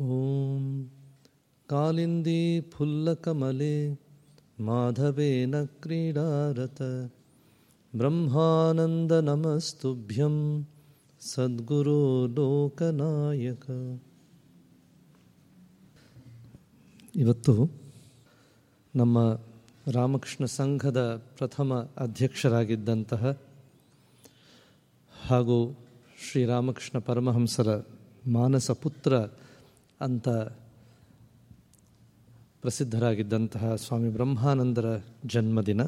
ॐ कालिन्दी फुल्लकमले माधवेन क्रीडारत ब्रह्मानन्दनमस्तुभ्यं सद्गुरो ಲೋಕನಾಯಕ ಇವತ್ತು ನಮ್ಮ ರಾಮಕೃಷ್ಣ ಸಂಘದ ಪ್ರಥಮ ಅಧ್ಯಕ್ಷರಾಗಿದ್ದಂತಹ ಹಾಗೂ ಶ್ರೀರಾಮಕೃಷ್ಣ ಪರಮಹಂಸರ ಮಾನಸ ಪುತ್ರ ಅಂತ ಪ್ರಸಿದ್ಧರಾಗಿದ್ದಂತಹ ಸ್ವಾಮಿ ಬ್ರಹ್ಮಾನಂದರ ಜನ್ಮದಿನ.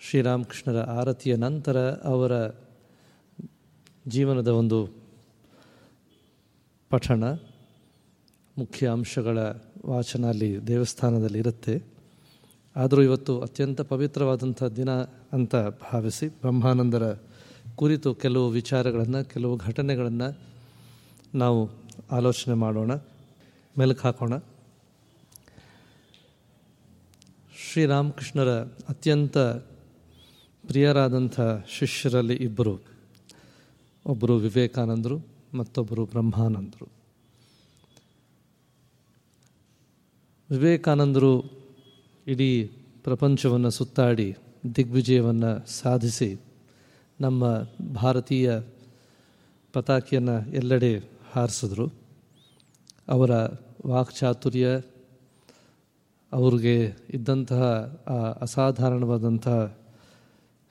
ಶ್ರೀರಾಮಕೃಷ್ಣರ ಆರತಿಯ ನಂತರ ಅವರ ಜೀವನದ ಒಂದು ಪಠಣ, ಮುಖ್ಯ ಅಂಶಗಳ ವಾಚನ ಅಲ್ಲಿ ದೇವಸ್ಥಾನದಲ್ಲಿ ಇರುತ್ತೆ. ಆದರೂ ಇವತ್ತು ಅತ್ಯಂತ ಪವಿತ್ರವಾದಂಥ ದಿನ ಅಂತ ಭಾವಿಸಿ ಬ್ರಹ್ಮಾನಂದರ ಕುರಿತು ಕೆಲವು ವಿಚಾರಗಳನ್ನು, ಕೆಲವು ಘಟನೆಗಳನ್ನು ನಾವು ಆಲೋಚನೆ ಮಾಡೋಣ, ಮೆಲುಕು ಹಾಕೋಣ. ಶ್ರೀರಾಮಕೃಷ್ಣರ ಅತ್ಯಂತ ಪ್ರಿಯರಾದಂಥ ಶಿಷ್ಯರಲ್ಲಿ ಇಬ್ಬರು. ಒಬ್ಬರು ವಿವೇಕಾನಂದರು, ಮತ್ತೊಬ್ಬರು ಬ್ರಹ್ಮಾನಂದರು. ವಿವೇಕಾನಂದರು ಇಡೀ ಪ್ರಪಂಚವನ್ನು ಸುತ್ತಾಡಿ, ದಿಗ್ವಿಜಯವನ್ನು ಸಾಧಿಸಿ, ನಮ್ಮ ಭಾರತೀಯ ಪತಾಕಿಯನ್ನು ಎಲ್ಲೆಡೆ ಹಾರಿಸಿದ್ರು. ಅವರ ವಾಕ್ಚಾತುರ್ಯ ಅವ್ರಿಗೆ ಇದ್ದಂತಹ ಆ ಅಸಾಧಾರಣವಾದಂತಹ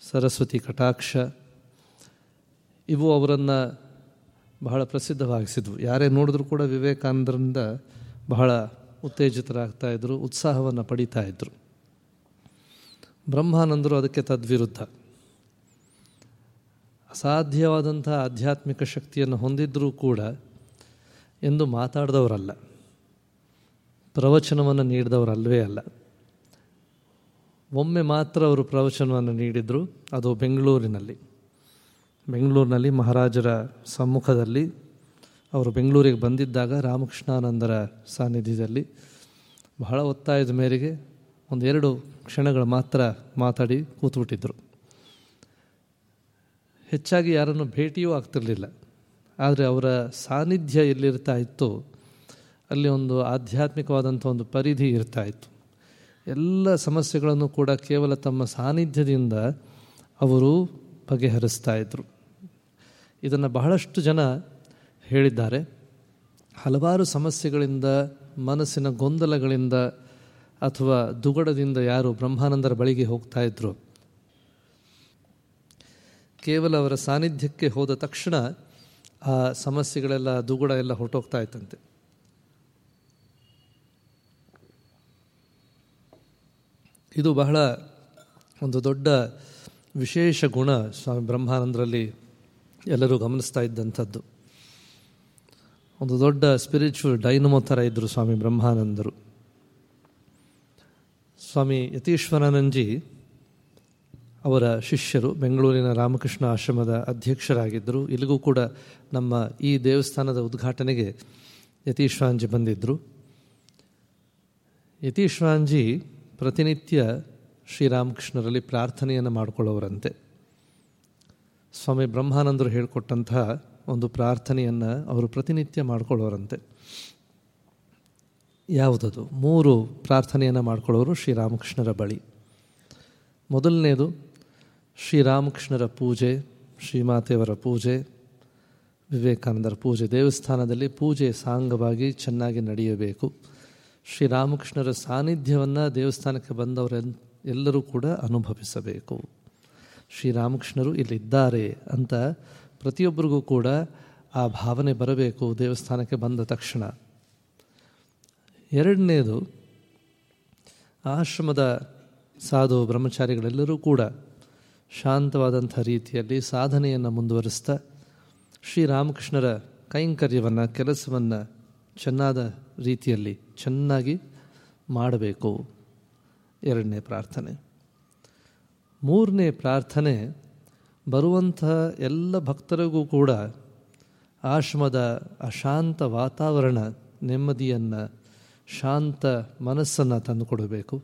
ಸರಸ್ವತಿ ಕಟಾಕ್ಷ, ಇವು ಅವರನ್ನು ಬಹಳ ಪ್ರಸಿದ್ಧವಾಗಿಸಿದ್ವು. ಯಾರೇ ನೋಡಿದ್ರೂ ಕೂಡ ವಿವೇಕಾನಂದರಿಂದ ಬಹಳ ಉತ್ತೇಜಿತರಾಗ್ತಾ ಇದ್ದರು ಉತ್ಸಾಹವನ್ನು ಪಡೀತಾ ಇದ್ದರು ಬ್ರಹ್ಮಾನಂದರು ಅದಕ್ಕೆ ತದ್ವಿರುದ್ಧ. ಅಸಾಧ್ಯವಾದಂಥ ಆಧ್ಯಾತ್ಮಿಕ ಶಕ್ತಿಯನ್ನು ಹೊಂದಿದ್ದರೂ ಕೂಡ ಎಂದು ಮಾತಾಡಿದವರಲ್ಲ. ಪ್ರವಚನವನ್ನು ನೀಡಿದವರಲ್ವೇ ಅಲ್ಲ. ಒಮ್ಮೆ ಮಾತ್ರ ಅವರು ಪ್ರವಚನವನ್ನು ನೀಡಿದರು, ಅದು ಬೆಂಗಳೂರಿನಲ್ಲಿ. ಬೆಂಗಳೂರಿನಲ್ಲಿ ಮಹಾರಾಜರ ಸಮ್ಮುಖದಲ್ಲಿ ಅವರು ಬೆಂಗಳೂರಿಗೆ ಬಂದಿದ್ದಾಗ ರಾಮಕೃಷ್ಣಾನಂದರ ಸಾನ್ನಿಧ್ಯದಲ್ಲಿ ಬಹಳ ಒತ್ತಾಯದ ಮೇರೆಗೆ ಒಂದೆರಡು ಕ್ಷಣಗಳು ಮಾತ್ರ ಮಾತಾಡಿ ಕೂತ್ಬಿಟ್ಟಿದ್ರು. ಹೆಚ್ಚಾಗಿ ಯಾರನ್ನು ಭೇಟಿಯೂ ಆಗ್ತಿರಲಿಲ್ಲ. ಆದರೆ ಅವರ ಸಾನ್ನಿಧ್ಯ ಎಲ್ಲಿರ್ತಾ ಇತ್ತು, ಅಲ್ಲಿ ಒಂದು ಆಧ್ಯಾತ್ಮಿಕವಾದಂಥ ಒಂದು ಪರಿಧಿ ಇರ್ತಾ ಇತ್ತು. ಎಲ್ಲ ಸಮಸ್ಯೆಗಳನ್ನು ಕೂಡ ಕೇವಲ ತಮ್ಮ ಸಾನ್ನಿಧ್ಯದಿಂದ ಅವರು ಬಗೆಹರಿಸ್ತಾ ಇದ್ದರು ಇದನ್ನು ಬಹಳಷ್ಟು ಜನ ಹೇಳಿದ್ದಾರೆ. ಹಲವಾರು ಸಮಸ್ಯೆಗಳಿಂದ, ಮನಸ್ಸಿನ ಗೊಂದಲಗಳಿಂದ ಅಥವಾ ದುಗಡದಿಂದ ಯಾರು ಬ್ರಹ್ಮಾನಂದರ ಬಳಿಗೆ ಹೋಗ್ತಾ ಇದ್ರು. ಕೇವಲ ಅವರ ಸಾನ್ನಿಧ್ಯಕ್ಕೆ ಹೋದ ತಕ್ಷಣ ಆ ಸಮಸ್ಯೆಗಳೆಲ್ಲ ದುಗುಡ ಎಲ್ಲ ಹೊರಟೋಗ್ತಾ ಇತ್ತಂತೆ. ಇದು ಬಹಳ ಒಂದು ದೊಡ್ಡ ವಿಶೇಷ ಗುಣ ಸ್ವಾಮಿ ಬ್ರಹ್ಮಾನಂದರಲ್ಲಿ ಎಲ್ಲರೂ ಗಮನಿಸ್ತಾ ಇದ್ದಂಥದ್ದು. ಒಂದು ದೊಡ್ಡ ಸ್ಪಿರಿಚುವಲ್ ಡೈನಮೋ ಥರ ಇದ್ದರು ಸ್ವಾಮಿ ಬ್ರಹ್ಮಾನಂದರು. ಸ್ವಾಮಿ ಯತೀಶ್ವರಾನಂದಜಿ ಅವರ ಶಿಷ್ಯರು ಬೆಂಗಳೂರಿನ ರಾಮಕೃಷ್ಣ ಆಶ್ರಮದ ಅಧ್ಯಕ್ಷರಾಗಿದ್ದರು. ಇಲ್ಲಿಗೂ ಕೂಡ ನಮ್ಮ ಈ ದೇವಸ್ಥಾನದ ಉದ್ಘಾಟನೆಗೆ ಯತೀಶ್ವಾಂಜಿ ಬಂದಿದ್ದರು. ಯತೀಶ್ವಾಂಜಿ ಪ್ರತಿನಿತ್ಯ ಶ್ರೀರಾಮಕೃಷ್ಣರಲ್ಲಿ ಪ್ರಾರ್ಥನೆಯನ್ನು ಮಾಡಿಕೊಳ್ಳೋರಂತೆ ಸ್ವಾಮಿ ಬ್ರಹ್ಮಾನಂದರು ಹೇಳಿಕೊಟ್ಟಂತಹ ಒಂದು ಪ್ರಾರ್ಥನೆಯನ್ನು ಅವರು ಪ್ರತಿನಿತ್ಯ ಮಾಡಿಕೊಳ್ಳೋರಂತೆ ಯಾವುದದು? ಮೂರು ಪ್ರಾರ್ಥನೆಯನ್ನು ಮಾಡಿಕೊಳ್ಳೋರು ಶ್ರೀರಾಮಕೃಷ್ಣರ ಬಳಿ. ಮೊದಲನೇದು ಶ್ರೀರಾಮಕೃಷ್ಣರ ಪೂಜೆ ಶ್ರೀಮಾತೆಯವರ ಪೂಜೆ, ವಿವೇಕಾನಂದರ ಪೂಜೆ ದೇವಸ್ಥಾನದಲ್ಲಿ ಪೂಜೆ ಸಾಂಗವಾಗಿ ಚೆನ್ನಾಗಿ ನಡೆಯಬೇಕು. ಶ್ರೀರಾಮಕೃಷ್ಣರ ಸಾನ್ನಿಧ್ಯವನ್ನು ದೇವಸ್ಥಾನಕ್ಕೆ ಬಂದವರ ಎಲ್ಲರೂ ಕೂಡ ಅನುಭವಿಸಬೇಕು. ಶ್ರೀರಾಮಕೃಷ್ಣರು ಇಲ್ಲಿದ್ದಾರೆ ಅಂತ ಪ್ರತಿಯೊಬ್ಬರಿಗೂ ಕೂಡ ಆ ಭಾವನೆ ಬರಬೇಕು ದೇವಸ್ಥಾನಕ್ಕೆ ಬಂದ ತಕ್ಷಣ. ಎರಡನೇದು, ಆಶ್ರಮದ ಸಾಧು ಬ್ರಹ್ಮಚಾರಿಗಳೆಲ್ಲರೂ ಕೂಡ ಶಾಂತವಾದಂಥ ರೀತಿಯಲ್ಲಿ ಸಾಧನೆಯನ್ನು ಮುಂದುವರಿಸ್ತಾ ಶ್ರೀರಾಮಕೃಷ್ಣರ ಕೈಂಕರ್ಯವನ್ನು, ಕೆಲಸವನ್ನು ಚೆನ್ನಾದ ರೀತಿಯಲ್ಲಿ ಚೆನ್ನಾಗಿ ಮಾಡಬೇಕು. ಎರಡನೇ ಪ್ರಾರ್ಥನೆ. ಮೂರನೇ ಪ್ರಾರ್ಥನೆ, ಬರುವಂಥ ಎಲ್ಲ ಭಕ್ತರಿಗೂ ಕೂಡ ಆಶ್ರಮದ ಅಶಾಂತ ವಾತಾವರಣ ನೆಮ್ಮದಿಯನ್ನು, ಶಾಂತ ಮನಸ್ಸನ್ನು ತಂದುಕೊಡಬೇಕು.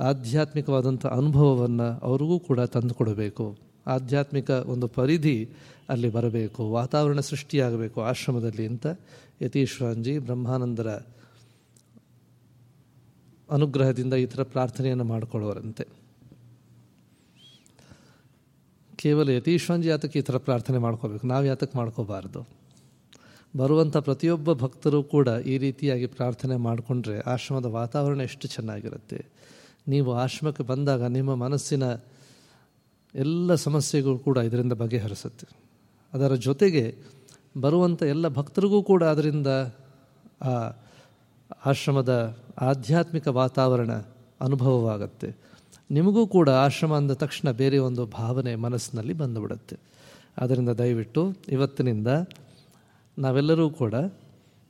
ಆಧ್ಯಾತ್ಮಿಕವಾದಂಥ ಅನುಭವವನ್ನು ಅವ್ರಿಗೂ ಕೂಡ ತಂದುಕೊಡಬೇಕು. ಆಧ್ಯಾತ್ಮಿಕ ಒಂದು ಪರಿಧಿ ಅಲ್ಲಿ ಬರಬೇಕು. ವಾತಾವರಣ ಸೃಷ್ಟಿಯಾಗಬೇಕು ಆಶ್ರಮದಲ್ಲಿ ಅಂತ ಯತೀಶ್ವರಂಜಿ ಬ್ರಹ್ಮಾನಂದರ ಅನುಗ್ರಹದಿಂದ ಈ ಥರ ಪ್ರಾರ್ಥನೆಯನ್ನು ಮಾಡಿಕೊಳ್ಳುವರಂತೆ. ಕೇವಲ ಯತೀಶ್ವಂಜಿ ಯಾತಕ್ಕೆ ಈ ಥರ ಪ್ರಾರ್ಥನೆ ಮಾಡ್ಕೋಬೇಕು? ನಾವು ಯಾತಕ್ಕೆ ಮಾಡ್ಕೋಬಾರ್ದು? ಬರುವಂಥ ಪ್ರತಿಯೊಬ್ಬ ಭಕ್ತರು ಕೂಡ ಈ ರೀತಿಯಾಗಿ ಪ್ರಾರ್ಥನೆ ಮಾಡಿಕೊಂಡ್ರೆ ಆಶ್ರಮದ ವಾತಾವರಣ ಎಷ್ಟು ಚೆನ್ನಾಗಿರುತ್ತೆ. ನೀವು ಆಶ್ರಮಕ್ಕೆ ಬಂದಾಗ ನಿಮ್ಮ ಮನಸ್ಸಿನ ಎಲ್ಲ ಸಮಸ್ಯೆಗಳು ಕೂಡ ಇದರಿಂದ ಬಗೆಹರಿಸುತ್ತೆ. ಅದರ ಜೊತೆಗೆ ಬರುವಂಥ ಎಲ್ಲ ಭಕ್ತರಿಗೂ ಕೂಡ ಅದರಿಂದ ಆ ಆಶ್ರಮದ ಆಧ್ಯಾತ್ಮಿಕ ವಾತಾವರಣ ಅನುಭವವಾಗುತ್ತೆ. ನಿಮಗೂ ಕೂಡ ಆಶ್ರಮ ಅಂದ ತಕ್ಷಣ ಬೇರೆ ಒಂದು ಭಾವನೆ ಮನಸ್ಸಿನಲ್ಲಿ ಬಂದುಬಿಡುತ್ತೆ. ಆದ್ದರಿಂದ ದಯವಿಟ್ಟು ಇವತ್ತಿನಿಂದ ನಾವೆಲ್ಲರೂ ಕೂಡ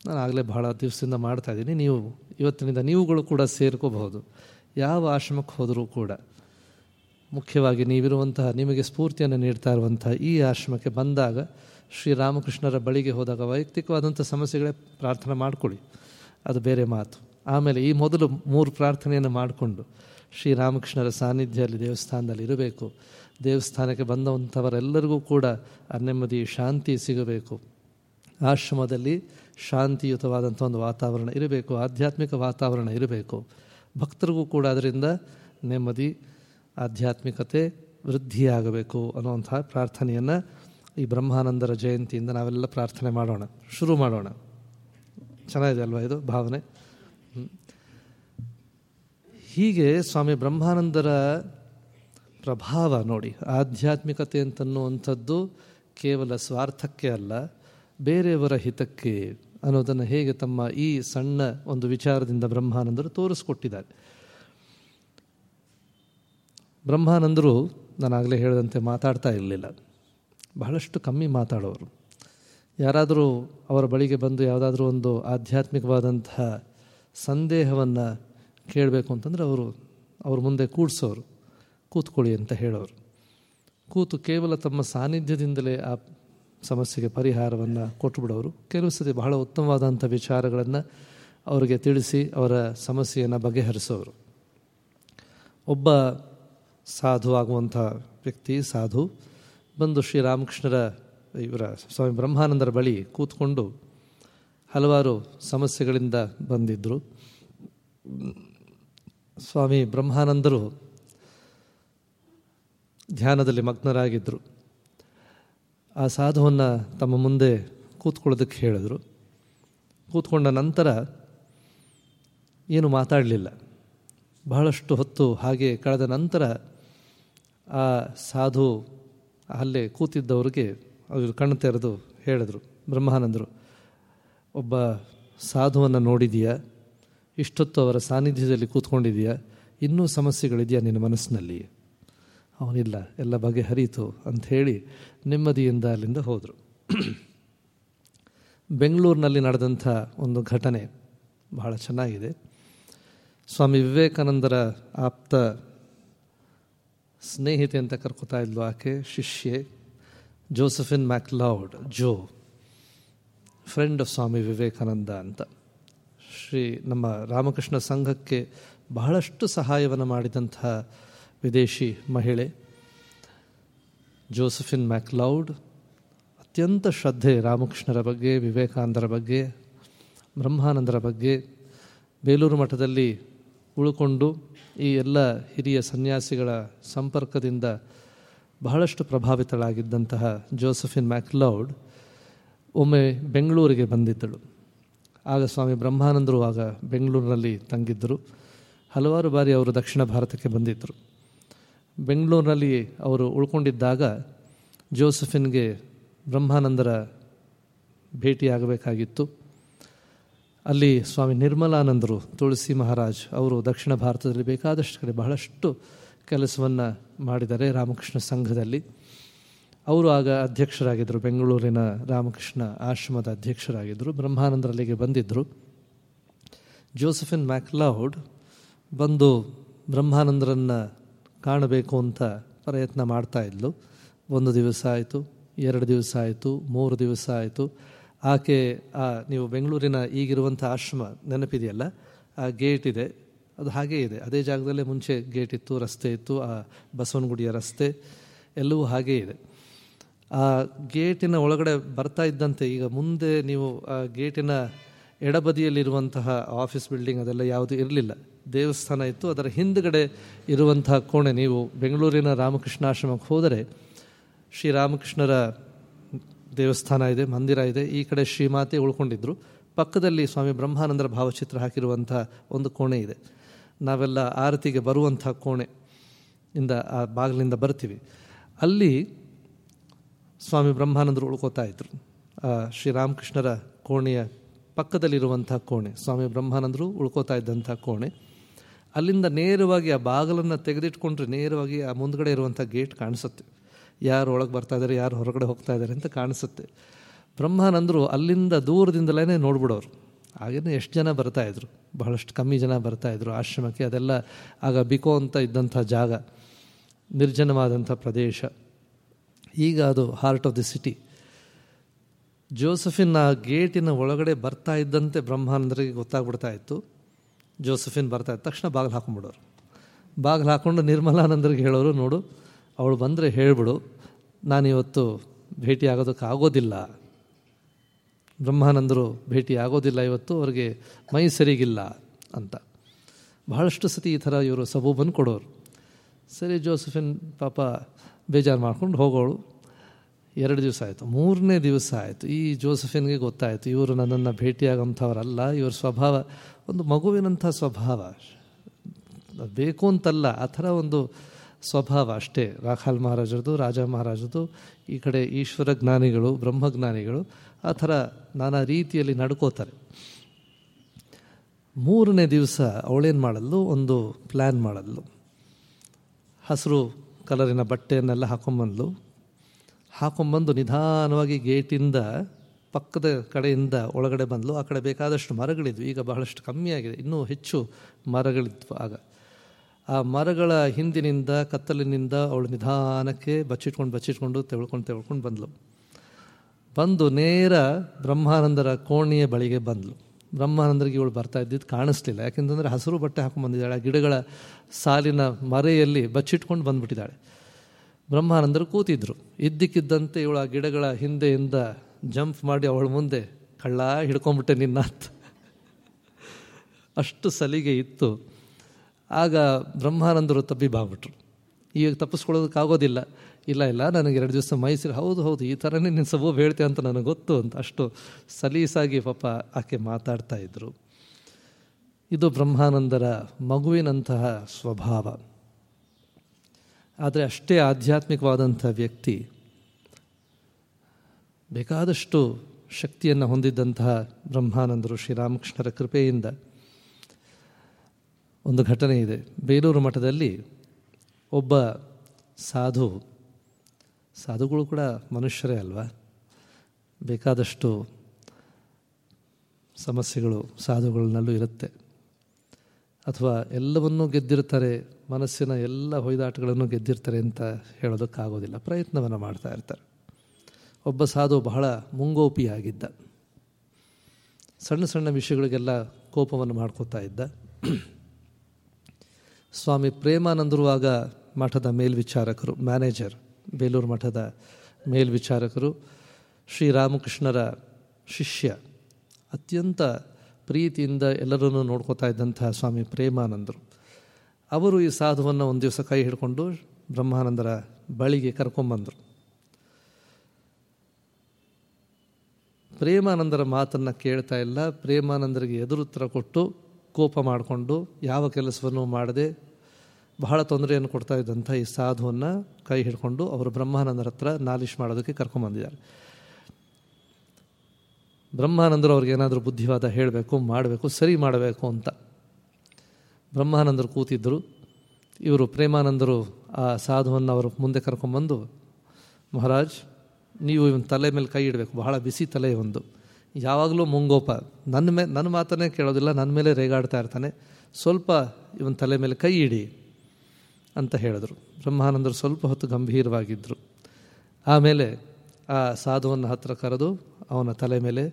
ನಾನು ಆಗಲೇ ಬಹಳ ದಿವಸದಿಂದ ಮಾಡ್ತಾಯಿದ್ದೀನಿ ನೀವು ಇವತ್ತಿನಿಂದ ನೀವುಗಳು ಕೂಡ ಸೇರ್ಕೋಬಹುದು. ಯಾವ ಆಶ್ರಮಕ್ಕೆ ಹೋದರೂ ಕೂಡ ಮುಖ್ಯವಾಗಿ ನೀವಿರುವಂತಹ ನಿಮಗೆ ಸ್ಫೂರ್ತಿಯನ್ನು ನೀಡ್ತಾ ಇರುವಂತಹ ಈ ಆಶ್ರಮಕ್ಕೆ ಬಂದಾಗ ಶ್ರೀರಾಮಕೃಷ್ಣರ ಬಳಿಗೆ ಹೋದಾಗ ವೈಯಕ್ತಿಕವಾದಂಥ ಸಮಸ್ಯೆಗಳೇ ಪ್ರಾರ್ಥನೆ ಮಾಡಿಕೊಳ್ಳಿ. ಅದು ಬೇರೆ ಮಾತು. ಆಮೇಲೆ ಈ ಮೊದಲು ಮೂರು ಪ್ರಾರ್ಥನೆಯನ್ನು ಮಾಡಿಕೊಂಡು ಶ್ರೀರಾಮಕೃಷ್ಣರ ಸಾನ್ನಿಧ್ಯ ಅಲ್ಲಿ ದೇವಸ್ಥಾನದಲ್ಲಿ ಇರಬೇಕು. ದೇವಸ್ಥಾನಕ್ಕೆ ಬಂದಂಥವರೆಲ್ಲರಿಗೂ ಕೂಡ ಆ ನೆಮ್ಮದಿ, ಶಾಂತಿ ಸಿಗಬೇಕು. ಆಶ್ರಮದಲ್ಲಿ ಶಾಂತಿಯುತವಾದಂಥ ಒಂದು ವಾತಾವರಣ ಇರಬೇಕು. ಆಧ್ಯಾತ್ಮಿಕ ವಾತಾವರಣ ಇರಬೇಕು. ಭಕ್ತರಿಗೂ ಕೂಡ ಅದರಿಂದ ನೆಮ್ಮದಿ, ಆಧ್ಯಾತ್ಮಿಕತೆ ವೃದ್ಧಿಯಾಗಬೇಕು ಅನ್ನುವಂತಹ ಪ್ರಾರ್ಥನೆಯನ್ನು ಈ ಬ್ರಹ್ಮಾನಂದರ ಜಯಂತಿಯಿಂದ ನಾವೆಲ್ಲ ಪ್ರಾರ್ಥನೆ ಮಾಡೋಣ, ಶುರು ಮಾಡೋಣ. ಚೆನ್ನಾಗಿದೆ ಅಲ್ವಾ ಇದು ಭಾವನೆ? ಹೀಗೆ ಸ್ವಾಮಿ ಬ್ರಹ್ಮಾನಂದರ ಪ್ರಭಾವ ನೋಡಿ, ಆಧ್ಯಾತ್ಮಿಕತೆ ಅಂತನ್ನುವಂಥದ್ದು ಕೇವಲ ಸ್ವಾರ್ಥಕ್ಕೆ ಅಲ್ಲ, ಬೇರೆಯವರ ಹಿತಕ್ಕೆ ಅನ್ನೋದನ್ನು ಹೇಗೆ ತಮ್ಮ ಈ ಸಣ್ಣ ಒಂದು ವಿಚಾರದಿಂದ ಬ್ರಹ್ಮಾನಂದರು ತೋರಿಸ್ಕೊಟ್ಟಿದ್ದಾರೆ. ಬ್ರಹ್ಮಾನಂದರು ನಾನಾಗಲೇ ಹೇಳಿದಂತೆ ಮಾತಾಡ್ತಾ ಇರಲಿಲ್ಲ. ಬಹಳಷ್ಟು ಕಮ್ಮಿ ಮಾತಾಡೋರು. ಯಾರಾದರೂ ಅವರ ಬಳಿಗೆ ಬಂದು ಯಾವುದಾದ್ರೂ ಒಂದು ಆಧ್ಯಾತ್ಮಿಕವಾದಂತಹ ಸಂದೇಹವನ್ನು ಕೇಳಬೇಕು ಅಂತಂದರೆ ಅವರು ಅವ್ರ ಮುಂದೆ ಕೂಡಿಸೋರು. ಕೂತ್ಕೊಳ್ಳಿ ಅಂತ ಹೇಳೋರು. ಕೂತು ಕೇವಲ ತಮ್ಮ ಸಾನ್ನಿಧ್ಯದಿಂದಲೇ ಆ ಸಮಸ್ಯೆಗೆ ಪರಿಹಾರವನ್ನು ಕೊಟ್ಟುಬಿಡೋರು. ಕೆಲವು ಸತಿ ಬಹಳ ಉತ್ತಮವಾದಂಥ ವಿಚಾರಗಳನ್ನು ಅವರಿಗೆ ತಿಳಿಸಿ ಅವರ ಸಮಸ್ಯೆಯನ್ನು ಬಗೆಹರಿಸೋರು. ಒಬ್ಬ ಸಾಧು ಆಗುವಂಥ ವ್ಯಕ್ತಿ, ಸಾಧು, ಬಂದು ಶ್ರೀರಾಮಕೃಷ್ಣರ, ಇವರ ಸ್ವಾಮಿ ಬ್ರಹ್ಮಾನಂದರ ಬಳಿ ಕೂತ್ಕೊಂಡು ಹಲವಾರು ಸಮಸ್ಯೆಗಳಿಂದ ಬಂದಿದ್ದರು ಸ್ವಾಮಿ ಬ್ರಹ್ಮಾನಂದರು ಧ್ಯಾನದಲ್ಲಿ ಮಗ್ನರಾಗಿದ್ದರು ಆ ಸಾಧುವನ್ನು ತಮ್ಮ ಮುಂದೆ ಕೂತ್ಕೊಳ್ಳೋದಕ್ಕೆ ಹೇಳಿದರು. ಕೂತ್ಕೊಂಡ ನಂತರ ಏನು ಮಾತಾಡಲಿಲ್ಲ. ಬಹಳಷ್ಟು ಹೊತ್ತು ಹಾಗೆ ಕಳೆದ ನಂತರ ಆ ಸಾಧು ಅಲ್ಲೇ ಕೂತಿದ್ದವ್ರಿಗೆ ಅವರು ಕಣ್ಣು ತೆರೆದು ಹೇಳಿದರು. ಬ್ರಹ್ಮಾನಂದರು, ಒಬ್ಬ ಸಾಧುವನ್ನು ನೋಡಿದೆಯಾ? ಇಷ್ಟೊತ್ತು ಅವರ ಸಾನ್ನಿಧ್ಯದಲ್ಲಿ ಕೂತ್ಕೊಂಡಿದೆಯಾ? ಇನ್ನೂ ಸಮಸ್ಯೆಗಳಿದೆಯಾ ನಿನ್ನ ಮನಸ್ಸಿನಲ್ಲಿ? ಅವನಿಲ್ಲ, ಎಲ್ಲ ಬಗೆಹರಿಯಿತು ಅಂಥೇಳಿ ನೆಮ್ಮದಿಯಿಂದ ಅಲ್ಲಿಂದ ಹೋದರು. ಬೆಂಗಳೂರಿನಲ್ಲಿ ನಡೆದಂಥ ಒಂದು ಘಟನೆ ಬಹಳ ಚೆನ್ನಾಗಿದೆ. ಸ್ವಾಮಿ ವಿವೇಕಾನಂದರ ಆಪ್ತ ಸ್ನೇಹಿತೆ ಅಂತ ಕರ್ಕೋತಾ ಇದ್ಲು ಆಕೆ, ಶಿಷ್ಯೆ Josephine MacLeod, Jo friend of Swami Vivekananda ಅಂತ. ಶ್ರೀ ನಮ್ಮ ರಾಮಕೃಷ್ಣ ಸಂಘಕ್ಕೆ ಬಹಳಷ್ಟು ಸಹಾಯವನ್ನು ಮಾಡಿದಂಥ ವಿದೇಶಿ ಮಹಿಳೆ. ಜೋಸಫಿನ್ ಮ್ಯಾಕ್ಲೌಡ್, ಅತ್ಯಂತ ಶ್ರದ್ಧೆ ರಾಮಕೃಷ್ಣರ ಬಗ್ಗೆ, ವಿವೇಕಾನಂದರ ಬಗ್ಗೆ, ಬ್ರಹ್ಮಾನಂದರ ಬಗ್ಗೆ ಬೇಲೂರು ಮಠದಲ್ಲಿ ಉಳ್ಕೊಂಡು ಈ ಎಲ್ಲ ಹಿರಿಯ ಸನ್ಯಾಸಿಗಳ ಸಂಪರ್ಕದಿಂದ ಬಹಳಷ್ಟು ಪ್ರಭಾವಿತಳಾಗಿದ್ದಂತಹ ಜೋಸಫಿನ್ ಮ್ಯಾಕ್ಲೌಡ್ ಒಮ್ಮೆ ಬೆಂಗಳೂರಿಗೆ ಬಂದಿದ್ದಳು. ಆಗ ಸ್ವಾಮಿ ಬ್ರಹ್ಮಾನಂದರು ಆಗ ಬೆಂಗಳೂರಿನಲ್ಲಿ ತಂಗಿದ್ದರು. ಹಲವಾರು ಬಾರಿ ಅವರು ದಕ್ಷಿಣ ಭಾರತಕ್ಕೆ ಬಂದಿದ್ದರು. ಬೆಂಗಳೂರಿನಲ್ಲಿ ಅವರು ಉಳ್ಕೊಂಡಿದ್ದಾಗ ಜೋಸಫಿನ್ಗೆ ಬ್ರಹ್ಮಾನಂದರ ಭೇಟಿಯಾಗಬೇಕಾಗಿತ್ತು. ಅಲ್ಲಿ ಸ್ವಾಮಿ ನಿರ್ಮಲಾನಂದರು ತುಳಸಿ ಮಹಾರಾಜ್ ಅವರು ದಕ್ಷಿಣ ಭಾರತದಲ್ಲಿ ಬೇಕಾದಷ್ಟು ಕಡೆ ಬಹಳಷ್ಟು ಕೆಲಸವನ್ನು ಮಾಡಿದ್ದಾರೆ ರಾಮಕೃಷ್ಣ ಸಂಘದಲ್ಲಿ. ಅವರು ಆಗ ಅಧ್ಯಕ್ಷರಾಗಿದ್ದರು, ಬೆಂಗಳೂರಿನ ರಾಮಕೃಷ್ಣ ಆಶ್ರಮದ ಅಧ್ಯಕ್ಷರಾಗಿದ್ದರು, ಬ್ರಹ್ಮಾನಂದರಲ್ಲಿಗೆ ಬಂದಿದ್ದರು. ಜೋಸೆಫಿನ್ ಮ್ಯಾಕ್ಲೌಡ್ ಬಂದು ಬ್ರಹ್ಮಾನಂದರನ್ನು ಕಾಣಬೇಕು ಅಂತ ಪ್ರಯತ್ನ ಮಾಡ್ತಾ ಇದ್ಲು. ಒಂದು ದಿವಸ ಆಯಿತು, ಎರಡು ದಿವಸ ಆಯಿತು, ಮೂರು ದಿವಸ ಆಯಿತು. ಆಕೆ, ಆ, ನೀವು ಬೆಂಗಳೂರಿನ ಈಗಿರುವಂಥ ಆಶ್ರಮ ನೆನಪಿದೆಯಲ್ಲ? ಆ ಗೇಟ್ ಇದೆ. ಅದು ಹಾಗೇ ಇದೆ. ಅದೇ ಜಾಗದಲ್ಲೇ ಮುಂಚೆ ಗೇಟ್ ಇತ್ತು, ರಸ್ತೆ ಇತ್ತು, ಆ ಬಸವನಗುಡಿಯ ರಸ್ತೆ, ಎಲ್ಲವೂ ಹಾಗೇ ಇದೆ. ಆ ಗೇಟಿನ ಒಳಗಡೆ ಬರ್ತಾ ಇದ್ದಂತೆ, ಈಗ ಮುಂದೆ ನೀವು ಆ ಗೇಟಿನ ಎಡಬದಿಯಲ್ಲಿರುವಂತಹ ಆಫೀಸ್ ಬಿಲ್ಡಿಂಗ್ ಅದೆಲ್ಲ ಯಾವುದು ಇರಲಿಲ್ಲ. ದೇವಸ್ಥಾನ ಇತ್ತು. ಅದರ ಹಿಂದುಗಡೆ ಇರುವಂತಹ ಕೋಣೆ, ನೀವು ಬೆಂಗಳೂರಿನ ರಾಮಕೃಷ್ಣಾಶ್ರಮಕ್ಕೆ ಹೋದರೆ ಶ್ರೀರಾಮಕೃಷ್ಣರ ದೇವಸ್ಥಾನ ಇದೆ, ಮಂದಿರ ಇದೆ. ಈ ಕಡೆ ಶ್ರೀಮಾತೆ ಉಳ್ಕೊಂಡಿದ್ರು. ಪಕ್ಕದಲ್ಲಿ ಸ್ವಾಮಿ ಬ್ರಹ್ಮಾನಂದರ ಭಾವಚಿತ್ರ ಹಾಕಿರುವಂಥ ಒಂದು ಕೋಣೆ ಇದೆ. ನಾವೆಲ್ಲ ಆರತಿಗೆ ಬರುವಂಥ ಕೋಣೆ ಇಂದ ಆ ಬಾಗಿಲಿಂದ ಬರ್ತೀವಿ. ಅಲ್ಲಿ ಸ್ವಾಮಿ ಬ್ರಹ್ಮಾನಂದರು ಉಳ್ಕೋತಾ ಇದ್ರು. ಶ್ರೀರಾಮಕೃಷ್ಣರ ಕೋಣೆಯ ಪಕ್ಕದಲ್ಲಿರುವಂಥ ಕೋಣೆ, ಸ್ವಾಮಿ ಬ್ರಹ್ಮಾನಂದರು ಉಳ್ಕೋತಾ ಇದ್ದಂಥ ಕೋಣೆ. ಅಲ್ಲಿಂದ ನೇರವಾಗಿ ಆ ಬಾಗಿಲನ್ನು ತೆಗೆದಿಟ್ಕೊಂಡ್ರೆ ನೇರವಾಗಿ ಆ ಮುಂದ್ಗಡೆ ಇರುವಂಥ ಗೇಟ್ ಕಾಣಿಸುತ್ತೆ. ಯಾರು ಒಳಗೆ ಬರ್ತಾ ಇದ್ದಾರೆ ಯಾರು ಹೊರಗಡೆ ಹೋಗ್ತಾ ಇದ್ದಾರೆ ಅಂತ ಕಾಣಿಸುತ್ತೆ. ಬ್ರಹ್ಮಾನಂದರು ಅಲ್ಲಿಂದ ದೂರದಿಂದಲೇ ನೋಡ್ಬಿಡೋರು. ಹಾಗೇನೆ ಎಷ್ಟು ಜನ ಬರ್ತಾಯಿದ್ರು ಬಹಳಷ್ಟು ಕಮ್ಮಿ ಜನ ಬರ್ತಾಯಿದ್ರು ಆಶ್ರಮಕ್ಕೆ. ಅದೆಲ್ಲ ಆಗ ಬಿಕೋ ಅಂತ ಇದ್ದಂಥ ಜಾಗ, ನಿರ್ಜನವಾದಂಥ ಪ್ರದೇಶ. ಈಗ ಅದು heart of the city Josephine ಆ ಗೇಟಿನ ಒಳಗಡೆ ಬರ್ತಾ ಇದ್ದಂತೆ ಬ್ರಹ್ಮಾನಂದರಿಗೆ ಗೊತ್ತಾಗ್ಬಿಡ್ತಾ ಇತ್ತು. ಜೋಸಫಿನ್ ಬರ್ತಾ ಇದ್ದ ತಕ್ಷಣ ಬಾಗಿಲು ಹಾಕೊಂಡ್ಬಿಡೋರು. ಬಾಗಿಲು ಹಾಕ್ಕೊಂಡು ನಿರ್ಮಲಾನಂದರಿಗೆ ಹೇಳೋರು, ನೋಡು, ಅವಳು ಬಂದರೆ ಹೇಳಿಬಿಡು, ನಾನಿವತ್ತು ಭೇಟಿ ಆಗೋದಕ್ಕೆ ಆಗೋದಿಲ್ಲ. ಬ್ರಹ್ಮಾನಂದರು ಭೇಟಿ ಆಗೋದಿಲ್ಲ ಇವತ್ತು, ಅವ್ರಿಗೆ ಮೈ ಸರಿಗಿಲ್ಲ ಅಂತ. ಬಹಳಷ್ಟು ಸತಿ ಈ ಥರ ಇವರು ಸಬೂಬನ್ನು ಕೊಡೋರು. ಸರಿ, ಜೋಸಫಿನ್ ಪಾಪ ಬೇಜಾರು ಮಾಡ್ಕೊಂಡು ಹೋಗೋಳು. ಎರಡು ದಿವಸ ಆಯಿತು. ಮೂರನೇ ದಿವಸ ಆಯಿತು. ಈ ಜೋಸಫಿನ್ಗೆ ಗೊತ್ತಾಯಿತು. ಇವರು ನನ್ನನ್ನು ಭೇಟಿಯಾಗಂಥವ್ರಲ್ಲ. ಇವರ ಸ್ವಭಾವ ಒಂದು ಮಗುವಿನಂಥ ಸ್ವಭಾವ. ಬೇಕು ಅಂತಲ್ಲ, ಆ ಥರ ಒಂದು ಸ್ವಭಾವ ಅಷ್ಟೇ. ರಾಖಾಲ್ ಮಹಾರಾಜರದು, ರಾಜ ಮಹಾರಾಜರದು, ಈ ಕಡೆ ಈಶ್ವರ ಜ್ಞಾನಿಗಳು ಬ್ರಹ್ಮಜ್ಞಾನಿಗಳು ಆ ಥರ ನಾನಾ ರೀತಿಯಲ್ಲಿ ನಡ್ಕೋತಾರೆ. ಮೂರನೇ ದಿವಸ ಅವಳೇನು ಮಾಡಲು ಒಂದು ಪ್ಲ್ಯಾನ್ ಮಾಡಲು ಹಸಿರು, ಕಲರಿನ ಬಟ್ಟೆಯನ್ನೆಲ್ಲ ಹಾಕೊಂಬಂದ್ಲು. ಹಾಕೊಂಬಂದು ನಿಧಾನವಾಗಿ ಗೇಟಿಂದ ಪಕ್ಕದ ಕಡೆಯಿಂದ ಒಳಗಡೆ ಬಂದಲು. ಆ ಕಡೆ ಬೇಕಾದಷ್ಟು ಮರಗಳಿದ್ವು. ಈಗ ಬಹಳಷ್ಟು ಕಮ್ಮಿಯಾಗಿದೆ. ಇನ್ನೂ ಹೆಚ್ಚು ಮರಗಳಿದ್ವು ಆಗ. ಆ ಮರಗಳ ಹಿಂದಿನಿಂದ, ಕತ್ತಲಿನಿಂದ ಅವಳು ನಿಧಾನಕ್ಕೆ ಬಚ್ಚಿಟ್ಕೊಂಡು ಬಚ್ಚಿಟ್ಕೊಂಡು ತೆಳ್ಕೊಂಡು ತೆಳ್ಕೊಂಡು ಬಂದಳು ಬಂದು ನೇರ ಬ್ರಹ್ಮಾನಂದರ ಕೋಣೆಯ ಬಳಿಗೆ ಬಂದಳು ಬ್ರಹ್ಮಾನಂದರಿಗೆ ಇವಳು ಬರ್ತಾ ಇದ್ದಿದ್ದು ಕಾಣಿಸ್ಲಿಲ್ಲ. ಯಾಕೆಂತಂದರೆ ಹಸಿರು ಬಟ್ಟೆ ಹಾಕೊಂಡು ಬಂದಿದ್ದಾಳೆ ಗಿಡಗಳ ಸಾಲಿನ ಮರೆಯಲ್ಲಿ ಬಚ್ಚಿಟ್ಕೊಂಡು ಬಂದ್ಬಿಟ್ಟಿದ್ದಾಳೆ. ಬ್ರಹ್ಮಾನಂದರು ಕೂತಿದ್ರು. ಇದ್ದಕ್ಕಿದ್ದಂತೆ ಇವಳು ಗಿಡಗಳ ಹಿಂದೆಯಿಂದ ಜಂಪ್ ಮಾಡಿ ಅವಳ ಮುಂದೆ, ಕಳ್ಳ ಹಿಡ್ಕೊಂಬಿಟ್ಟೆ ನಿನ್ನ ಅಷ್ಟು ಸಲಿಗೆ ಇತ್ತು. ಆಗ ಬ್ರಹ್ಮಾನಂದರು ತಬ್ಬಿ ಬಾಗ್ಬಿಟ್ರು. ಈಗ ತಪ್ಪಿಸ್ಕೊಳ್ಳೋದಕ್ಕಾಗೋದಿಲ್ಲ ಇಲ್ಲ ಇಲ್ಲ, ನನಗೆ ಎರಡು ದಿವಸ ಮೈಸೂರು, ಹೌದು ಹೌದು, ಈ ಥರನೇ ನಿನ್ನ ಸಬೂಬ್ ಹೇಳ್ತೀಯ ಅಂತ ನನಗೆ ಗೊತ್ತು ಅಂತ ಅಷ್ಟು ಸಲೀಸಾಗಿ ಪಾಪ ಆಕೆ ಮಾತಾಡ್ತಾ ಇದ್ದರು ಇದು ಬ್ರಹ್ಮಾನಂದರ ಮಗುವಿನಂತಹ ಸ್ವಭಾವ. ಆದರೆ ಅಷ್ಟೇ ಆಧ್ಯಾತ್ಮಿಕವಾದಂಥ ವ್ಯಕ್ತಿ ಬೇಕಾದಷ್ಟು ಶಕ್ತಿಯನ್ನು ಹೊಂದಿದ್ದಂತಹ ಬ್ರಹ್ಮಾನಂದರು ಶ್ರೀರಾಮಕೃಷ್ಣರ ಕೃಪೆಯಿಂದ ಒಂದು ಘಟನೆ ಇದೆ. ಬೇಲೂರು ಮಠದಲ್ಲಿ ಒಬ್ಬ ಸಾಧು, ಸಾಧುಗಳು ಕೂಡ ಮನುಷ್ಯರೇ ಅಲ್ವಾ? ಬೇಕಾದಷ್ಟು ಸಮಸ್ಯೆಗಳು ಸಾಧುಗಳನ್ನಲ್ಲೂ ಇರುತ್ತೆ. ಅಥವಾ ಎಲ್ಲವನ್ನೂ ಗೆದ್ದಿರ್ತಾರೆ ಮನಸ್ಸಿನ ಎಲ್ಲ ಹೊಯ್ದಾಟಗಳನ್ನು ಗೆದ್ದಿರ್ತಾರೆ ಅಂತ ಹೇಳೋದಕ್ಕಾಗೋದಿಲ್ಲ. ಪ್ರಯತ್ನವನ್ನು ಮಾಡ್ತಾ ಇರ್ತಾರೆ. ಒಬ್ಬ ಸಾಧು ಬಹಳ ಮುಂಗೋಪಿಯಾಗಿದ್ದ. ಸಣ್ಣ ಸಣ್ಣ ವಿಷಯಗಳಿಗೆಲ್ಲ ಕೋಪವನ್ನು ಮಾಡ್ಕೋತಾ ಇದ್ದ. ಸ್ವಾಮಿ ಪ್ರೇಮಾನಂದರು ಆಗ ಮಠದ ಮೇಲ್ವಿಚಾರಕರು, ಮ್ಯಾನೇಜರ್, ಬೇಲೂರು ಮಠದ ಮೇಲ್ವಿಚಾರಕರು ಶ್ರೀರಾಮಕೃಷ್ಣರ ಶಿಷ್ಯ, ಅತ್ಯಂತ ಪ್ರೀತಿಯಿಂದ ಎಲ್ಲರನ್ನೂ ನೋಡ್ಕೋತಾ ಇದ್ದಂತಹ ಸ್ವಾಮಿ ಪ್ರೇಮಾನಂದರು. ಅವರು ಈ ಸಾಧುವನ್ನು ಒಂದು ದಿವಸ ಕೈ ಹಿಡ್ಕೊಂಡು ಬ್ರಹ್ಮಾನಂದರ ಬಳಿಗೆ ಕರ್ಕೊಂಬಂದರು. ಪ್ರೇಮಾನಂದರ ಮಾತನ್ನು ಕೇಳ್ತಾ ಇಲ್ಲ. ಪ್ರೇಮಾನಂದರಿಗೆ ಎದುರುತ್ತರ ಕೊಟ್ಟು ಕೋಪ ಮಾಡಿಕೊಂಡು ಯಾವ ಕೆಲಸವನ್ನು ಮಾಡದೆ ಬಹಳ ತೊಂದರೆಯನ್ನು ಕೊಡ್ತಾ ಇದ್ದಂಥ ಈ ಸಾಧುವನ್ನು ಕೈ ಹಿಡ್ಕೊಂಡು ಅವರು ಬ್ರಹ್ಮಾನಂದರ ಹತ್ರ ನಾಲಿಶ್ ಮಾಡೋದಕ್ಕೆ ಕರ್ಕೊಂಬಂದಿದ್ದಾರೆ. ಬ್ರಹ್ಮಾನಂದರು ಅವ್ರಿಗೆ ಏನಾದರೂ ಬುದ್ಧಿವಾದ ಹೇಳಬೇಕು, ಮಾಡಬೇಕು, ಸರಿ ಮಾಡಬೇಕು ಅಂತ. ಬ್ರಹ್ಮಾನಂದರು ಕೂತಿದ್ದರು ಇವರು ಪ್ರೇಮಾನಂದರು ಆ ಸಾಧುವನ್ನು ಅವರು ಮುಂದೆ ಕರ್ಕೊಂಬಂದು, ಮಹಾರಾಜ್, ನೀವು ಇವನ ತಲೆ ಮೇಲೆ ಕೈ ಇಡಬೇಕು, ಬಹಳ ಬಿಸಿ ತಲೆ ಒಂದು ಯಾವಾಗಲೂ ಮುಂಗೋಪ. ನನ್ನ ಮೇ ನನ್ನ ಮಾತನ್ನೇ ಕೇಳೋದಿಲ್ಲ ನನ್ನ ಮೇಲೆ ರೇಗಾಡ್ತಾ ಇರ್ತಾನೆ. ಸ್ವಲ್ಪ ಇವನ ತಲೆ ಮೇಲೆ ಕೈ ಇಡಿ, ಅಂತ ಹೇಳಿದರು. ಬ್ರಹ್ಮಾನಂದರು ಸ್ವಲ್ಪ ಹೊತ್ತು ಗಂಭೀರವಾಗಿದ್ದರು ಆಮೇಲೆ ಆ ಸಾಧುವನ್ನು ಹತ್ರ ಕರೆದು ಅವನ ತಲೆ ಮೇಲೆ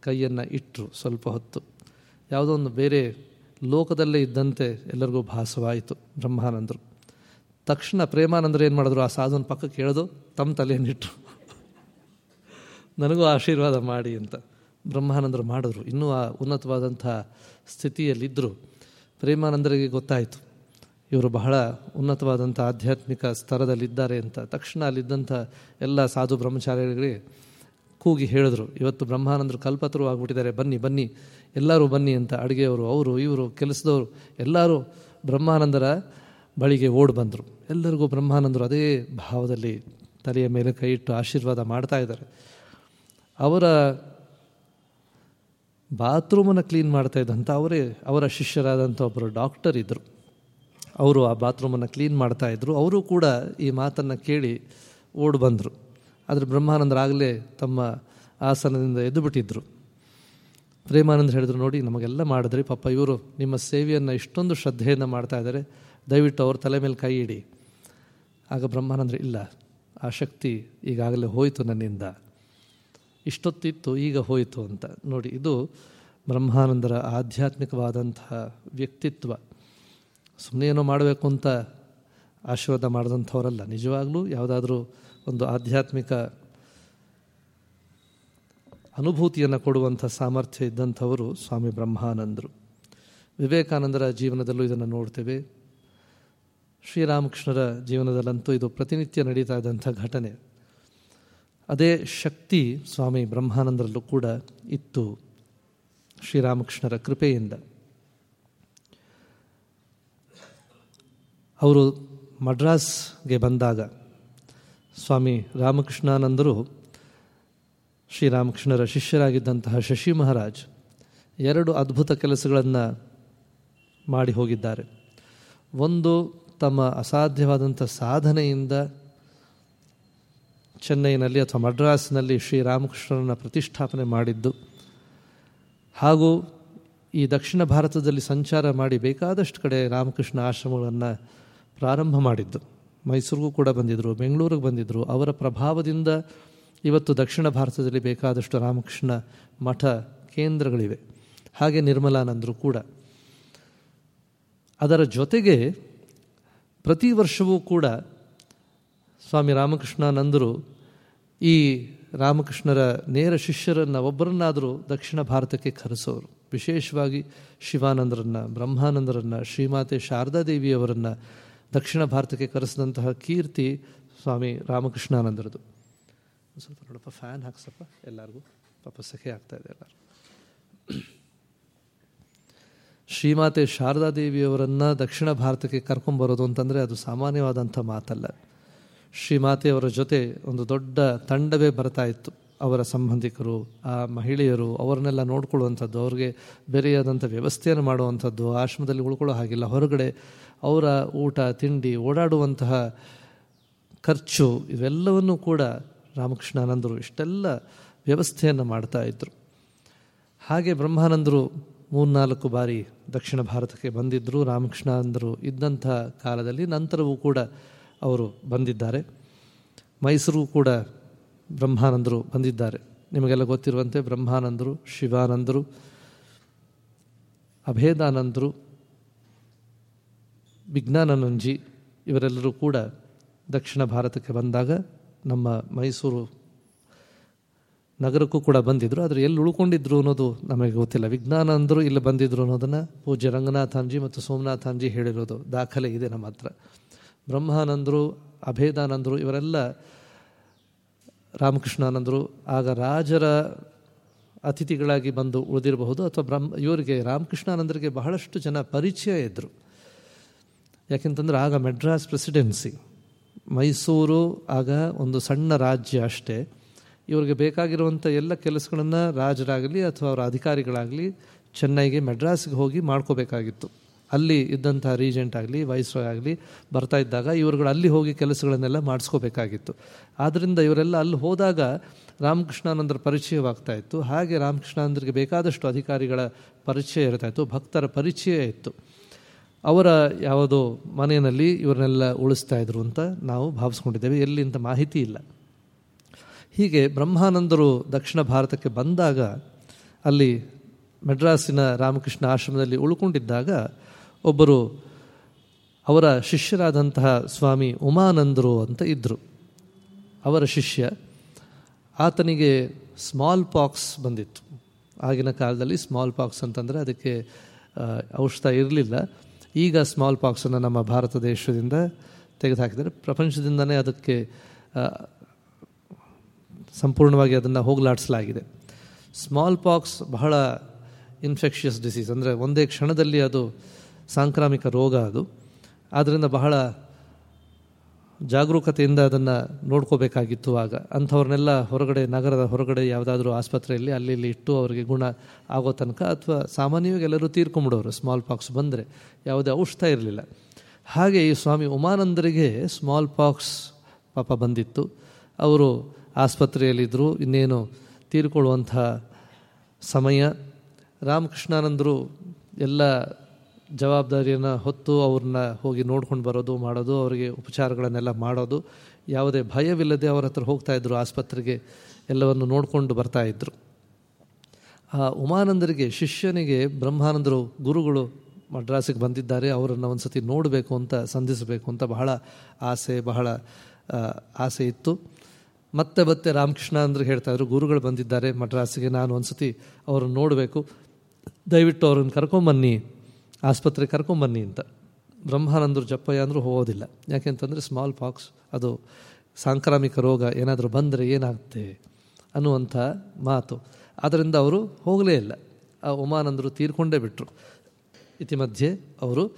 ಕೈಯನ್ನು ಇಟ್ಟರು ಸ್ವಲ್ಪ ಹೊತ್ತು. ಯಾವುದೋ ಒಂದು ಬೇರೆ ಲೋಕದಲ್ಲೇ ಇದ್ದಂತೆ ಎಲ್ಲರಿಗೂ ಭಾಸವಾಯಿತು ಬ್ರಹ್ಮಾನಂದರು. ತಕ್ಷಣ ಪ್ರೇಮಾನಂದರು ಏನು ಮಾಡಿದ್ರು? ಆ ಸಾಧುವನ ಪಕ್ಕಕ್ಕೆ ಎಳೆದು ತಮ್ಮ ತಲೆಯನ್ನಿಟ್ಟರು ನನಗೂ ಆಶೀರ್ವಾದ ಮಾಡಿ ಅಂತ ಬ್ರಹ್ಮಾನಂದರು ಮಾಡಿದ್ರು. ಇನ್ನೂ ಆ ಉನ್ನತವಾದಂಥ ಸ್ಥಿತಿಯಲ್ಲಿದ್ದರು. ಪ್ರೇಮಾನಂದರಿಗೆ ಗೊತ್ತಾಯಿತು, ಇವರು ಬಹಳ ಉನ್ನತವಾದಂಥ ಆಧ್ಯಾತ್ಮಿಕ ಸ್ತರದಲ್ಲಿದ್ದಾರೆ ಅಂತ. ತಕ್ಷಣ ಅಲ್ಲಿದ್ದಂಥ ಎಲ್ಲ ಸಾಧು ಬ್ರಹ್ಮಚಾರಿಗಳಿಗೆ ಕೂಗಿ ಹೇಳಿದ್ರು, ಇವತ್ತು ಬ್ರಹ್ಮಾನಂದರು ಕಲ್ಪತರು ಆಗಿಬಿಟ್ಟಿದ್ದಾರೆ, ಬನ್ನಿ ಬನ್ನಿ, ಎಲ್ಲರೂ ಬನ್ನಿ ಅಂತ ಅಡುಗೆಯವರು, ಅವರು, ಇವರು, ಕೆಲಸದವರು, ಎಲ್ಲರೂ ಬ್ರಹ್ಮಾನಂದರ ಬಳಿಗೆ ಓಡಿ ಬಂದರು. ಎಲ್ಲರಿಗೂ ಬ್ರಹ್ಮಾನಂದರು ಅದೇ ಭಾವದಲ್ಲಿ ತಲೆಯ ಮೇಲೆ ಕೈ ಇಟ್ಟು ಆಶೀರ್ವಾದ ಮಾಡ್ತಾ ಇದ್ದಾರೆ. ಅವರ ಬಾತ್ರೂಮನ್ನು ಕ್ಲೀನ್ ಮಾಡ್ತಾ ಇದ್ದಂಥ ಅವರೇ, ಅವರ ಶಿಷ್ಯರಾದಂಥ ಒಬ್ಬರು ಡಾಕ್ಟರ್ ಇದ್ದರು ಅವರು ಆ ಬಾತ್ರೂಮನ್ನು ಕ್ಲೀನ್ ಮಾಡ್ತಾ ಇದ್ದರು ಅವರು ಕೂಡ ಈ ಮಾತನ್ನು ಕೇಳಿ ಓಡಿ ಬಂದರು. ಆದರೆ ಬ್ರಹ್ಮಾನಂದರಾಗಲೇ ತಮ್ಮ ಆಸನದಿಂದ ಎದ್ದು ಬಿಟ್ಟಿದ್ದರು ಪ್ರೇಮಾನಂದ ಹೇಳಿದ್ರು, ನೋಡಿ, ನಮಗೆಲ್ಲ ಮಾಡಿದ್ರಿ ಪಾಪ ಇವರು ನಿಮ್ಮ ಸೇವೆಯನ್ನು ಇಷ್ಟೊಂದು ಶ್ರದ್ಧೆಯನ್ನು ಮಾಡ್ತಾ ಇದ್ದಾರೆ. ದಯವಿಟ್ಟು ಅವ್ರ ತಲೆ ಮೇಲೆ ಕೈ ಇಡಿ. ಆಗ ಬ್ರಹ್ಮಾನಂದ್ರ, ಇಲ್ಲ, ಆ ಶಕ್ತಿ ಈಗಾಗಲೇ ಹೋಯಿತು ನನ್ನಿಂದ. ಇಷ್ಟೊತ್ತಿತ್ತು, ಈಗ ಹೋಯಿತು ಅಂತ. ನೋಡಿ, ಇದು ಬ್ರಹ್ಮಾನಂದರ ಆಧ್ಯಾತ್ಮಿಕವಾದಂತಹ ವ್ಯಕ್ತಿತ್ವ. ಸುಮ್ಮನೆ ಏನೋ ಮಾಡಬೇಕು ಅಂತ ಆಶೀರ್ವಾದ ಮಾಡಿದಂಥವರಲ್ಲ. ನಿಜವಾಗಲೂ ಯಾವುದಾದ್ರೂ ಒಂದು ಆಧ್ಯಾತ್ಮಿಕ ಅನುಭೂತಿಯನ್ನು ಕೊಡುವಂಥ ಸಾಮರ್ಥ್ಯ ಇದ್ದಂಥವರು ಸ್ವಾಮಿ ಬ್ರಹ್ಮಾನಂದರು. ವಿವೇಕಾನಂದರ ಜೀವನದಲ್ಲೂ ಇದನ್ನು ನೋಡ್ತೇವೆ. ಶ್ರೀರಾಮಕೃಷ್ಣರ ಜೀವನದಲ್ಲಂತೂ ಇದು ಪ್ರತಿನಿತ್ಯ ನಡೀತಾ ಇದ್ದಂಥ ಘಟನೆ. ಅದೇ ಶಕ್ತಿ ಸ್ವಾಮಿ ಬ್ರಹ್ಮಾನಂದರಲ್ಲೂ ಕೂಡ ಇತ್ತು ಶ್ರೀರಾಮಕೃಷ್ಣರ ಕೃಪೆಯಿಂದ. ಅವರು ಮಡ್ರಾಸ್ಗೆ ಬಂದಾಗ ಸ್ವಾಮಿ ರಾಮಕೃಷ್ಣಾನಂದರು ಶ್ರೀರಾಮಕೃಷ್ಣರ ಶಿಷ್ಯರಾಗಿದ್ದಂತಹ ಶಶಿ ಮಹಾರಾಜ್ ಎರಡು ಅದ್ಭುತ ಕೆಲಸಗಳನ್ನು ಮಾಡಿ ಹೋಗಿದ್ದಾರೆ. ಒಂದು ತಮ್ಮ ಅಸಾಧ್ಯವಾದಂಥ ಸಾಧನೆಯಿಂದ ಚೆನ್ನೈನಲ್ಲಿ ಅಥವಾ ಮಡ್ರಾಸ್ನಲ್ಲಿ ಶ್ರೀರಾಮಕೃಷ್ಣರನ್ನು ಪ್ರತಿಷ್ಠಾಪನೆ ಮಾಡಿದ್ದು, ಹಾಗೂ ಈ ದಕ್ಷಿಣ ಭಾರತದಲ್ಲಿ ಸಂಚಾರ ಮಾಡಿ ಬೇಕಾದಷ್ಟು ಕಡೆ ರಾಮಕೃಷ್ಣ ಆಶ್ರಮಗಳನ್ನು ಪ್ರಾರಂಭ ಮಾಡಿದ್ದು. ಮೈಸೂರಿಗೂ ಕೂಡ ಬಂದಿದ್ದರು ಬೆಂಗಳೂರಿಗೆ ಬಂದಿದ್ದರು ಅವರ ಪ್ರಭಾವದಿಂದ ಇವತ್ತು ದಕ್ಷಿಣ ಭಾರತದಲ್ಲಿ ಬೇಕಾದಷ್ಟು ರಾಮಕೃಷ್ಣ ಮಠ ಕೇಂದ್ರಗಳಿವೆ. ಹಾಗೆ ನಿರ್ಮಲಾನಂದರು ಕೂಡ. ಅದರ ಜೊತೆಗೆ ಪ್ರತಿ ವರ್ಷವೂ ಕೂಡ ಸ್ವಾಮಿ ರಾಮಕೃಷ್ಣಾನಂದರು ಈ ರಾಮಕೃಷ್ಣರ ನೇರ ಶಿಷ್ಯರನ್ನು ಒಬ್ಬರನ್ನಾದರೂ ದಕ್ಷಿಣ ಭಾರತಕ್ಕೆ ಕರೆಸೋರು. ವಿಶೇಷವಾಗಿ ಶಿವಾನಂದರನ್ನು, ಬ್ರಹ್ಮಾನಂದರನ್ನು, ಶ್ರೀಮಾತೆ ಶಾರದಾದೇವಿಯವರನ್ನು ದಕ್ಷಿಣ ಭಾರತಕ್ಕೆ ಕರೆಸಿದಂತಹ ಕೀರ್ತಿ ಸ್ವಾಮಿ ರಾಮಕೃಷ್ಣಾನಂದರದು. ಸ್ವಲ್ಪ ನೋಡಪ್ಪ ಫ್ಯಾನ್ ಹಾಕ್ಸಪ್ಪ ಎಲ್ಲರಿಗೂ. ಪಾಪ ಸಖೆ ಆಗ್ತಾ ಇದೆ ಎಲ್ಲರೂ ಶ್ರೀಮಾತೆ ಶಾರದಾದೇವಿಯವರನ್ನು ದಕ್ಷಿಣ ಭಾರತಕ್ಕೆ ಕರ್ಕೊಂಬರೋದು ಅಂತಂದರೆ ಅದು ಸಾಮಾನ್ಯವಾದಂಥ ಮಾತಲ್ಲ. ಶ್ರೀಮಾತೆಯವರ ಜೊತೆ ಒಂದು ದೊಡ್ಡ ತಂಡವೇ ಬರ್ತಾ ಇತ್ತು. ಅವರ ಸಂಬಂಧಿಕರು, ಆ ಮಹಿಳೆಯರು, ಅವರನ್ನೆಲ್ಲ ನೋಡ್ಕೊಳ್ಳುವಂಥದ್ದು, ಅವ್ರಿಗೆ ಬೇರೆಯಾದಂಥ ವ್ಯವಸ್ಥೆಯನ್ನು ಮಾಡುವಂಥದ್ದು, ಆಶ್ರಮದಲ್ಲಿ ಉಳ್ಕೊಳ್ಳೋ ಹಾಗಿಲ್ಲ. ಹೊರಗಡೆ ಅವರ ಊಟ, ತಿಂಡಿ, ಓಡಾಡುವಂತಹ ಖರ್ಚು ಇವೆಲ್ಲವನ್ನೂ ಕೂಡ ರಾಮಕೃಷ್ಣಾನಂದರು ಇಷ್ಟೆಲ್ಲ ವ್ಯವಸ್ಥೆಯನ್ನು ಮಾಡ್ತಾ ಇದ್ದರು ಹಾಗೆ ಬ್ರಹ್ಮಾನಂದರು ಮೂರ್ನಾಲ್ಕು ಬಾರಿ ದಕ್ಷಿಣ ಭಾರತಕ್ಕೆ ಬಂದಿದ್ದರು ರಾಮಕೃಷ್ಣಾನಂದರು ಇದ್ದಂಥ ಕಾಲದಲ್ಲಿ ನಂತರವೂ ಕೂಡ ಅವರು ಬಂದಿದ್ದಾರೆ. ಮೈಸೂರು ಕೂಡ ಬ್ರಹ್ಮಾನಂದರು ಬಂದಿದ್ದಾರೆ. ನಿಮಗೆಲ್ಲ ಗೊತ್ತಿರುವಂತೆ ಬ್ರಹ್ಮಾನಂದರು, ಶಿವಾನಂದರು, ಅಭೇದಾನಂದರು ವಿಜ್ಞಾನಾನಂಜಿ ಇವರೆಲ್ಲರೂ ಕೂಡ ದಕ್ಷಿಣ ಭಾರತಕ್ಕೆ ಬಂದಾಗ ನಮ್ಮ ಮೈಸೂರು ನಗರಕ್ಕೂ ಕೂಡ ಬಂದಿದ್ದರು ಆದರೆ ಎಲ್ಲಿ ಉಳ್ಕೊಂಡಿದ್ರು ಅನ್ನೋದು ನಮಗೆ ಗೊತ್ತಿಲ್ಲ. ವಿಜ್ಞಾನಂದರು ಇಲ್ಲಿ ಬಂದಿದ್ರು ಅನ್ನೋದನ್ನು ಪೂಜ್ಯ ರಂಗನಾಥಾಂಜಿ ಮತ್ತು ಸೋಮನಾಥಾಂಜಿ ಹೇಳಿರೋದು. ದಾಖಲೆ ಇದೆ ನಮ್ಮ ಹತ್ರ. ಬ್ರಹ್ಮಾನಂದರು, ಅಭೇದಾನಂದರು, ಇವರೆಲ್ಲ ರಾಮಕೃಷ್ಣಾನಂದರು. ಆಗ ರಾಜರ ಅತಿಥಿಗಳಾಗಿ ಬಂದು ಉಳಿದಿರಬಹುದು ಅಥವಾ ಬ್ರಹ್ಮ, ಇವರಿಗೆ ರಾಮಕೃಷ್ಣಾನಂದರಿಗೆ ಬಹಳಷ್ಟು ಜನ ಪರಿಚಯ ಇದ್ದರು ಯಾಕೆಂತಂದ್ರೆ ಆಗ ಮೆಡ್ರಾಸ್ ಪ್ರೆಸಿಡೆನ್ಸಿ ಮೈಸೂರು ಆಗ ಒಂದು ಸಣ್ಣ ರಾಜ್ಯ ಅಷ್ಟೇ. ಇವರಿಗೆ ಬೇಕಾಗಿರುವಂಥ ಎಲ್ಲ ಕೆಲಸಗಳನ್ನು ರಾಜರಾಗಲಿ ಅಥವಾ ಅವರ ಅಧಿಕಾರಿಗಳಾಗಲಿ ಚೆನ್ನೈಗೆ ಮೆಡ್ರಾಸ್ಗೆ ಹೋಗಿ ಮಾಡ್ಕೋಬೇಕಾಗಿತ್ತು. ಅಲ್ಲಿ ಇದ್ದಂಥ ರೀಜೆಂಟ್ ಆಗಲಿ ವೈಸ್ರಾಯ್ ಆಗಲಿ ಬರ್ತಾ ಇದ್ದಾಗ ಇವರುಗಳು ಅಲ್ಲಿ ಹೋಗಿ ಕೆಲಸಗಳನ್ನೆಲ್ಲ ಮಾಡಿಸ್ಕೋಬೇಕಾಗಿತ್ತು. ಆದ್ದರಿಂದ ಇವರೆಲ್ಲ ಅಲ್ಲಿ ಹೋದಾಗ ರಾಮಕೃಷ್ಣಾನಂದರ ಪರಿಚಯವಾಗ್ತಾ ಇತ್ತು. ಹಾಗೆ ರಾಮಕೃಷ್ಣಾನಂದರಿಗೆ ಬೇಕಾದಷ್ಟು ಅಧಿಕಾರಿಗಳ ಪರಿಚಯ ಇರ್ತಾಯಿತ್ತು ಭಕ್ತರ ಪರಿಚಯ ಇತ್ತು. ಅವರ ಯಾವುದೋ ಮನೆಯಲ್ಲಿ ಇವರನ್ನೆಲ್ಲ ಉಳಿಸ್ತಾ ಇದ್ರು ಅಂತ ನಾವು ಭಾವಿಸ್ಕೊಂಡಿದ್ದೇವೆ. ಎಲ್ಲಿಂತ ಮಾಹಿತಿ ಇಲ್ಲ. ಹೀಗೆ ಬ್ರಹ್ಮಾನಂದರು ದಕ್ಷಿಣ ಭಾರತಕ್ಕೆ ಬಂದಾಗ, ಅಲ್ಲಿ ಮೆಡ್ರಾಸಿನ ರಾಮಕೃಷ್ಣ ಆಶ್ರಮದಲ್ಲಿ ಉಳ್ಕೊಂಡಿದ್ದಾಗ ಒಬ್ಬರು ಅವರ ಶಿಷ್ಯರಾದಂತಹ ಸ್ವಾಮಿ ಉಮಾನಂದರು ಅಂತ ಇದ್ದರು ಅವರ ಶಿಷ್ಯ ಆತನಿಗೆ ಸ್ಮಾಲ್ ಪಾಕ್ಸ್ ಬಂದಿತ್ತು. ಆಗಿನ ಕಾಲದಲ್ಲಿ ಸ್ಮಾಲ್ ಪಾಕ್ಸ್ ಅಂತಂದರೆ ಅದಕ್ಕೆ ಔಷಧ ಇರಲಿಲ್ಲ. ಈಗ ಸ್ಮಾಲ್ ಪಾಕ್ಸನ್ನು ನಮ್ಮ ಭಾರತ ದೇಶದಿಂದ ತೆಗೆದುಹಾಕಿದರೆ ಪ್ರಪಂಚದಿಂದನೇ ಅದಕ್ಕೆ ಸಂಪೂರ್ಣವಾಗಿ ಅದನ್ನು ಹೋಗಲಾಡಿಸಲಾಗಿದೆ. ಸ್ಮಾಲ್ ಪಾಕ್ಸ್ ಬಹಳ ಇನ್ಫೆಕ್ಷಿಯಸ್ ಡಿಸೀಸ್ ಅಂದರೆ ಒಂದೇ ಕ್ಷಣದಲ್ಲಿ ಅದು ಸಾಂಕ್ರಾಮಿಕ ರೋಗ ಅದು. ಆದ್ದರಿಂದ ಬಹಳ ಜಾಗರೂಕತೆಯಿಂದ ಅದನ್ನು ನೋಡ್ಕೋಬೇಕಾಗಿತ್ತು ಆಗ. ಅಂಥವ್ರನ್ನೆಲ್ಲ ಹೊರಗಡೆ, ನಗರದ ಹೊರಗಡೆ ಯಾವುದಾದ್ರೂ ಆಸ್ಪತ್ರೆಯಲ್ಲಿ ಅಲ್ಲಿ ಇಲ್ಲಿ ಇಟ್ಟು ಅವರಿಗೆ ಗುಣ ಆಗೋ ತನಕ ಅಥವಾ ಸಾಮಾನ್ಯವಾಗಿ ಎಲ್ಲರೂ ತೀರ್ಕೊಂಬಿಡೋರು ಸ್ಮಾಲ್ ಪಾಕ್ಸ್ ಬಂದರೆ ಯಾವುದೇ ಔಷಧ ಇರಲಿಲ್ಲ. ಹಾಗೆ ಈ ಸ್ವಾಮಿ ಉಮಾನಂದರಿಗೆ ಸ್ಮಾಲ್ ಪಾಕ್ಸ್ ಪಾಪ ಬಂದಿತ್ತು. ಅವರು ಆಸ್ಪತ್ರೆಯಲ್ಲಿದ್ದರು ಇನ್ನೇನು ತೀರ್ಕೊಳ್ಳುವಂಥ ಸಮಯ. ರಾಮಕೃಷ್ಣಾನಂದರು ಎಲ್ಲ ಜವಾಬ್ದಾರಿಯನ್ನು ಹೊತ್ತು ಅವ್ರನ್ನ ಹೋಗಿ ನೋಡ್ಕೊಂಡು ಬರೋದು, ಮಾಡೋದು, ಅವರಿಗೆ ಉಪಚಾರಗಳನ್ನೆಲ್ಲ ಮಾಡೋದು, ಯಾವುದೇ ಭಯವಿಲ್ಲದೆ ಅವರ ಹತ್ರ ಹೋಗ್ತಾಯಿದ್ರು ಆಸ್ಪತ್ರೆಗೆ ಎಲ್ಲವನ್ನು ನೋಡಿಕೊಂಡು ಬರ್ತಾಯಿದ್ರು ಆ ಉಮಾನಂದರಿಗೆ ಶಿಷ್ಯನಿಗೆ ಬ್ರಹ್ಮಾನಂದರು ಗುರುಗಳು ಮಡ್ರಾಸಿಗೆ ಬಂದಿದ್ದಾರೆ, ಅವರನ್ನು ಒಂದು ಸತಿ ನೋಡಬೇಕು ಅಂತ, ಸಂಧಿಸಬೇಕು ಅಂತ ಬಹಳ ಆಸೆ ಬಹಳ ಆಸೆ ಇತ್ತು. ಮತ್ತೆ ಮತ್ತೆ ರಾಮಕೃಷ್ಣ ಅಂದ್ರೆ ಹೇಳ್ತಾಯಿದ್ರು ಗುರುಗಳು ಬಂದಿದ್ದಾರೆ ಮಡ್ರಾಸಿಗೆ ನಾನು ಒಂದು ಸತಿ ಅವ್ರನ್ನ ನೋಡಬೇಕು. ದಯವಿಟ್ಟು ಅವ್ರನ್ನ ಕರ್ಕೊಂಬನ್ನಿ ಆಸ್ಪತ್ರೆಗೆ ಕರ್ಕೊಂಬನ್ನಿ ಅಂತ. ಬ್ರಹ್ಮಾನಂದರು ಜಪ್ಪಯ್ಯ ಅಂದರೂ ಹೋಗೋದಿಲ್ಲ. ಯಾಕೆಂತಂದರೆ ಸ್ಮಾಲ್ ಪಾಕ್ಸ್ ಅದು ಸಾಂಕ್ರಾಮಿಕ ರೋಗ ಏನಾದರೂ ಬಂದರೆ ಏನಾಗುತ್ತೆ ಅನ್ನುವಂಥ ಮಾತು. ಆದ್ದರಿಂದ ಅವರು ಹೋಗಲೇ ಇಲ್ಲ. ಆ ಉಮಾನಂದರು ತೀರ್ಕೊಂಡೇ ಬಿಟ್ಟರು ಇತಿಮಧ್ಯೆ ಅವರು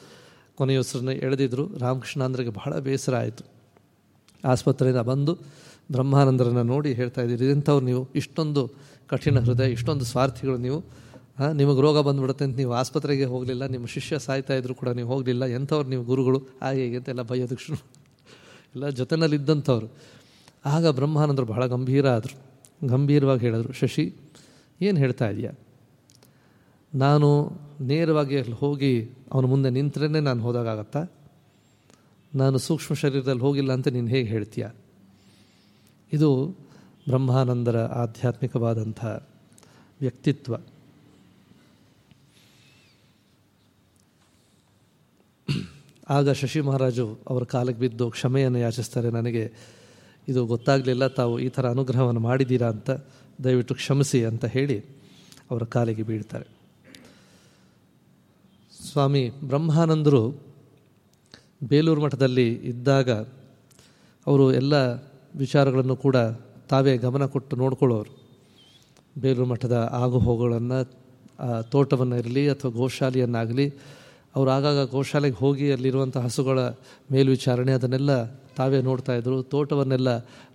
ಕೊನೆಯುಸರನ್ನ ಎಳೆದಿದ್ರು. ರಾಮಕೃಷ್ಣ ಅಂದ್ರಿಗೆ ಬಹಳ ಬೇಸರ ಆಯಿತು. ಆಸ್ಪತ್ರೆಯಿಂದ ಬಂದು ಬ್ರಹ್ಮಾನಂದರನ್ನು ನೋಡಿ ಹೇಳ್ತಾ ಇದ್ದೀರಿ ಇಂಥವ್ರು ನೀವು? ಇಷ್ಟೊಂದು ಕಠಿಣ ಹೃದಯ, ಇಷ್ಟೊಂದು ಸ್ವಾರ್ಥಿಗಳು ನೀವು. ನಿಮಗೆ ರೋಗ ಬಂದುಬಿಡುತ್ತೆ ಅಂತ ನೀವು ಆಸ್ಪತ್ರೆಗೆ ಹೋಗಲಿಲ್ಲ, ನಿಮ್ಮ ಶಿಷ್ಯ ಸಾಯ್ತಾ ಇದ್ರು ಕೂಡ ನೀವು ಹೋಗಲಿಲ್ಲ, ಎಂಥವ್ರು ನೀವು ಗುರುಗಳು? ಹಾಗೆ ಹೀಗೆ ಅಂತೆಲ್ಲ ಶುರು ಎಲ್ಲ ಜೊತೆನಲ್ಲಿದ್ದಂಥವ್ರು. ಆಗ ಬ್ರಹ್ಮಾನಂದರು ಬಹಳ ಗಂಭೀರ ಆದರು. ಗಂಭೀರವಾಗಿ ಹೇಳಿದ್ರು, ಶಶಿ, ಏನು ಹೇಳ್ತಾ ಇದೆಯಾ ನಾನು ನೇರವಾಗಿ ಅಲ್ಲಿ ಹೋಗಿ ಅವನ ಮುಂದೆ ನಿಂತರೇ ನಾನು ಹೋದಾಗತ್ತಾ ನಾನು ಸೂಕ್ಷ್ಮ ಶರೀರದಲ್ಲಿ ಹೋಗಿಲ್ಲ ಅಂತ ನೀನು ಹೇಗೆ ಹೇಳ್ತೀಯ? ಇದು ಬ್ರಹ್ಮಾನಂದರ ಆಧ್ಯಾತ್ಮಿಕವಾದಂಥ ವ್ಯಕ್ತಿತ್ವ. ಆಗ ಶಶಿ ಮಹಾರಾಜು ಅವರ ಕಾಲಕ್ಕೆ ಬಿದ್ದು ಕ್ಷಮೆಯನ್ನು ಯಾಚಿಸ್ತಾರೆ, ನನಗೆ ಇದು ಗೊತ್ತಾಗಲಿಲ್ಲ, ತಾವು ಈ ಥರ ಅನುಗ್ರಹವನ್ನು ಮಾಡಿದ್ದೀರಾ ಅಂತ ದಯವಿಟ್ಟು ಕ್ಷಮಿಸಿ ಅಂತ ಹೇಳಿ ಅವರ ಕಾಲಿಗೆ ಬೀಳ್ತಾರೆ. ಸ್ವಾಮಿ, ಬ್ರಹ್ಮಾನಂದರು ಬೇಲೂರು ಮಠದಲ್ಲಿ ಇದ್ದಾಗ ಅವರು ಎಲ್ಲ ವಿಚಾರಗಳನ್ನು ಕೂಡ ತಾವೇ ಗಮನ ಕೊಟ್ಟು ನೋಡ್ಕೊಳ್ಳೋರು. ಬೇಲೂರು ಮಠದ ಆಗು ತೋಟವನ್ನು ಇರಲಿ ಅಥವಾ ಗೋಶಾಲೆಯನ್ನಾಗಲಿ ಅವರು ಆಗಾಗ ಗೋಶಾಲೆಗೆ ಹೋಗಿ ಅಲ್ಲಿರುವಂಥ ಹಸುಗಳ ಮೇಲ್ವಿಚಾರಣೆ, ಅದನ್ನೆಲ್ಲ ತಾವೇ ನೋಡ್ತಾಯಿದ್ರು ತೋಟವನ್ನೆಲ್ಲ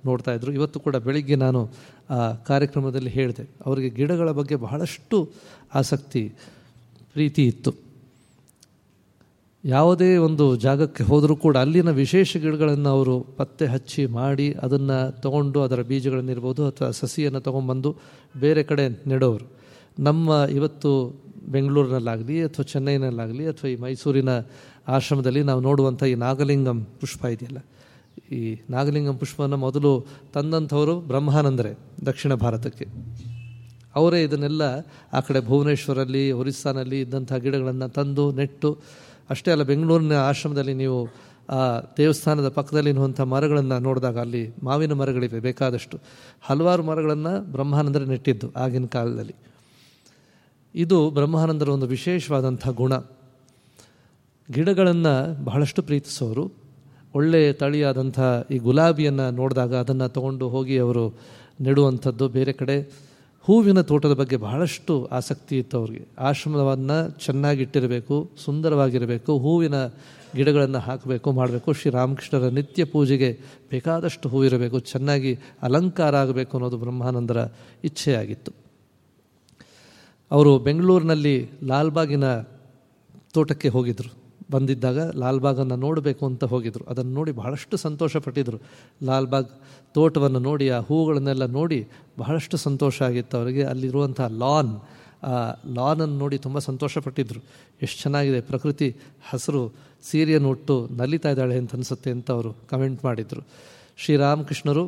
ನೋಡ್ತಾಯಿದ್ರು ಇವತ್ತು ಕೂಡ ಬೆಳಿಗ್ಗೆ ನಾನು ಆ ಕಾರ್ಯಕ್ರಮದಲ್ಲಿ ಹೇಳಿದೆ, ಅವರಿಗೆ ಗಿಡಗಳ ಬಗ್ಗೆ ಬಹಳಷ್ಟು ಆಸಕ್ತಿ, ಪ್ರೀತಿ ಇತ್ತು. ಯಾವುದೇ ಒಂದು ಜಾಗಕ್ಕೆ ಹೋದರೂ ಕೂಡ ಅಲ್ಲಿನ ವಿಶೇಷ ಗಿಡಗಳನ್ನು ಅವರು ಪತ್ತೆ ಹಚ್ಚಿ ಮಾಡಿ ಅದನ್ನು ತಗೊಂಡು ಅದರ ಬೀಜಗಳನ್ನಿರ್ಬೋದು ಅಥವಾ ಸಸಿಯನ್ನು ತೊಗೊಂಬಂದು ಬೇರೆ ಕಡೆ ನೆಡೋರು. ನಮ್ಮ ಇವತ್ತು ಬೆಂಗಳೂರಿನಲ್ಲಾಗಲಿ ಅಥವಾ ಚೆನ್ನೈನಲ್ಲಾಗಲಿ ಅಥವಾ ಈ ಮೈಸೂರಿನ ಆಶ್ರಮದಲ್ಲಿ ನಾವು ನೋಡುವಂಥ ಈ ನಾಗಲಿಂಗಂ ಪುಷ್ಪ ಇದೆಯಲ್ಲ, ಈ ನಾಗಲಿಂಗಂ ಪುಷ್ಪವನ್ನು ಮೊದಲು ತಂದಂಥವರು ಬ್ರಹ್ಮಾನಂದರೇ ದಕ್ಷಿಣ ಭಾರತಕ್ಕೆ. ಅವರೇ ಇದನ್ನೆಲ್ಲ ಆ ಕಡೆ ಭುವನೇಶ್ವರಲ್ಲಿ, ಒರಿಸ್ಸಾನಲ್ಲಿ ಇದ್ದಂಥ ಗಿಡಗಳನ್ನು ತಂದು ನೆಟ್ಟು, ಅಷ್ಟೇ ಅಲ್ಲ ಬೆಂಗಳೂರಿನ ಆಶ್ರಮದಲ್ಲಿ ನೀವು ಆ ದೇವಸ್ಥಾನದ ಪಕ್ಕದಲ್ಲಿ ಇರುವಂಥ ಮರಗಳನ್ನು ನೋಡಿದಾಗ ಅಲ್ಲಿ ಮಾವಿನ ಮರಗಳಿವೆ ಬೇಕಾದಷ್ಟು. ಹಲವಾರು ಮರಗಳನ್ನು ಬ್ರಹ್ಮಾನಂದರೇ ನೆಟ್ಟಿದ್ದು ಆಗಿನ ಕಾಲದಲ್ಲಿ. ಇದು ಬ್ರಹ್ಮಾನಂದರ ಒಂದು ವಿಶೇಷವಾದಂಥ ಗುಣ. ಗಿಡಗಳನ್ನು ಬಹಳಷ್ಟು ಪ್ರೀತಿಸೋರು. ಒಳ್ಳೆಯ ತಳಿಯಾದಂಥ ಈ ಗುಲಾಬಿಯನ್ನು ನೋಡಿದಾಗ ಅದನ್ನು ತಗೊಂಡು ಹೋಗಿ ಅವರು ನೆಡುವಂಥದ್ದು ಬೇರೆ ಕಡೆ. ಹೂವಿನ ತೋಟದ ಬಗ್ಗೆ ಬಹಳಷ್ಟು ಆಸಕ್ತಿ ಇತ್ತು ಅವ್ರಿಗೆ. ಆಶ್ರಮವನ್ನು ಚೆನ್ನಾಗಿಟ್ಟಿರಬೇಕು, ಸುಂದರವಾಗಿರಬೇಕು, ಹೂವಿನ ಗಿಡಗಳನ್ನು ಹಾಕಬೇಕು, ಮಾಡಬೇಕು. ಶ್ರೀರಾಮಕೃಷ್ಣರ ನಿತ್ಯ ಪೂಜೆಗೆ ಬೇಕಾದಷ್ಟು ಹೂವಿರಬೇಕು. ಚೆನ್ನಾಗಿ ಅಲಂಕಾರ ಆಗಬೇಕು ಅನ್ನೋದು ಬ್ರಹ್ಮಾನಂದರ ಇಚ್ಛೆಯಾಗಿತ್ತು. ಅವರು ಬೆಂಗಳೂರಿನಲ್ಲಿ ಲಾಲ್ಬಾಗಿನ ತೋಟಕ್ಕೆ ಹೋಗಿದ್ದರು ಬಂದಿದ್ದಾಗ ಲಾಲ್ಬಾಗನ್ನು ನೋಡಬೇಕು ಅಂತ ಹೋಗಿದ್ದರು ಅದನ್ನು ನೋಡಿ ಬಹಳಷ್ಟು ಸಂತೋಷಪಟ್ಟಿದ್ದರು ಲಾಲ್ಬಾಗ್ ತೋಟವನ್ನು ನೋಡಿ, ಆ ಹೂಗಳನ್ನೆಲ್ಲ ನೋಡಿ ಬಹಳಷ್ಟು ಸಂತೋಷ ಆಗಿತ್ತು ಅವರಿಗೆ. ಅಲ್ಲಿರುವಂಥ ಲಾನ್, ಆ ಲಾನನ್ನು ನೋಡಿ ತುಂಬ ಸಂತೋಷಪಟ್ಟಿದ್ದರು ಎಷ್ಟು ಚೆನ್ನಾಗಿದೆ, ಪ್ರಕೃತಿ ಹಸಿರು, ಸೀರೆಯನ್ನು ಉಟ್ಟು ನಲಿತಾ ಇದ್ದಾಳೆ ಅಂತ ಅನಿಸುತ್ತೆ ಅಂತ ಅವರು ಕಮೆಂಟ್ ಮಾಡಿದರು. ಶ್ರೀರಾಮಕೃಷ್ಣರು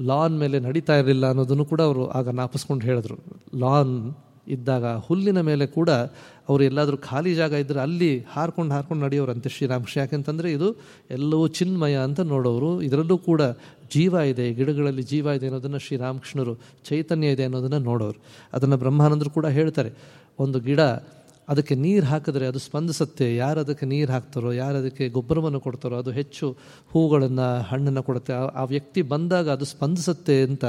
ಲಾನ್ ಮೇಲೆ ನಡೀತಾ ಇರಲಿಲ್ಲ ಅನ್ನೋದನ್ನು ಕೂಡ ಅವರು ಆಗ ನಾಪಿಸ್ಕೊಂಡು ಹೇಳಿದ್ರು. ಲಾನ್ ಇದ್ದಾಗ ಹುಲ್ಲಿನ ಮೇಲೆ ಕೂಡ ಅವರು ಎಲ್ಲಾದರೂ ಖಾಲಿ ಜಾಗ ಇದ್ದರೆ ಅಲ್ಲಿ ಹಾರ್ಕೊಂಡು ಹಾರ್ಕೊಂಡು ನಡೆಯೋರಂತೆ ಶ್ರೀರಾಮಕೃಷ್ಣ ಯಾಕೆಂತಂದರೆ ಇದು ಎಲ್ಲವೂ ಚಿನ್ಮಯ ಅಂತ ನೋಡೋರು. ಇದರಲ್ಲೂ ಕೂಡ ಜೀವ ಇದೆ, ಗಿಡಗಳಲ್ಲಿ ಜೀವ ಇದೆ ಅನ್ನೋದನ್ನು ಶ್ರೀರಾಮಕೃಷ್ಣರು, ಚೈತನ್ಯ ಇದೆ ಅನ್ನೋದನ್ನು ನೋಡೋರು. ಅದನ್ನು ಬ್ರಹ್ಮಾನಂದರು ಕೂಡ ಹೇಳ್ತಾರೆ. ಒಂದು ಗಿಡ ಅದಕ್ಕೆ ನೀರು ಹಾಕಿದ್ರೆ ಅದು ಸ್ಪಂದಿಸುತ್ತೆ. ಯಾರು ಅದಕ್ಕೆ ನೀರು ಹಾಕ್ತಾರೋ, ಯಾರು ಅದಕ್ಕೆ ಗೊಬ್ಬರವನ್ನು ಕೊಡ್ತಾರೋ, ಅದು ಹೆಚ್ಚು ಹೂಗಳನ್ನು, ಹಣ್ಣನ್ನು ಕೊಡುತ್ತೆ. ಆ ವ್ಯಕ್ತಿ ಬಂದಾಗ ಅದು ಸ್ಪಂದಿಸುತ್ತೆ ಅಂತ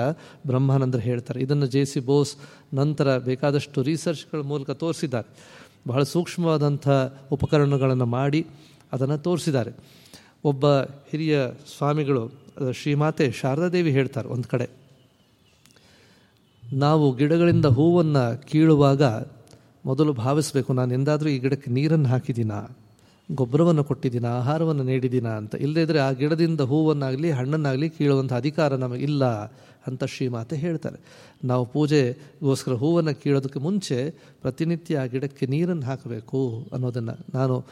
ಬ್ರಹ್ಮಾನಂದರು ಹೇಳ್ತಾರೆ. ಇದನ್ನು ಜೆ ಸಿ ಬೋಸ್ ನಂತರ ಬೇಕಾದಷ್ಟು ರಿಸರ್ಚ್ಗಳ ಮೂಲಕ ತೋರಿಸಿದ್ದಾರೆ. ಬಹಳ ಸೂಕ್ಷ್ಮವಾದಂಥ ಉಪಕರಣಗಳನ್ನು ಮಾಡಿ ಅದನ್ನು ತೋರಿಸಿದ್ದಾರೆ. ಒಬ್ಬ ಹಿರಿಯ ಸ್ವಾಮಿಗಳು ಶ್ರೀಮಾತೆ ಶಾರದಾದೇವಿ ಹೇಳ್ತಾರೆ ಒಂದು ಕಡೆ. ನಾವು ಗಿಡಗಳಿಂದ ಹೂವನ್ನು ಕೀಳುವಾಗ ಮೊದಲು ಭಾವಿಸಬೇಕು, ನಾನು ಎಂದಾದರೂ ಈ ಗಿಡಕ್ಕೆ ನೀರನ್ನು ಹಾಕಿದ್ದೀನಾ? ಗೊಬ್ಬರವನ್ನು ಕೊಟ್ಟಿದ್ದೀನ? ಆಹಾರವನ್ನು ನೀಡಿದ್ದೀನ ಅಂತ. ಇಲ್ಲದೇ ಇದ್ದರೆ ಆ ಗಿಡದಿಂದ ಹೂವನ್ನಾಗಲಿ, ಹಣ್ಣನ್ನಾಗಲಿ ಕೀಳುವಂಥ ಅಧಿಕಾರ ಇಲ್ಲ ಅಂತ ಶ್ರೀಮಾತೆ ಹೇಳ್ತಾರೆ. ನಾವು ಪೂಜೆಗೋಸ್ಕರ ಹೂವನ್ನು ಕೀಳೋದಕ್ಕೆ ಮುಂಚೆ ಪ್ರತಿನಿತ್ಯ ಆ ಗಿಡಕ್ಕೆ ನೀರನ್ನು ಹಾಕಬೇಕು ಅನ್ನೋದನ್ನು ನಾನು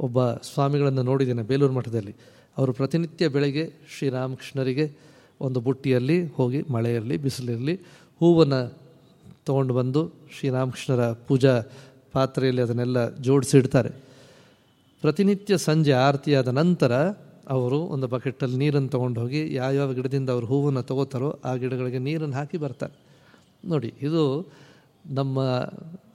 ಒಬ್ಬ ಸ್ವಾಮಿಗಳನ್ನು ನೋಡಿದ್ದೇನೆ ಬೇಲೂರು ಮಠದಲ್ಲಿ. ಅವರು ಪ್ರತಿನಿತ್ಯ ಬೆಳಗ್ಗೆ ಶ್ರೀರಾಮಕೃಷ್ಣರಿಗೆ ಒಂದು ಬುಟ್ಟಿಯಲ್ಲಿ ಹೋಗಿ, ಮಳೆಯಲ್ಲಿ ಬಿಸಿಲಿರಲಿ ಹೂವನ್ನು ತೊಗೊಂಡು ಬಂದು ಶ್ರೀರಾಮಕೃಷ್ಣರ ಪೂಜಾ ಪಾತ್ರೆಯಲ್ಲಿ ಅದನ್ನೆಲ್ಲ ಜೋಡಿಸಿಡ್ತಾರೆ. ಪ್ರತಿನಿತ್ಯ ಸಂಜೆ ಆರತಿಯಾದ ನಂತರ ಅವರು ಒಂದು ಬಕೆಟಲ್ಲಿ ನೀರನ್ನು ತೊಗೊಂಡು ಹೋಗಿ ಯಾವ್ಯಾವ ಗಿಡದಿಂದ ಅವರು ಹೂವನ್ನು ತಗೋತಾರೋ ಆ ಗಿಡಗಳಿಗೆ ನೀರನ್ನು ಹಾಕಿ ಬರ್ತಾರೆ. ನೋಡಿ, ಇದು ನಮ್ಮ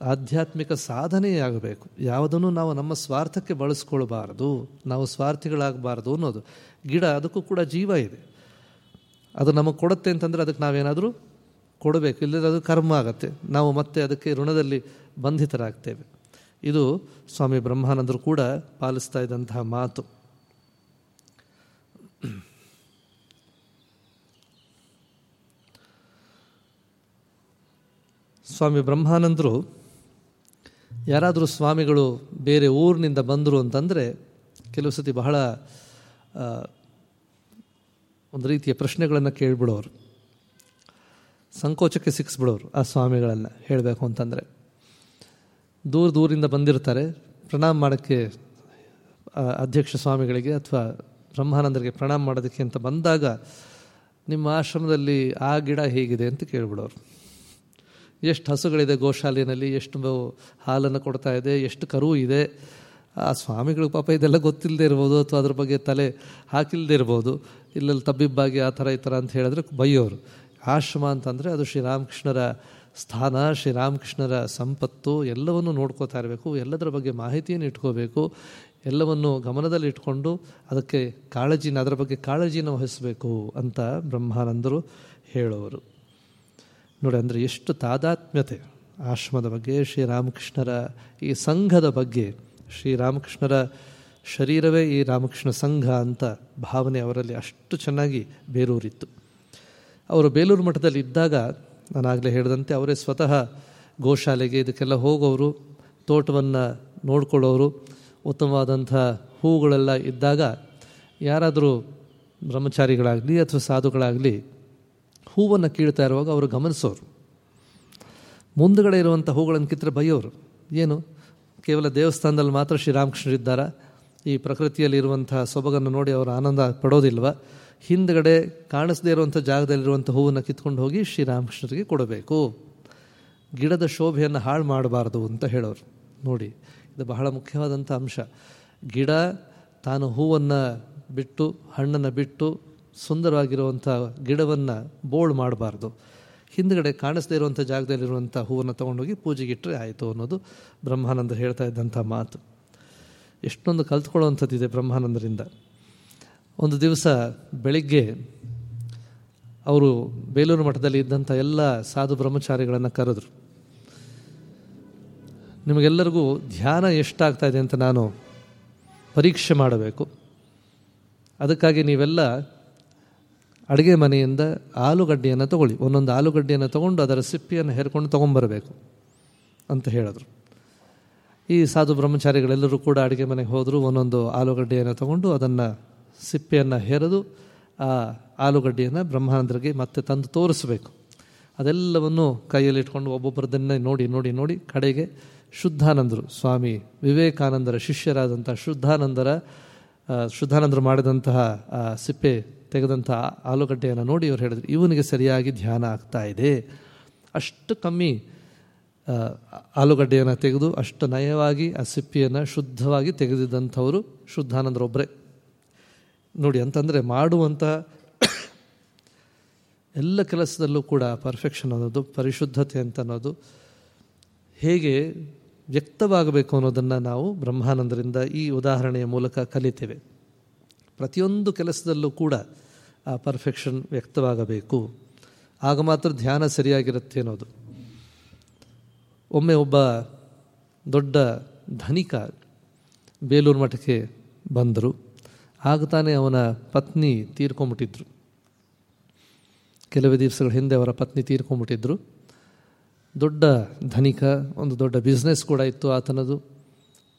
ಆಧ್ಯಾತ್ಮಿಕ ಸಾಧನೆಯಾಗಬೇಕು ಯಾವುದನ್ನು ನಾವು ನಮ್ಮ ಸ್ವಾರ್ಥಕ್ಕೆ ಬಳಸ್ಕೊಳ್ಬಾರ್ದು, ನಾವು ಸ್ವಾರ್ಥಿಗಳಾಗಬಾರ್ದು ಅನ್ನೋದು. ಗಿಡ ಅದಕ್ಕೂ ಕೂಡ ಜೀವ ಇದೆ. ಅದು ನಮಗೆ ಕೊಡುತ್ತೆ ಅಂತಂದರೆ ಅದಕ್ಕೆ ನಾವೇನಾದರೂ ಕೊಡಬೇಕು ಇಲ್ಲದ್ರೆ ಅದು ಕರ್ಮ ಆಗತ್ತೆ. ನಾವು ಮತ್ತೆ ಅದಕ್ಕೆ ಋಣದಲ್ಲಿ ಬಂಧಿತರಾಗ್ತೇವೆ. ಇದು ಸ್ವಾಮಿ ಬ್ರಹ್ಮಾನಂದರು ಕೂಡ ಪಾಲಿಸ್ತಾ ಇದ್ದಂತಹ ಮಾತು. ಸ್ವಾಮಿ ಬ್ರಹ್ಮಾನಂದರು, ಯಾರಾದರೂ ಸ್ವಾಮಿಗಳು ಬೇರೆ ಊರಿನಿಂದ ಬಂದರು ಅಂತಂದರೆ, ಕೆಲವು ಸತಿ ಬಹಳ ಒಂದು ರೀತಿಯ ಪ್ರಶ್ನೆಗಳನ್ನು ಕೇಳಿಬಿಡೋರು. ಸಂಕೋಚಕ್ಕೆ ಸಿಕ್ಸ್ಬಿಡೋರು ಆ ಸ್ವಾಮಿಗಳನ್ನ ಹೇಳಬೇಕು ಅಂತಂದರೆ. ದೂರ ದೂರಿಂದ ಬಂದಿರ್ತಾರೆ. ಪ್ರಣಾಮ ಮಾಡೋಕ್ಕೆ ಅಧ್ಯಕ್ಷ ಸ್ವಾಮಿಗಳಿಗೆ ಅಥವಾ ಬ್ರಹ್ಮಾನಂದರಿಗೆ ಪ್ರಣಾಮ ಮಾಡೋದಕ್ಕೆ ಅಂತ ಬಂದಾಗ ನಿಮ್ಮ ಆಶ್ರಮದಲ್ಲಿ ಆ ಗಿಡ ಹೇಗಿದೆ ಅಂತ ಕೇಳಿಬಿಡೋರು. ಎಷ್ಟು ಹಸುಗಳಿದೆ ಗೋಶಾಲೆಯಲ್ಲಿ ಎಷ್ಟು ಹಾಲನ್ನು ಕೊಡ್ತಾ ಇದೆ, ಎಷ್ಟು ಕರು ಇದೆ. ಆ ಸ್ವಾಮಿಗಳಿಗೆ ಪಾಪ ಇದೆಲ್ಲ ಗೊತ್ತಿಲ್ಲದೆ ಇರ್ಬೋದು ಅಥವಾ ಅದ್ರ ಬಗ್ಗೆ ತಲೆ ಹಾಕಿಲ್ಲದೆ ಇರ್ಬೋದು. ಇಲ್ಲಲ್ಲಿ ತಬ್ಬಿಬ್ಬಾಗಿ ಆ ಥರ ಈ ಥರ ಅಂತ ಹೇಳಿದ್ರೆ ಬೈಯೋರು. ಆಶ್ರಮ ಅಂತಂದರೆ ಅದು ಶ್ರೀರಾಮಕೃಷ್ಣರ ಸ್ಥಾನ, ಶ್ರೀರಾಮಕೃಷ್ಣರ ಸಂಪತ್ತು, ಎಲ್ಲವನ್ನು ನೋಡ್ಕೋತಾ ಇರಬೇಕು, ಎಲ್ಲದರ ಬಗ್ಗೆ ಮಾಹಿತಿಯನ್ನು ಇಟ್ಕೋಬೇಕು, ಎಲ್ಲವನ್ನು ಗಮನದಲ್ಲಿ ಇಟ್ಕೊಂಡು ಅದಕ್ಕೆ ಕಾಳಜಿನ, ಅದರ ಬಗ್ಗೆ ಕಾಳಜಿನ ವಹಿಸಬೇಕು ಅಂತ ಬ್ರಹ್ಮಾನಂದರು ಹೇಳೋರು. ನೋಡಿ, ಅಂದರೆ ಎಷ್ಟು ತಾದಾತ್ಮ್ಯತೆ ಆಶ್ರಮದ ಬಗ್ಗೆ, ಶ್ರೀರಾಮಕೃಷ್ಣರ ಈ ಸಂಘದ ಬಗ್ಗೆ, ಶ್ರೀರಾಮಕೃಷ್ಣರ ಶರೀರವೇ ಈ ರಾಮಕೃಷ್ಣ ಸಂಘ ಅಂತ ಭಾವನೆ ಅವರಲ್ಲಿ ಅಷ್ಟು ಚೆನ್ನಾಗಿ ಬೇರೂರಿತ್ತು. ಅವರು ಬೇಲೂರು ಮಠದಲ್ಲಿ ಇದ್ದಾಗ ನಾನಾಗಲೇ ಹೇಳಿದಂತೆ ಅವರೇ ಸ್ವತಃ ಗೋಶಾಲೆಗೆ ಇದಕ್ಕೆಲ್ಲ ಹೋಗೋರು, ತೋಟವನ್ನು ನೋಡ್ಕೊಳ್ಳೋರು, ಉತ್ತಮವಾದಂಥ ಹೂಗಳೆಲ್ಲ ಇದ್ದಾಗ ಯಾರಾದರೂ ಬ್ರಹ್ಮಚಾರಿಗಳಾಗಲಿ ಅಥವಾ ಸಾಧುಗಳಾಗಲಿ ಹೂವನ್ನು ಕೀಳ್ತಾ ಇರುವಾಗ ಅವರು ಗಮನಿಸೋರು. ಮುಂದುಗಡೆ ಇರುವಂಥ ಹೂಗಳನ್ನು ಕಿತ್ತರೆ ಬೈಯೋರು. ಏನು? ಕೇವಲ ದೇವಸ್ಥಾನದಲ್ಲಿ ಮಾತ್ರ ಶ್ರೀರಾಮಕೃಷ್ಣರಿದ್ದಾರ? ಈ ಪ್ರಕೃತಿಯಲ್ಲಿ ಇರುವಂಥ ಸೊಬಗನ್ನು ನೋಡಿ ಅವರು ಆನಂದ ಪಡೋದಿಲ್ವ? ಹಿಂದ್ಗಡೆ ಕಾಣಿಸದೇ ಇರುವಂಥ ಜಾಗದಲ್ಲಿರುವಂಥ ಹೂವನ್ನು ಕಿತ್ಕೊಂಡು ಹೋಗಿ ಶ್ರೀರಾಮಕೃಷ್ಣರಿಗೆ ಕೊಡಬೇಕು. ಗಿಡದ ಶೋಭೆಯನ್ನು ಹಾಳು ಮಾಡಬಾರ್ದು ಅಂತ ಹೇಳೋರು. ನೋಡಿ, ಇದು ಬಹಳ ಮುಖ್ಯವಾದಂಥ ಅಂಶ. ಗಿಡ ತಾನು ಹೂವನ್ನು ಬಿಟ್ಟು, ಹಣ್ಣನ್ನು ಬಿಟ್ಟು ಸುಂದರವಾಗಿರುವಂಥ ಗಿಡವನ್ನು ಬೋಳ್ ಮಾಡಬಾರ್ದು. ಹಿಂದ್ಗಡೆ ಕಾಣಿಸದೇ ಇರುವಂಥ ಜಾಗದಲ್ಲಿರುವಂಥ ಹೂವನ್ನು ತೊಗೊಂಡೋಗಿ ಪೂಜೆಗಿಟ್ಟರೆ ಆಯಿತು ಅನ್ನೋದು ಬ್ರಹ್ಮಾನಂದ ಹೇಳ್ತಾ ಇದ್ದಂಥ ಮಾತು. ಎಷ್ಟೊಂದು ಕಲ್ತ್ಕೊಳ್ಳುವಂಥದ್ದಿದೆ ಬ್ರಹ್ಮಾನಂದರಿಂದ. ಒಂದು ದಿವಸ ಬೆಳಿಗ್ಗೆ ಅವರು ಬೇಲೂರು ಮಠದಲ್ಲಿ ಇದ್ದಂಥ ಎಲ್ಲ ಸಾಧು ಬ್ರಹ್ಮಚಾರಿಗಳನ್ನು ಕರೆದ್ರು. ನಿಮಗೆಲ್ಲರಿಗೂ ಧ್ಯಾನ ಎಷ್ಟಾಗ್ತಾ ಇದೆ ಅಂತ ನಾನು ಪರೀಕ್ಷೆ ಮಾಡಬೇಕು. ಅದಕ್ಕಾಗಿ ನೀವೆಲ್ಲ ಅಡುಗೆ ಮನೆಯಿಂದ ಆಲೂಗಡ್ಡೆಯನ್ನು ತಗೊಳ್ಳಿ. ಒಂದೊಂದು ಆಲೂಗಡ್ಡೆಯನ್ನು ತಗೊಂಡು ಅದರ ಸಿಪ್ಪಿಯನ್ನು ಹೇರ್ಕೊಂಡು ತೊಗೊಂಬರಬೇಕು ಅಂತ ಹೇಳಿದ್ರು. ಈ ಸಾಧು ಬ್ರಹ್ಮಚಾರಿಗಳೆಲ್ಲರೂ ಕೂಡ ಅಡುಗೆ ಮನೆಗೆ ಹೋದರು, ಒಂದೊಂದು ಆಲೂಗಡ್ಡೆಯನ್ನು ತಗೊಂಡು ಅದನ್ನು ಸಿಪ್ಪೆಯನ್ನು ಹೆರೆದು ಆ ಆಲೂಗಡ್ಡೆಯನ್ನು ಬ್ರಹ್ಮಾನಂದರಿಗೆ ಮತ್ತೆ ತಂದು ತೋರಿಸಬೇಕು. ಅದೆಲ್ಲವನ್ನು ಕೈಯಲ್ಲಿ ಇಟ್ಕೊಂಡು ಒಬ್ಬೊಬ್ಬರದನ್ನೇ ನೋಡಿ ನೋಡಿ ನೋಡಿ ಕಡೆಗೆ ಶುದ್ಧಾನಂದರು. ಸ್ವಾಮಿ ವಿವೇಕಾನಂದರ ಶಿಷ್ಯರಾದಂಥ ಶುದ್ಧಾನಂದರ ಶುದ್ಧಾನಂದರು ಮಾಡಿದಂತಹ ಸಿಪ್ಪೆ ತೆಗೆದಂಥ ಆಲೂಗಡ್ಡೆಯನ್ನು ನೋಡಿ ಇವರು ಹೇಳಿದ್ರು, ಇವನಿಗೆ ಸರಿಯಾಗಿ ಧ್ಯಾನ ಆಗ್ತಾ ಇದೆ. ಅಷ್ಟು ಕಮ್ಮಿ ಆಲೂಗಡ್ಡೆಯನ್ನು ತೆಗೆದು ಅಷ್ಟು ನಯವಾಗಿ ಆ ಸಿಪ್ಪಿಯನ್ನು ಶುದ್ಧವಾಗಿ ತೆಗೆದಿದ್ದಂಥವರು ಶುದ್ಧಾನಂದರೊಬ್ಬರೇ ನೋಡಿ, ಅಂತಂದರೆ ಮಾಡುವಂಥ ಎಲ್ಲ ಕೆಲಸದಲ್ಲೂ ಕೂಡ ಪರ್ಫೆಕ್ಷನ್ ಅನ್ನೋದು, ಪರಿಶುದ್ಧತೆ ಅಂತ ಅನ್ನೋದು ಹೇಗೆ ವ್ಯಕ್ತವಾಗಬೇಕು ಅನ್ನೋದನ್ನು ನಾವು ಬ್ರಹ್ಮಾನಂದರಿಂದ ಈ ಉದಾಹರಣೆಯ ಮೂಲಕ ಕಲಿತೇವೆ. ಪ್ರತಿಯೊಂದು ಕೆಲಸದಲ್ಲೂ ಕೂಡ ಆ ಪರ್ಫೆಕ್ಷನ್ ವ್ಯಕ್ತವಾಗಬೇಕು. ಆಗ ಮಾತ್ರ ಧ್ಯಾನ ಸರಿಯಾಗಿರುತ್ತೆ ಅನ್ನೋದು. ಒಮ್ಮೆ ಒಬ್ಬ ದೊಡ್ಡ ಧನಿಕ ಬೇಲೂರು ಮಠಕ್ಕೆ ಬಂದರು. ಆಗ ತಾನೇ ಅವನ ಪತ್ನಿ ತೀರ್ಕೊಂಬಿಟ್ಟಿದ್ರು. ಕೆಲವೇ ದಿವಸಗಳ ಹಿಂದೆ ಅವರ ಪತ್ನಿ ತೀರ್ಕೊಂಬಿಟ್ಟಿದ್ರು. ದೊಡ್ಡ ಧನಿಕ, ಒಂದು ದೊಡ್ಡ ಬಿಸ್ನೆಸ್ ಕೂಡ ಇತ್ತು ಆತನದು.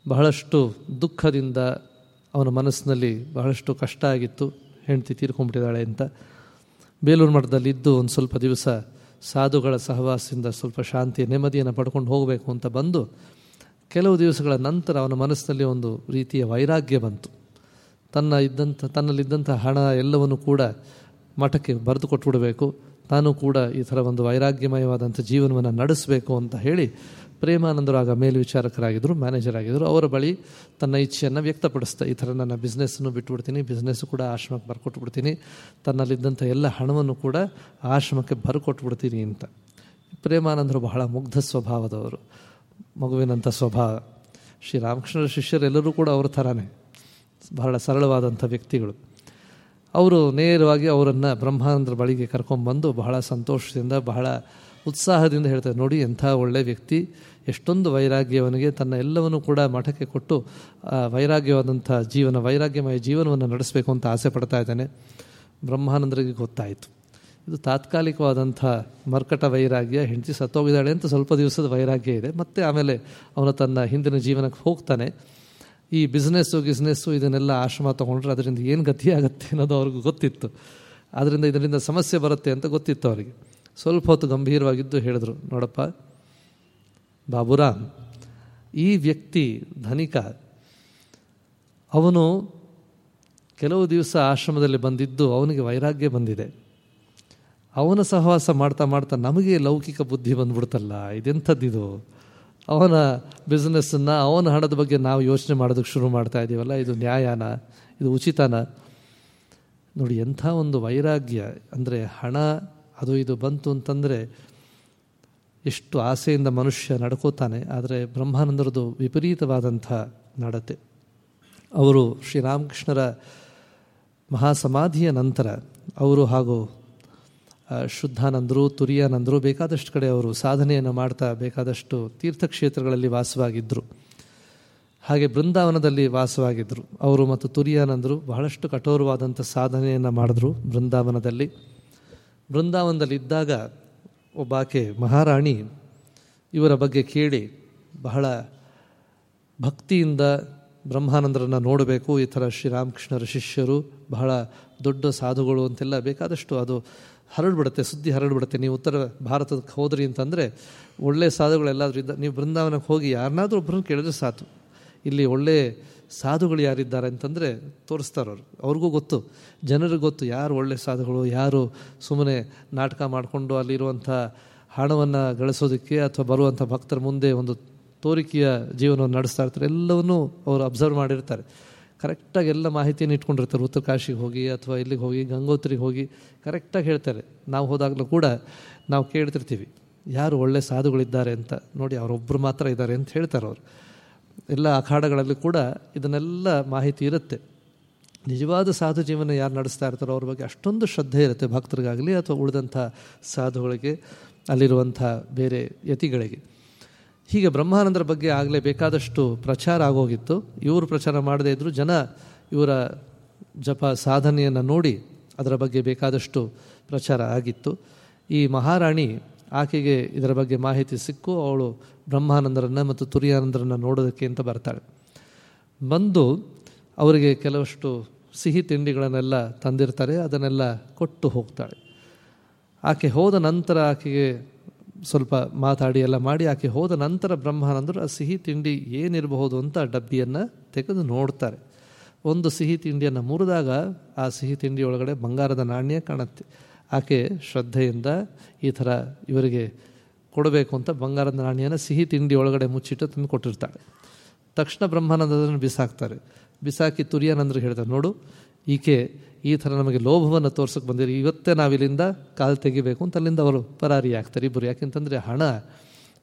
ಬಹಳಷ್ಟು ದುಃಖದಿಂದ ಅವನ ಮನಸ್ಸಿನಲ್ಲಿ ಬಹಳಷ್ಟು ಕಷ್ಟ ಆಗಿತ್ತು. ಹೆಂಡತಿ ತೀರ್ಕೊಂಡ್ಬಿಟ್ಟಿದ್ದಾಳೆ ಅಂತ. ಬೇಲೂರು ಮಠದಲ್ಲಿ ಇದ್ದು ಒಂದು ಸ್ವಲ್ಪ ದಿವಸ ಸಾಧುಗಳ ಸಹವಾಸದಿಂದ ಸ್ವಲ್ಪ ಶಾಂತಿ ನೆಮ್ಮದಿಯನ್ನು ಪಡ್ಕೊಂಡು ಹೋಗಬೇಕು ಅಂತ ಬಂದು ಕೆಲವು ದಿವಸಗಳ ನಂತರ ಅವನ ಮನಸ್ಸಿನಲ್ಲಿ ಒಂದು ರೀತಿಯ ವೈರಾಗ್ಯ ಬಂತು. ತನ್ನ ಇದ್ದಂಥ, ತನ್ನಲ್ಲಿದ್ದಂಥ ಹಣ ಎಲ್ಲವನ್ನು ಕೂಡ ಮಠಕ್ಕೆ ಬರೆದು ಕೊಟ್ಬಿಡಬೇಕು ತಾನು ಕೂಡ ಈ ಥರ ಒಂದು ವೈರಾಗ್ಯಮಯವಾದಂಥ ಜೀವನವನ್ನು ನಡೆಸಬೇಕು ಅಂತ ಹೇಳಿ ಪ್ರೇಮಾನಂದರು ಆಗ ಮೇಲ್ವಿಚಾರಕರಾಗಿದ್ದರು ಮ್ಯಾನೇಜರ್ ಆಗಿದ್ದರು ಅವರ ಬಳಿ ತನ್ನ ಇಚ್ಛೆಯನ್ನು ವ್ಯಕ್ತಪಡಿಸ್ತಾ ಈ ಥರ ನನ್ನ ಬಿಸ್ನೆಸ್ಸನ್ನು ಬಿಟ್ಟುಬಿಡ್ತೀನಿ, ಬಿಸ್ನೆಸ್ಸು ಕೂಡ ಆಶ್ರಮಕ್ಕೆ ಬರ್ಕೊಟ್ಬಿಡ್ತೀನಿ, ತನ್ನಲ್ಲಿದ್ದಂಥ ಎಲ್ಲ ಹಣವನ್ನು ಕೂಡ ಆಶ್ರಮಕ್ಕೆ ಬರ್ಕೊಟ್ಬಿಡ್ತೀನಿ ಅಂತ. ಪ್ರೇಮಾನಂದರು ಬಹಳ ಮುಗ್ಧ ಸ್ವಭಾವದವರು. ಮಗುವಿನಂಥ ಸ್ವಭಾವ. ಶ್ರೀರಾಮಕೃಷ್ಣರ ಶಿಷ್ಯರೆಲ್ಲರೂ ಕೂಡ ಅವ್ರ ಥರನೇ. ಬಹಳ ಸರಳವಾದಂಥ ವ್ಯಕ್ತಿಗಳು. ಅವರು ನೇರವಾಗಿ ಅವರನ್ನು ಬ್ರಹ್ಮಾನಂದರ ಬಳಿಗೆ ಕರ್ಕೊಂಡ್ಬಂದು ಬಹಳ ಸಂತೋಷದಿಂದ, ಬಹಳ ಉತ್ಸಾಹದಿಂದ ಹೇಳ್ತಾರೆ, ನೋಡಿ, ಎಂಥ ಒಳ್ಳೆಯ ವ್ಯಕ್ತಿ. ಎಷ್ಟೊಂದು ವೈರಾಗ್ಯವನಿಗೆ ತನ್ನ ಎಲ್ಲವನ್ನೂ ಕೂಡ ಮಠಕ್ಕೆ ಕೊಟ್ಟು ವೈರಾಗ್ಯವಾದಂಥ ಜೀವನ, ವೈರಾಗ್ಯಮಯ ಜೀವನವನ್ನು ನಡೆಸಬೇಕು ಅಂತ ಆಸೆ ಪಡ್ತಾ ಇದ್ದಾನೆ. ಬ್ರಹ್ಮಾನಂದರಿಗೆ ಗೊತ್ತಾಯಿತು. ಇದು ತಾತ್ಕಾಲಿಕವಾದಂಥ ಮರ್ಕಟ ವೈರಾಗ್ಯ. ಹೆಂಡತಿ ಸತ್ತೋಗಿದ್ದಾಳೆ ಅಂತ ಸ್ವಲ್ಪ ದಿವಸದ ವೈರಾಗ್ಯ ಇದೆ. ಮತ್ತೆ ಆಮೇಲೆ ಅವನು ತನ್ನ ಹಿಂದಿನ ಜೀವನಕ್ಕೆ ಹೋಗ್ತಾನೆ. ಈ ಬಿಸ್ನೆಸ್ಸು ಗಿಸ್ನೆಸ್ಸು ಇದನ್ನೆಲ್ಲ ಆಶ್ರಮ ತೊಗೊಂಡ್ರೆ ಅದರಿಂದ ಏನು ಗತಿ ಆಗುತ್ತೆ ಅನ್ನೋದು ಅವ್ರಿಗೂ ಗೊತ್ತಿತ್ತು. ಆದ್ದರಿಂದ ಇದರಿಂದ ಸಮಸ್ಯೆ ಬರುತ್ತೆ ಅಂತ ಗೊತ್ತಿತ್ತು ಅವರಿಗೆ. ಸ್ವಲ್ಪ ಹೊತ್ತು ಗಂಭೀರವಾಗಿದ್ದು ಹೇಳಿದ್ರು, ನೋಡಪ್ಪ ಬಾಬುರಾಮ್ ಈ ವ್ಯಕ್ತಿ ಧನಿಕ, ಅವನು ಕೆಲವು ದಿವಸ ಆಶ್ರಮದಲ್ಲಿ ಬಂದಿದ್ದು ಅವನಿಗೆ ವೈರಾಗ್ಯ ಬಂದಿದೆ. ಅವನ ಸಹವಾಸ ಮಾಡ್ತಾ ಮಾಡ್ತಾ ನಮಗೆ ಲೌಕಿಕ ಬುದ್ಧಿ ಬಂದ್ಬಿಡ್ತಲ್ಲ, ಇದೆಂಥದ್ದಿದು? ಅವನ ಬಿಸ್ನೆಸ್ಸನ್ನು ಅವನ ಹಣದ ಬಗ್ಗೆ ನಾವು ಯೋಚನೆ ಮಾಡೋದಕ್ಕೆ ಶುರು ಮಾಡ್ತಾ ಇದ್ದೀವಲ್ಲ ಇದು ನ್ಯಾಯನ, ಇದು ಉಚಿತನ. ನೋಡಿ, ಎಂಥ ಒಂದು ವೈರಾಗ್ಯ. ಅಂದರೆ ಹಣ, ಅದು ಇದು ಬಂತು ಅಂತಂದರೆ ಎಷ್ಟು ಆಸೆಯಿಂದ ಮನುಷ್ಯ ನಡ್ಕೋತಾನೆ, ಆದರೆ ಬ್ರಹ್ಮಾನಂದರದು ವಿಪರೀತವಾದಂಥ ನಡತೆ. ಅವರು ಶ್ರೀರಾಮಕೃಷ್ಣರ ಮಹಾಸಮಾಧಿಯ ನಂತರ, ಅವರು ಹಾಗೂ ಶುದ್ಧಾನಂದರು, ತುರಿಯಾನಂದರು ಬೇಕಾದಷ್ಟು ಕಡೆ ಅವರು ಸಾಧನೆಯನ್ನು ಮಾಡ್ತಾ ಬೇಕಾದಷ್ಟು ತೀರ್ಥಕ್ಷೇತ್ರಗಳಲ್ಲಿ ವಾಸವಾಗಿದ್ದರು ಹಾಗೆ ಬೃಂದಾವನದಲ್ಲಿ ವಾಸವಾಗಿದ್ದರು ಅವರು ಮತ್ತು ತುರಿಯಾನಂದರು ಬಹಳಷ್ಟು ಕಠೋರವಾದಂಥ ಸಾಧನೆಯನ್ನು ಮಾಡಿದ್ರು ಬೃಂದಾವನದಲ್ಲಿ. ಬೃಂದಾವನದಲ್ಲಿ ಇದ್ದಾಗ ಒಬ್ಬಾಕೆ ಮಹಾರಾಣಿ ಇವರ ಬಗ್ಗೆ ಕೇಳಿ ಬಹಳ ಭಕ್ತಿಯಿಂದ ಬ್ರಹ್ಮಾನಂದರನ್ನು ನೋಡಬೇಕು, ಈ ಥರ ಶ್ರೀರಾಮಕೃಷ್ಣರ ಶಿಷ್ಯರು ಬಹಳ ದೊಡ್ಡ ಸಾಧುಗಳು ಅಂತೆಲ್ಲ ಬೇಕಾದಷ್ಟು ಅದು ಹರಡ್ಬಿಡುತ್ತೆ, ಸುದ್ದಿ ಹರಡ್ಬಿಡುತ್ತೆ. ನೀವು ಉತ್ತರ ಭಾರತಕ್ಕೆ ಹೋದ್ರಿ ಅಂತಂದರೆ ಒಳ್ಳೆಯ ಸಾಧುಗಳೆಲ್ಲಾದರೂ ಇದ್ದ ನೀವು ಬೃಂದಾವನಕ್ಕೆ ಹೋಗಿ ಯಾರನ್ನಾದರೂ ಒಬ್ಬರನ್ನು ಕೇಳಿದ್ರೆ ಸಾತು ಇಲ್ಲಿ ಒಳ್ಳೆ ಸಾಧುಗಳು ಯಾರಿದ್ದಾರೆ ಅಂತಂದರೆ ತೋರಿಸ್ತಾರವ್ರು ಅವ್ರಿಗೂ ಗೊತ್ತು. ಜನರಿಗೆ ಗೊತ್ತು ಯಾರು ಒಳ್ಳೆ ಸಾಧುಗಳು, ಯಾರು ಸುಮ್ಮನೆ ನಾಟಕ ಮಾಡಿಕೊಂಡು ಅಲ್ಲಿರುವಂಥ ಹಣವನ್ನು ಗಳಿಸೋದಕ್ಕೆ ಅಥವಾ ಬರುವಂಥ ಭಕ್ತರ ಮುಂದೆ ಒಂದು ತೋರಿಕೆಯ ಜೀವನವನ್ನು ನಡೆಸ್ತಾ ಇರ್ತಾರೆ. ಎಲ್ಲವನ್ನೂ ಅವರು ಅಬ್ಸರ್ವ್ ಮಾಡಿರ್ತಾರೆ. ಕರೆಕ್ಟಾಗಿ ಎಲ್ಲ ಮಾಹಿತಿಯನ್ನು ಇಟ್ಕೊಂಡಿರ್ತಾರೆ. ಉತ್ತರ ಕಾಶಿಗೆ ಹೋಗಿ ಅಥವಾ ಇಲ್ಲಿಗೆ ಹೋಗಿ, ಗಂಗೋತ್ರಿಗೆ ಹೋಗಿ ಕರೆಕ್ಟಾಗಿ ಹೇಳ್ತಾರೆ. ನಾವು ಹೋದಾಗಲೂ ಕೂಡ ನಾವು ಕೇಳ್ತಿರ್ತೀವಿ, ಯಾರು ಒಳ್ಳೆ ಸಾಧುಗಳಿದ್ದಾರೆ ಅಂತ. ನೋಡಿ ಅವರೊಬ್ಬರು ಮಾತ್ರ ಇದ್ದಾರೆ ಅಂತ ಹೇಳ್ತಾರೆ ಅವರು. ಎಲ್ಲ ಅಖಾಡಗಳಲ್ಲಿ ಕೂಡ ಇದನ್ನೆಲ್ಲ ಮಾಹಿತಿ ಇರುತ್ತೆ. ನಿಜವಾದ ಸಾಧು ಜೀವನ ಯಾರು ನಡೆಸ್ತಾ ಇರ್ತಾರೋ ಅವ್ರ ಬಗ್ಗೆ ಅಷ್ಟೊಂದು ಶ್ರದ್ಧೆ ಇರುತ್ತೆ ಭಕ್ತರಿಗಾಗಲಿ ಅಥವಾ ಉಳಿದಂಥ ಸಾಧುಗಳಿಗೆ ಅಲ್ಲಿರುವಂಥ ಬೇರೆ ಯತಿಗಳಿಗೆ. ಹೀಗೆ ಬ್ರಹ್ಮಾನಂದರ ಬಗ್ಗೆ ಆಗಲೇ ಬೇಕಾದಷ್ಟು ಪ್ರಚಾರ ಆಗೋಗಿತ್ತು. ಇವರು ಪ್ರಚಾರ ಮಾಡದೇ ಇದ್ದರೂ ಜನ ಇವರ ಜಪ ಸಾಧನೆಯನ್ನು ನೋಡಿ ಅದರ ಬಗ್ಗೆ ಬೇಕಾದಷ್ಟು ಪ್ರಚಾರ ಆಗಿತ್ತು. ಈ ಮಹಾರಾಣಿ ಆಕೆಗೆ ಇದರ ಬಗ್ಗೆ ಮಾಹಿತಿ ಸಿಕ್ಕು, ಅವಳು ಬ್ರಹ್ಮಾನಂದರನ್ನು ಮತ್ತು ತುರಿಯಾನಂದರನ್ನು ನೋಡೋದಕ್ಕೆ ಅಂತ ಬರ್ತಾಳೆ. ಬಂದು ಅವರಿಗೆ ಕೆಲವಷ್ಟು ಸಿಹಿ ತಿಂಡಿಗಳನ್ನೆಲ್ಲ ತಂದಿರ್ತಾರೆ, ಅದನ್ನೆಲ್ಲ ಕೊಟ್ಟು ಹೋಗ್ತಾಳೆ. ಆಕೆ ಹೋದ ನಂತರ ಆಕೆಗೆ ಸ್ವಲ್ಪ ಮಾತಾಡಿ ಎಲ್ಲ ಮಾಡಿ ಆಕೆ ಹೋದ ನಂತರ ಬ್ರಹ್ಮಾನಂದರು ಆ ಸಿಹಿ ತಿಂಡಿ ಏನಿರಬಹುದು ಅಂತ ಡಬ್ಬಿಯನ್ನು ತೆಗೆದು ನೋಡ್ತಾರೆ. ಒಂದು ಸಿಹಿ ತಿಂಡಿಯನ್ನು ಮುರಿದಾಗ ಆ ಸಿಹಿ ತಿಂಡಿಯೊಳಗಡೆ ಬಂಗಾರದ ನಾಣ್ಯ ಕಾಣುತ್ತೆ. ಆಕೆ ಶ್ರದ್ಧೆಯಿಂದ ಈ ಥರ ಇವರಿಗೆ ಕೊಡಬೇಕು ಅಂತ ಬಂಗಾರದ ನಾಣ್ಯನ ಸಿಹಿ ತಿಂಡಿ ಒಳಗಡೆ ಮುಚ್ಚಿಟ್ಟು ತಂದು ಕೊಟ್ಟಿರ್ತಾಳೆ. ತಕ್ಷಣ ಬ್ರಹ್ಮಾನಂದ ಅದನ್ನು ಬಿಸಾಕ್ತಾರೆ. ಬಿಸಾಕಿ ತುರ್ಯಾನಂದರು ಹೇಳ್ತಾರೆ ನೋಡು, ಈಕೆ ಈ ಥರ ನಮಗೆ ಲೋಭವನ್ನು ತೋರ್ಸೋಕೆ ಬಂದಿರಿ. ಇವತ್ತೇ ನಾವಿಲ್ಲಿಂದ ಕಾಲು ತೆಗಿಬೇಕು ಅಂತ ಅಲ್ಲಿಂದ ಅವರು ಪರಾರಿ ಆಗ್ತಾರೆ ಇಬ್ಬರು. ಯಾಕೆಂತಂದರೆ ಹಣ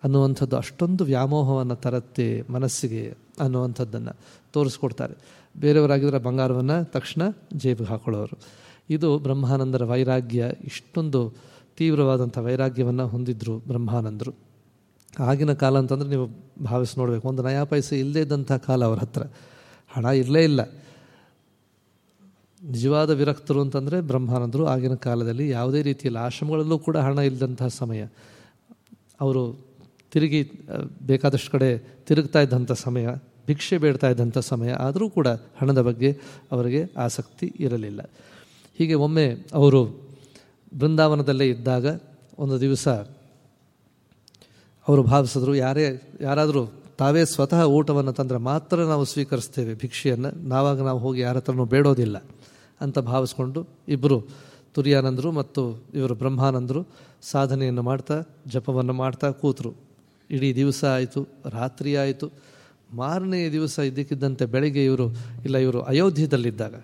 ಅನ್ನುವಂಥದ್ದು ಅಷ್ಟೊಂದು ವ್ಯಾಮೋಹವನ್ನು ತರತ್ತೆ ಮನಸ್ಸಿಗೆ ಅನ್ನುವಂಥದ್ದನ್ನು ತೋರಿಸ್ಕೊಡ್ತಾರೆ. ಬೇರೆಯವರಾಗಿದ್ದರೆ ಬಂಗಾರವನ್ನು ತಕ್ಷಣ ಜೇಬಿಗೆ ಹಾಕೊಳ್ಳೋರು. ಇದು ಬ್ರಹ್ಮಾನಂದರ ವೈರಾಗ್ಯ. ಇಷ್ಟೊಂದು ತೀವ್ರವಾದಂಥ ವೈರಾಗ್ಯವನ್ನು ಹೊಂದಿದ್ರು ಬ್ರಹ್ಮಾನಂದರು. ಆಗಿನ ಕಾಲ ಅಂತಂದರೆ ನೀವು ಭಾವಿಸಿ ನೋಡಬೇಕು. ಒಂದು ನಯಾ ಪೈಸೆ ಇಲ್ಲದೇ ಇದ್ದಂಥ ಕಾಲ ಅವ್ರ ಹತ್ರ. ಹಣ ಇರಲೇ ಇಲ್ಲ. ನಿಜವಾದ ವಿರಕ್ತರು ಅಂತಂದರೆ ಬ್ರಹ್ಮಾನಂದರು. ಆಗಿನ ಕಾಲದಲ್ಲಿ ಯಾವುದೇ ರೀತಿಯಲ್ಲಿ ಆಶ್ರಮಗಳಲ್ಲೂ ಕೂಡ ಹಣ ಇಲ್ಲದಂತಹ ಸಮಯ. ಅವರು ತಿರುಗಿ ಬೇಕಾದಷ್ಟು ಕಡೆ ತಿರುಗ್ತಾ ಇದ್ದಂಥ ಸಮಯ, ಭಿಕ್ಷೆ ಬೇಡ್ತಾ ಇದ್ದಂಥ ಸಮಯ ಆದರೂ ಕೂಡ ಹಣದ ಬಗ್ಗೆ ಅವರಿಗೆ ಆಸಕ್ತಿ ಇರಲಿಲ್ಲ. ಹೀಗೆ ಒಮ್ಮೆ ಅವರು ಬೃಂದಾವನದಲ್ಲೇ ಇದ್ದಾಗ ಒಂದು ದಿವಸ ಅವರು ಭಾವಿಸಿದ್ರು, ಯಾರೇ, ಯಾರಾದರೂ ತಾವೇ ಸ್ವತಃ ಊಟವನ್ನು ತಂದರೆ ಮಾತ್ರ ನಾವು ಸ್ವೀಕರಿಸ್ತೇವೆ ಭಿಕ್ಷೆಯನ್ನು. ನಾವಾಗ ನಾವು ಹೋಗಿ ಯಾರ ಹತ್ರನೂ ಬೇಡೋದಿಲ್ಲ. ಅಂತ ಭಾವಿಸ್ಕೊಂಡು ಇಬ್ಬರು ತುರ್ಯಾನಂದರು ಮತ್ತು ಇವರು ಬ್ರಹ್ಮಾನಂದರು ಸಾಧನೆಯನ್ನು ಮಾಡ್ತಾ, ಜಪವನ್ನು ಮಾಡ್ತಾ ಕೂತರು. ಇಡೀ ದಿವಸ ಆಯಿತು, ರಾತ್ರಿ ಆಯಿತು. ಮಾರನೆಯ ದಿವಸ ಇದ್ದಕ್ಕಿದ್ದಂತೆ ಬೆಳಗ್ಗೆ ಇವರು, ಇಲ್ಲ ಇವರು ಅಯೋಧ್ಯದಲ್ಲಿದ್ದಾಗ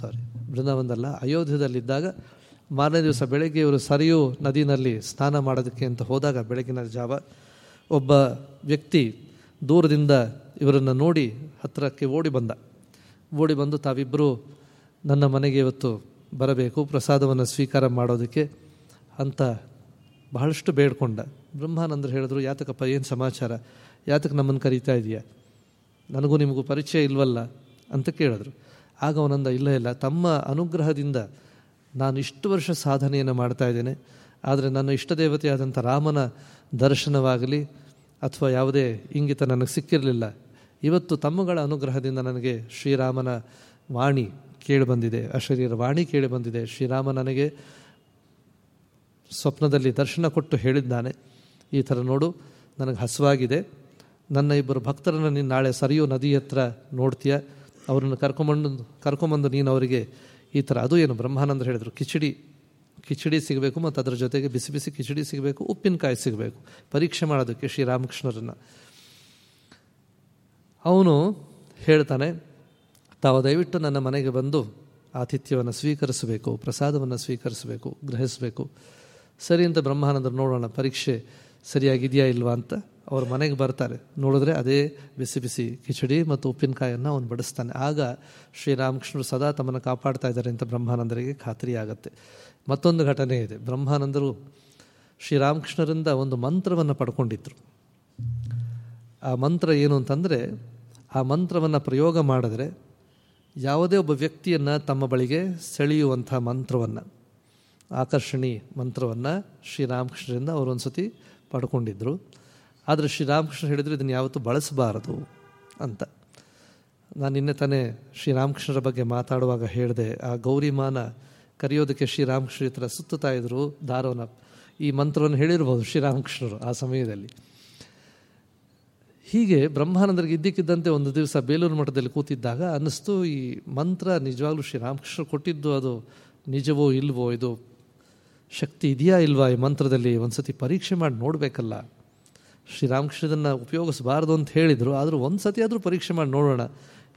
ಸಾರಿ ಬೃಂದಾವನದಲ್ಲ ಅಯೋಧ್ಯದಲ್ಲಿದ್ದಾಗ ಮಾರನೇ ದಿವಸ ಬೆಳಗ್ಗೆ ಇವರು ಸರಿಯೂ ನದಿನಲ್ಲಿ ಸ್ನಾನ ಮಾಡೋದಕ್ಕೆ ಅಂತ ಹೋದಾಗ ಬೆಳಗಿನ ಜಾವ ಒಬ್ಬ ವ್ಯಕ್ತಿ ದೂರದಿಂದ ಇವರನ್ನು ನೋಡಿ ಹತ್ತಿರಕ್ಕೆ ಓಡಿ ಬಂದ. ಓಡಿ ಬಂದು ತಾವಿಬ್ಬರು ನನ್ನ ಮನೆಗೆ ಇವತ್ತು ಬರಬೇಕು, ಪ್ರಸಾದವನ್ನು ಸ್ವೀಕಾರ ಮಾಡೋದಕ್ಕೆ ಅಂತ ಬಹಳಷ್ಟು ಬೇಡ್ಕೊಂಡ. ಬ್ರಹ್ಮಾನಂದರು ಹೇಳಿದ್ರು, ಯಾತಕಪ್ಪ, ಏನು ಸಮಾಚಾರ? ಯಾತಕ್ಕೆ ನಮ್ಮನ್ನು ಕರೀತಾ ಇದೆಯಾ? ನನಗೂ ನಿಮಗೂ ಪರಿಚಯ ಇಲ್ವಲ್ಲ ಅಂತ ಕೇಳಿದ್ರು. ಆಗ ಅವನಂದ, ಇಲ್ಲ ಇಲ್ಲ, ತಮ್ಮ ಅನುಗ್ರಹದಿಂದ ನಾನು ಇಷ್ಟು ವರ್ಷ ಸಾಧನೆಯನ್ನು ಮಾಡ್ತಾ ಇದ್ದೇನೆ. ಆದರೆ ನನ್ನ ಇಷ್ಟ ದೇವತೆಯಾದಂಥ ರಾಮನ ದರ್ಶನವಾಗಲಿ ಅಥವಾ ಯಾವುದೇ ಇಂಗಿತ ನನಗೆ ಸಿಕ್ಕಿರಲಿಲ್ಲ. ಇವತ್ತು ತಮ್ಮಗಳ ಅನುಗ್ರಹದಿಂದ ನನಗೆ ಶ್ರೀರಾಮನ ವಾಣಿ ಕೇಳಿಬಂದಿದೆ ಅಶರೀರ ವಾಣಿ ಕೇಳಿ ಬಂದಿದೆ. ಶ್ರೀರಾಮ ನನಗೆ ಸ್ವಪ್ನದಲ್ಲಿ ದರ್ಶನ ಕೊಟ್ಟು ಹೇಳಿದ್ದಾನೆ. ಈ ಥರ ನೋಡು, ನನಗೆ ಹಸುವಾಗಿದೆ. ನನ್ನ ಇಬ್ಬರು ಭಕ್ತರನ್ನು ನೀನು ನಾಳೆ ಸರಿಯೋ ನದಿ ಹತ್ರ ನೋಡ್ತೀಯ. ಅವರನ್ನು ಕರ್ಕೊಂಬಂದು ಕರ್ಕೊಂಬಂದು ನೀನು ಅವರಿಗೆ ಈ ಥರ, ಅದು ಏನು ಬ್ರಹ್ಮಾನಂದ ಹೇಳಿದರು, ಕಿಚಡಿ ಕಿಚಡಿ ಸಿಗಬೇಕು ಮತ್ತು ಅದರ ಜೊತೆಗೆ ಬಿಸಿ ಬಿಸಿ ಕಿಚಡಿ ಸಿಗಬೇಕು, ಉಪ್ಪಿನಕಾಯಿ ಸಿಗಬೇಕು. ಪರೀಕ್ಷೆ ಮಾಡೋದಕ್ಕೆ ಶ್ರೀರಾಮಕೃಷ್ಣರನ್ನು. ಅವನು ಹೇಳ್ತಾನೆ ತಾವು ದಯವಿಟ್ಟು ನನ್ನ ಮನೆಗೆ ಬಂದು ಆತಿಥ್ಯವನ್ನು ಸ್ವೀಕರಿಸಬೇಕು, ಪ್ರಸಾದವನ್ನು ಸ್ವೀಕರಿಸಬೇಕು, ಗ್ರಹಿಸಬೇಕು. ಸರಿ ಅಂತ ಬ್ರಹ್ಮಾನಂದರು ನೋಡೋಣ, ಪರೀಕ್ಷೆ ಸರಿಯಾಗಿದೆಯಾ ಇಲ್ವಾ ಅಂತ. ಅವ್ರ ಮನೆಗೆ ಬರ್ತಾರೆ. ನೋಡಿದ್ರೆ ಅದೇ ಬಿಸಿ ಬಿಸಿ ಕಿಚಡಿ ಮತ್ತು ಉಪ್ಪಿನಕಾಯನ್ನು ಅವನು ಬಡಿಸ್ತಾನೆ. ಆಗ ಶ್ರೀರಾಮಕೃಷ್ಣರು ಸದಾ ತಮ್ಮನ್ನು ಕಾಪಾಡ್ತಾ ಇದ್ದಾರೆ ಅಂತ ಬ್ರಹ್ಮಾನಂದರಿಗೆ ಖಾತ್ರಿ ಆಗುತ್ತೆ. ಮತ್ತೊಂದು ಘಟನೆ ಇದೆ. ಬ್ರಹ್ಮಾನಂದರು ಶ್ರೀರಾಮಕೃಷ್ಣರಿಂದ ಒಂದು ಮಂತ್ರವನ್ನು ಪಡ್ಕೊಂಡಿದ್ರು. ಆ ಮಂತ್ರ ಏನು ಅಂತಂದರೆ, ಆ ಮಂತ್ರವನ್ನು ಪ್ರಯೋಗ ಮಾಡಿದ್ರೆ ಯಾವುದೇ ಒಬ್ಬ ವ್ಯಕ್ತಿಯನ್ನು ತಮ್ಮ ಬಳಿಗೆ ಸೆಳೆಯುವಂಥ ಮಂತ್ರವನ್ನು ಆಕರ್ಷಣಿ ಮಂತ್ರವನ್ನು ಶ್ರೀರಾಮಕೃಷ್ಣರಿಂದ ಒಂದು ಸತಿ ಪಡ್ಕೊಂಡಿದ್ದರು ಆದರೆ ಶ್ರೀರಾಮಕೃಷ್ಣ ಹೇಳಿದರೆ, ಇದನ್ನು ಯಾವತ್ತೂ ಬಳಸಬಾರದು ಅಂತ. ನಾನು ನಿನ್ನೆ ತಾನೇ ಶ್ರೀರಾಮಕೃಷ್ಣರ ಬಗ್ಗೆ ಮಾತಾಡುವಾಗ ಹೇಳಿದೆ, ಆ ಗೌರಿಮಾನ ಕರೆಯೋದಕ್ಕೆ ಶ್ರೀರಾಮಕೃಷ್ಣ ಈ ಥರ ಸುತ್ತುತ್ತಾ ಇದ್ದರು ದಾರವನ್ನ ಈ ಮಂತ್ರವನ್ನು ಹೇಳಿರ್ಬೋದು ಶ್ರೀರಾಮಕೃಷ್ಣರು ಆ ಸಮಯದಲ್ಲಿ. ಹೀಗೆ ಬ್ರಹ್ಮಾನಂದರಿಗೆ ಇದ್ದಕ್ಕಿದ್ದಂತೆ ಒಂದು ದಿವಸ ಬೇಲೂರು ಮಠದಲ್ಲಿ ಕೂತಿದ್ದಾಗ ಅನ್ನಿಸ್ತು, ಈ ಮಂತ್ರ ನಿಜವಾಗ್ಲೂ ಶ್ರೀರಾಮಕೃಷ್ಣ ಕೊಟ್ಟಿದ್ದು ಅದು ನಿಜವೋ ಇಲ್ವೋ, ಇದು ಶಕ್ತಿ ಇದೆಯಾ ಇಲ್ವಾ ಈ ಮಂತ್ರದಲ್ಲಿ ಒಂದು ಸತಿ ಪರೀಕ್ಷೆ ಮಾಡಿ ನೋಡಬೇಕಲ್ಲ. ಶ್ರೀರಾಮಕೃಷ್ಣದನ್ನು ಉಪಯೋಗಿಸಬಾರ್ದು ಅಂತ ಹೇಳಿದರು, ಆದರೂ ಒಂದು ಸತಿ ಆದರೂ ಪರೀಕ್ಷೆ ಮಾಡಿ ನೋಡೋಣ,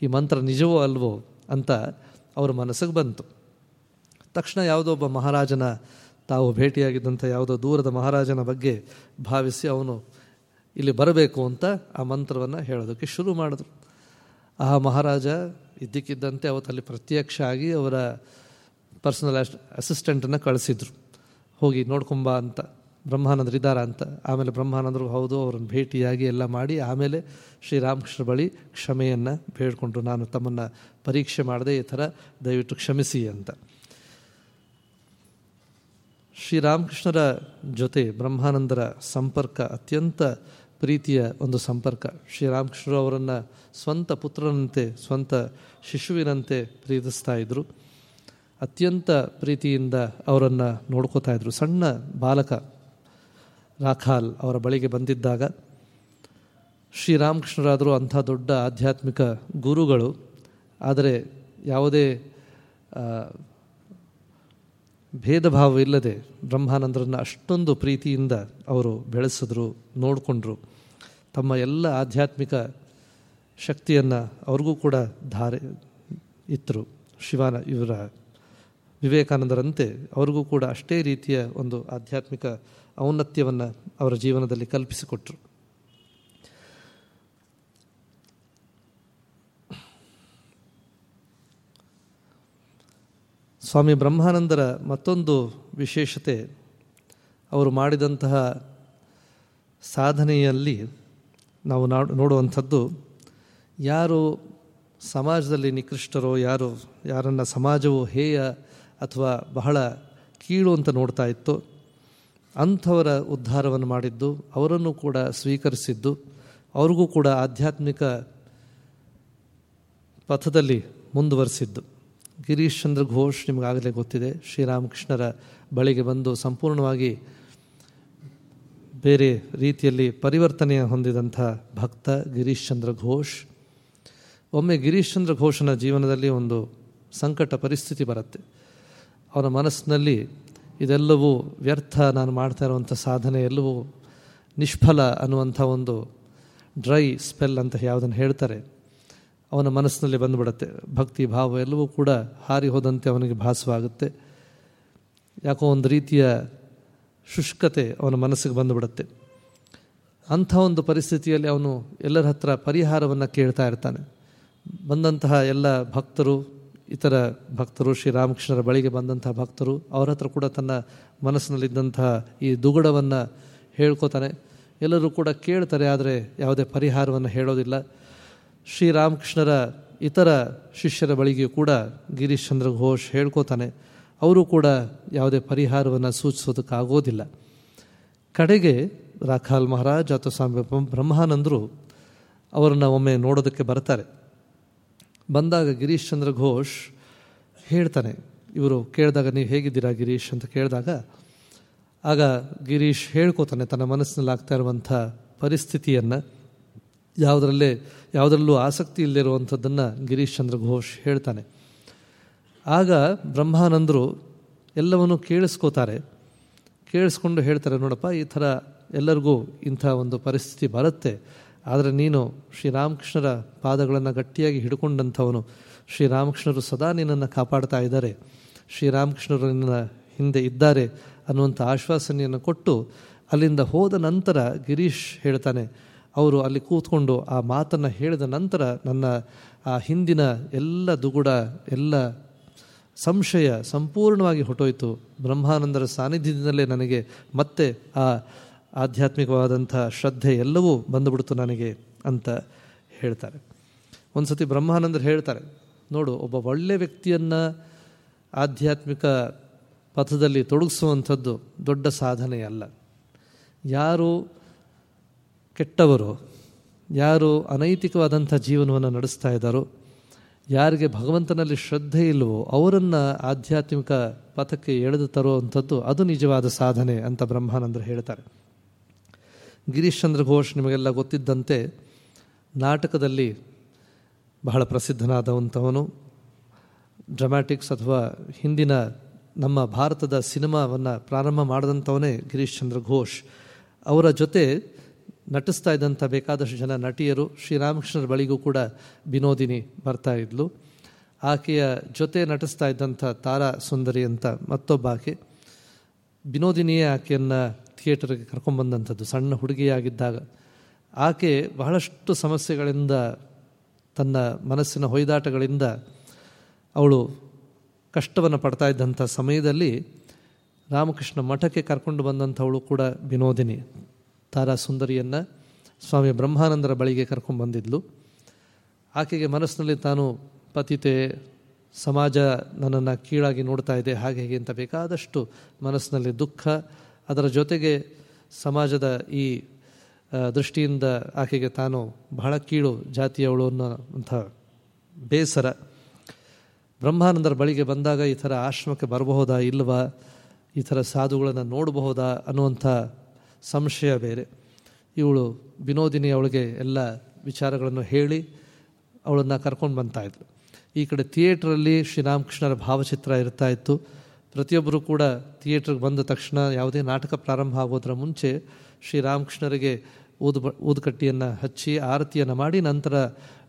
ಈ ಮಂತ್ರ ನಿಜವೋ ಅಲ್ವೋ ಅಂತ ಅವರ ಮನಸ್ಸಿಗೆ ಬಂತು. ತಕ್ಷಣ ಯಾವುದೋ ಒಬ್ಬ ಮಹಾರಾಜನ ತಾವು ಭೇಟಿಯಾಗಿದ್ದಂಥ ಯಾವುದೋ ದೂರದ ಮಹಾರಾಜನ ಬಗ್ಗೆ ಭಾವಿಸಿ ಅವನು ಇಲ್ಲಿ ಬರಬೇಕು ಅಂತ ಆ ಮಂತ್ರವನ್ನು ಹೇಳೋದಕ್ಕೆ ಶುರು ಮಾಡಿದ್ರು. ಆ ಮಹಾರಾಜ ಇದ್ದಕ್ಕಿದ್ದಂತೆ ಅವತ್ತಲ್ಲಿ ಪ್ರತ್ಯಕ್ಷ ಆಗಿ ಅವರ ಪರ್ಸನಲ್ ಅಸಿಸ್ಟೆಂಟನ್ನು ಕಳಿಸಿದ್ರು. ಹೋಗಿ ನೋಡ್ಕೊಂಬ ಅಂತ. ಬ್ರಹ್ಮಾನಂದರು ಇದ್ದಾರ ಅಂತ. ಆಮೇಲೆ ಬ್ರಹ್ಮಾನಂದರು ಹೌದು, ಅವರನ್ನು ಭೇಟಿಯಾಗಿ ಎಲ್ಲ ಮಾಡಿ ಆಮೇಲೆ ಶ್ರೀರಾಮಕೃಷ್ಣ ಬಳಿ ಕ್ಷಮೆಯನ್ನು ಬೇಡ್ಕೊಂಡ್ರು ನಾನು ತಮ್ಮನ್ನು ಪರೀಕ್ಷೆ ಮಾಡದೆ ಈ ಥರ ದಯವಿಟ್ಟು ಕ್ಷಮಿಸಿ ಅಂತ. ಶ್ರೀರಾಮಕೃಷ್ಣರ ಜೊತೆ ಬ್ರಹ್ಮಾನಂದರ ಸಂಪರ್ಕ ಅತ್ಯಂತ ಪ್ರೀತಿಯ ಒಂದು ಸಂಪರ್ಕ. ಶ್ರೀರಾಮಕೃಷ್ಣರು ಅವರನ್ನು ಸ್ವಂತ ಪುತ್ರನಂತೆ, ಸ್ವಂತ ಶಿಶುವಿನಂತೆ ಪ್ರೀತಿಸ್ತಾ ಇದ್ದರು ಅತ್ಯಂತ ಪ್ರೀತಿಯಿಂದ ಅವರನ್ನು ನೋಡ್ಕೋತಾ ಇದ್ದರು ಸಣ್ಣ ಬಾಲಕ ರಾಖಾಲ್ ಅವರ ಬಳಿಗೆ ಬಂದಿದ್ದಾಗ ಶ್ರೀರಾಮಕೃಷ್ಣರಾದರೂ ಅಂಥ ದೊಡ್ಡ ಆಧ್ಯಾತ್ಮಿಕ ಗುರುಗಳು. ಆದರೆ ಯಾವುದೇ ಭೇದ ಭಾವ ಇಲ್ಲದೆ ಬ್ರಹ್ಮಾನಂದರನ್ನು ಅಷ್ಟೊಂದು ಪ್ರೀತಿಯಿಂದ ಅವರು ಬೆಳೆಸಿದ್ರು, ನೋಡಿಕೊಂಡ್ರು. ತಮ್ಮ ಎಲ್ಲ ಆಧ್ಯಾತ್ಮಿಕ ಶಕ್ತಿಯನ್ನು ಅವ್ರಿಗೂ ಕೂಡ ಧಾರೆ ಇತ್ತರು ಶಿವಾನ, ಇವರ ವಿವೇಕಾನಂದರಂತೆ ಅವ್ರಿಗೂ ಕೂಡ ಅಷ್ಟೇ ರೀತಿಯ ಒಂದು ಆಧ್ಯಾತ್ಮಿಕ ಔನ್ನತ್ಯವನ್ನು ಅವರ ಜೀವನದಲ್ಲಿ ಕಲ್ಪಿಸಿಕೊಟ್ರು. ಸ್ವಾಮಿ ಬ್ರಹ್ಮಾನಂದರ ಮತ್ತೊಂದು ವಿಶೇಷತೆ, ಅವರು ಮಾಡಿದಂತಹ ಸಾಧನೆಯಲ್ಲಿ ನಾವು ನೋಡುವಂಥದ್ದು ಯಾರು ಸಮಾಜದಲ್ಲಿ ನಿಕೃಷ್ಟರೋ, ಯಾರು, ಯಾರನ್ನು ಸಮಾಜವು ಹೇಯ ಅಥವಾ ಬಹಳ ಕೀಳು ಅಂತ ನೋಡ್ತಾ ಇತ್ತು, ಅಂಥವರ ಉದ್ಧಾರವನ್ನು ಮಾಡಿದ್ದು, ಅವರನ್ನು ಕೂಡ ಸ್ವೀಕರಿಸಿದ್ದು, ಅವ್ರಿಗೂ ಕೂಡ ಆಧ್ಯಾತ್ಮಿಕ ಪಥದಲ್ಲಿ ಮುಂದುವರಿಸಿದ್ದು. ಗಿರೀಶ್ ಚಂದ್ರ ಘೋಷ್ ನಿಮಗಾಗಲೇ ಗೊತ್ತಿದೆ, ಶ್ರೀರಾಮಕೃಷ್ಣರ ಬಳಿಗೆ ಬಂದು ಸಂಪೂರ್ಣವಾಗಿ ಬೇರೆ ರೀತಿಯಲ್ಲಿ ಪರಿವರ್ತನೆಯ ಹೊಂದಿದಂಥ ಭಕ್ತ ಗಿರೀಶ್ ಚಂದ್ರ ಘೋಷ್. ಒಮ್ಮೆ ಗಿರೀಶ್ ಚಂದ್ರ ಘೋಷನ ಜೀವನದಲ್ಲಿ ಒಂದು ಸಂಕಟ ಪರಿಸ್ಥಿತಿ ಬರುತ್ತೆ. ಅವನ ಮನಸ್ಸಿನಲ್ಲಿ ಇದೆಲ್ಲವೂ ವ್ಯರ್ಥ, ನಾನು ಮಾಡ್ತಾ ಇರುವಂಥ ಸಾಧನೆ ಎಲ್ಲವೂ ನಿಷ್ಫಲ ಅನ್ನುವಂಥ ಒಂದು ಡ್ರೈ ಸ್ಪೆಲ್ ಅಂತ ಯಾವುದನ್ನು ಹೇಳ್ತಾರೆ, ಅವನ ಮನಸ್ಸಿನಲ್ಲಿ ಬಂದುಬಿಡುತ್ತೆ. ಭಕ್ತಿ ಭಾವ ಎಲ್ಲವೂ ಕೂಡ ಹಾರಿ ಹೋದಂತೆ ಅವನಿಗೆ ಭಾಸವಾಗುತ್ತೆ. ಯಾಕೋ ಒಂದು ರೀತಿಯ ಶುಷ್ಕತೆ ಅವನ ಮನಸ್ಸಿಗೆ ಬಂದುಬಿಡುತ್ತೆ. ಅಂಥ ಒಂದು ಪರಿಸ್ಥಿತಿಯಲ್ಲಿ ಅವನು ಎಲ್ಲರ ಹತ್ರ ಪರಿಹಾರವನ್ನು ಕೇಳ್ತಾ ಇರ್ತಾನೆ. ಬಂದಂತಹ ಎಲ್ಲ ಭಕ್ತರು, ಇತರ ಭಕ್ತರು ಶ್ರೀರಾಮಕೃಷ್ಣರ ಬಳಿಗೆ ಬಂದಂತಹ ಭಕ್ತರು, ಅವರ ಹತ್ರ ಕೂಡ ತನ್ನ ಮನಸ್ಸಿನಲ್ಲಿದ್ದಂತಹ ಈ ದುಗುಡವನ್ನು ಹೇಳ್ಕೋತಾನೆ. ಎಲ್ಲರೂ ಕೂಡ ಕೇಳ್ತಾರೆ, ಆದರೆ ಯಾವುದೇ ಪರಿಹಾರವನ್ನು ಹೇಳೋದಿಲ್ಲ. ಶ್ರೀರಾಮಕೃಷ್ಣರ ಇತರ ಶಿಷ್ಯರ ಬಳಿಗೆ ಕೂಡ ಗಿರೀಶ್ ಚಂದ್ರ ಘೋಷ್ ಹೇಳ್ಕೋತಾನೆ. ಅವರು ಕೂಡ ಯಾವುದೇ ಪರಿಹಾರವನ್ನು ಸೂಚಿಸೋದಕ್ಕಾಗೋದಿಲ್ಲ. ಕಡೆಗೆ ರಾಖಾಲ್ ಮಹಾರಾಜ್ ಅಥವಾ ಸ್ವಾಮಿ ಬ್ರಹ್ಮಾನಂದರು ಅವರನ್ನು ಒಮ್ಮೆ ನೋಡೋದಕ್ಕೆ ಬರ್ತಾರೆ. ಬಂದಾಗ ಗಿರೀಶ್ ಚಂದ್ರ ಘೋಷ್ ಹೇಳ್ತಾನೆ, ಇವರು ಕೇಳಿದಾಗ ನೀವು ಹೇಗಿದ್ದೀರಾ ಗಿರೀಶ್ ಅಂತ ಕೇಳಿದಾಗ, ಆಗ ಗಿರೀಶ್ ಹೇಳ್ಕೋತಾನೆ ತನ್ನ ಮನಸ್ಸಿನಲ್ಲಿ ಆಗ್ತಾ ಇರುವಂಥ ಪರಿಸ್ಥಿತಿಯನ್ನು, ಯಾವುದರಲ್ಲೇ, ಯಾವುದರಲ್ಲೂ ಆಸಕ್ತಿ ಇಲ್ಲದಿರುವಂಥದ್ದನ್ನು ಗಿರೀಶ್ ಚಂದ್ರ ಘೋಷ್ ಹೇಳ್ತಾನೆ. ಆಗ ಬ್ರಹ್ಮಾನಂದರು ಎಲ್ಲವನ್ನು ಕೇಳಿಸ್ಕೋತಾರೆ. ಕೇಳಿಸ್ಕೊಂಡು ಹೇಳ್ತಾರೆ, ನೋಡಪ್ಪ, ಈ ಥರ ಎಲ್ಲರಿಗೂ ಇಂಥ ಒಂದು ಪರಿಸ್ಥಿತಿ ಬರುತ್ತೆ. ಆದರೆ ನೀನು ಶ್ರೀರಾಮಕೃಷ್ಣರ ಪಾದಗಳನ್ನು ಗಟ್ಟಿಯಾಗಿ ಹಿಡ್ಕೊಂಡಂಥವನು. ಶ್ರೀರಾಮಕೃಷ್ಣರು ಸದಾ ನಿನ್ನನ್ನು ಕಾಪಾಡ್ತಾ ಇದ್ದಾರೆ. ಶ್ರೀರಾಮಕೃಷ್ಣರು ನಿನ್ನ ಹಿಂದೆ ಇದ್ದಾರೆ ಅನ್ನುವಂಥ ಆಶ್ವಾಸನೆಯನ್ನು ಕೊಟ್ಟು ಅಲ್ಲಿಂದ ಹೋದ ನಂತರ ಗಿರೀಶ್ ಹೇಳ್ತಾನೆ, ಅವರು ಅಲ್ಲಿ ಕೂತ್ಕೊಂಡು ಆ ಮಾತನ್ನು ಹೇಳಿದ ನಂತರ ನನ್ನ ಆ ಹಿಂದಿನ ಎಲ್ಲ ದುಗುಡ, ಎಲ್ಲ ಸಂಶಯ ಸಂಪೂರ್ಣವಾಗಿ ಹೊಟ್ಟೋಯ್ತು. ಬ್ರಹ್ಮಾನಂದರ ಸಾನ್ನಿಧ್ಯದಿಂದಲೇ ನನಗೆ ಮತ್ತೆ ಆ ಆಧ್ಯಾತ್ಮಿಕವಾದಂಥ ಶ್ರದ್ಧೆ ಎಲ್ಲವೂ ಬಂದುಬಿಡ್ತು ನನಗೆ ಅಂತ ಹೇಳ್ತಾರೆ. ಒಂದು ಸತಿ ಬ್ರಹ್ಮಾನಂದರು ಹೇಳ್ತಾರೆ, ನೋಡು, ಒಬ್ಬ ಒಳ್ಳೆಯ ವ್ಯಕ್ತಿಯನ್ನು ಆಧ್ಯಾತ್ಮಿಕ ಪಥದಲ್ಲಿ ತೊಡಗಿಸುವಂಥದ್ದು ದೊಡ್ಡ ಸಾಧನೆಯಲ್ಲ ಯಾರು ಕೆಟ್ಟವರು, ಯಾರು ಅನೈತಿಕವಾದಂಥ ಜೀವನವನ್ನು ನಡೆಸ್ತಾ ಇದ್ದಾರೋ ಯಾರಿಗೆ ಭಗವಂತನಲ್ಲಿ ಶ್ರದ್ಧೆ ಇಲ್ಲವೋ ಅವರನ್ನು ಆಧ್ಯಾತ್ಮಿಕ ಪಥಕ್ಕೆ ಎಳೆದು ತರುವಂಥದ್ದು ಅದು ನಿಜವಾದ ಸಾಧನೆ ಅಂತ ಬ್ರಹ್ಮಾನಂದರು ಹೇಳ್ತಾರೆ. ಗಿರೀಶ್ ಚಂದ್ರ ಘೋಷ್ ನಿಮಗೆಲ್ಲ ಗೊತ್ತಿದ್ದಂತೆ ನಾಟಕದಲ್ಲಿ ಬಹಳ ಪ್ರಸಿದ್ಧನಾದವಂಥವನು. ಡ್ರಮ್ಯಾಟಿಕ್ಸ್ ಅಥವಾ ಹಿಂದಿನ ನಮ್ಮ ಭಾರತದ ಸಿನಿಮಾವನ್ನು ಪ್ರಾರಂಭ ಮಾಡಿದಂಥವನೇ ಗಿರೀಶ್ ಚಂದ್ರ ಘೋಷ್. ಅವರ ಜೊತೆ ನಟಿಸ್ತಾ ಇದ್ದಂಥ ಬೇಕಾದಷ್ಟು ಜನ ನಟಿಯರು ಶ್ರೀರಾಮಕೃಷ್ಣರ ಬಳಿಗೂ ಕೂಡ ವಿನೋದಿನಿ ಬರ್ತಾ ಇದ್ಲು. ಆಕೆಯ ಜೊತೆ ನಟಿಸ್ತಾ ಇದ್ದಂಥ ತಾರಾ ಸುಂದರಿ ಅಂತ ಮತ್ತೊಬ್ಬ ಆಕೆ. ವಿನೋದಿನಿಯೇ ಆಕೆಯನ್ನು ಥಿಯೇಟರ್ಗೆ ಕರ್ಕೊಂಬಂದಂಥದ್ದು ಸಣ್ಣ ಹುಡುಗಿಯಾಗಿದ್ದಾಗ ಆಕೆ ಬಹಳಷ್ಟು ಸಮಸ್ಯೆಗಳಿಂದ ತನ್ನ ಮನಸ್ಸಿನ ಹೊಯ್ದಾಟಗಳಿಂದ ಅವಳು ಕಷ್ಟವನ್ನು ಪಡ್ತಾ ಇದ್ದಂಥ ಸಮಯದಲ್ಲಿ ರಾಮಕೃಷ್ಣ ಮಠಕ್ಕೆ ಕರ್ಕೊಂಡು ಬಂದಂಥವಳು ಕೂಡ ವಿನೋದಿನಿ. ತಾರಾ ಸುಂದರಿಯನ್ನು ಸ್ವಾಮಿ ಬ್ರಹ್ಮಾನಂದರ ಬಳಿಗೆ ಕರ್ಕೊಂಡ್ಬಂದಿದ್ಲು ಆಕೆಗೆ ಮನಸ್ಸಿನಲ್ಲಿ ತಾನು, ಪತಿತೆ, ಸಮಾಜ ನನ್ನನ್ನು ಕೀಳಾಗಿ ನೋಡ್ತಾ ಇದೆ, ಹಾಗೆ ಹೇಗೆ ಅಂತ ಬೇಕಾದಷ್ಟು ಮನಸ್ಸಿನಲ್ಲಿ ದುಃಖ, ಅದರ ಜೊತೆಗೆ ಸಮಾಜದ ಈ ದೃಷ್ಟಿಯಿಂದ ಆಕೆಗೆ ತಾನು ಬಹಳ ಕೀಳು ಜಾತಿಯವಳು ಅನ್ನೋಂಥ ಬೇಸರ. ಬ್ರಹ್ಮಾನಂದರ ಬಳಿಗೆ ಬಂದಾಗ ಈ ಥರ ಆಶ್ರಮಕ್ಕೆ ಬರಬಹುದಾ, ಇಲ್ವಾ, ಈ ಥರ ಸಾಧುಗಳನ್ನು ನೋಡಬಹುದಾ ಅನ್ನುವಂಥ ಸಂಶಯ ಬೇರೆ. ಇವಳು ವಿನೋದಿನಿ ಅವಳಿಗೆ ಎಲ್ಲ ವಿಚಾರಗಳನ್ನು ಹೇಳಿ ಅವಳನ್ನು ಕರ್ಕೊಂಡು ಬಂತಾಯಿದ್ರು ಈ ಕಡೆ ಥಿಯೇಟ್ರಲ್ಲಿ ಶ್ರೀರಾಮಕೃಷ್ಣರ ಭಾವಚಿತ್ರ ಇರ್ತಾ ಇತ್ತು. ಪ್ರತಿಯೊಬ್ಬರು ಕೂಡ ಥಿಯೇಟ್ರಿಗೆ ಬಂದ ತಕ್ಷಣ ಯಾವುದೇ ನಾಟಕ ಪ್ರಾರಂಭ ಆಗೋದ್ರ ಮುಂಚೆ ಶ್ರೀರಾಮಕೃಷ್ಣರಿಗೆ ಊದು ಊದುಕಟ್ಟಿಯನ್ನು ಹಚ್ಚಿ ಆರತಿಯನ್ನು ಮಾಡಿ ನಂತರ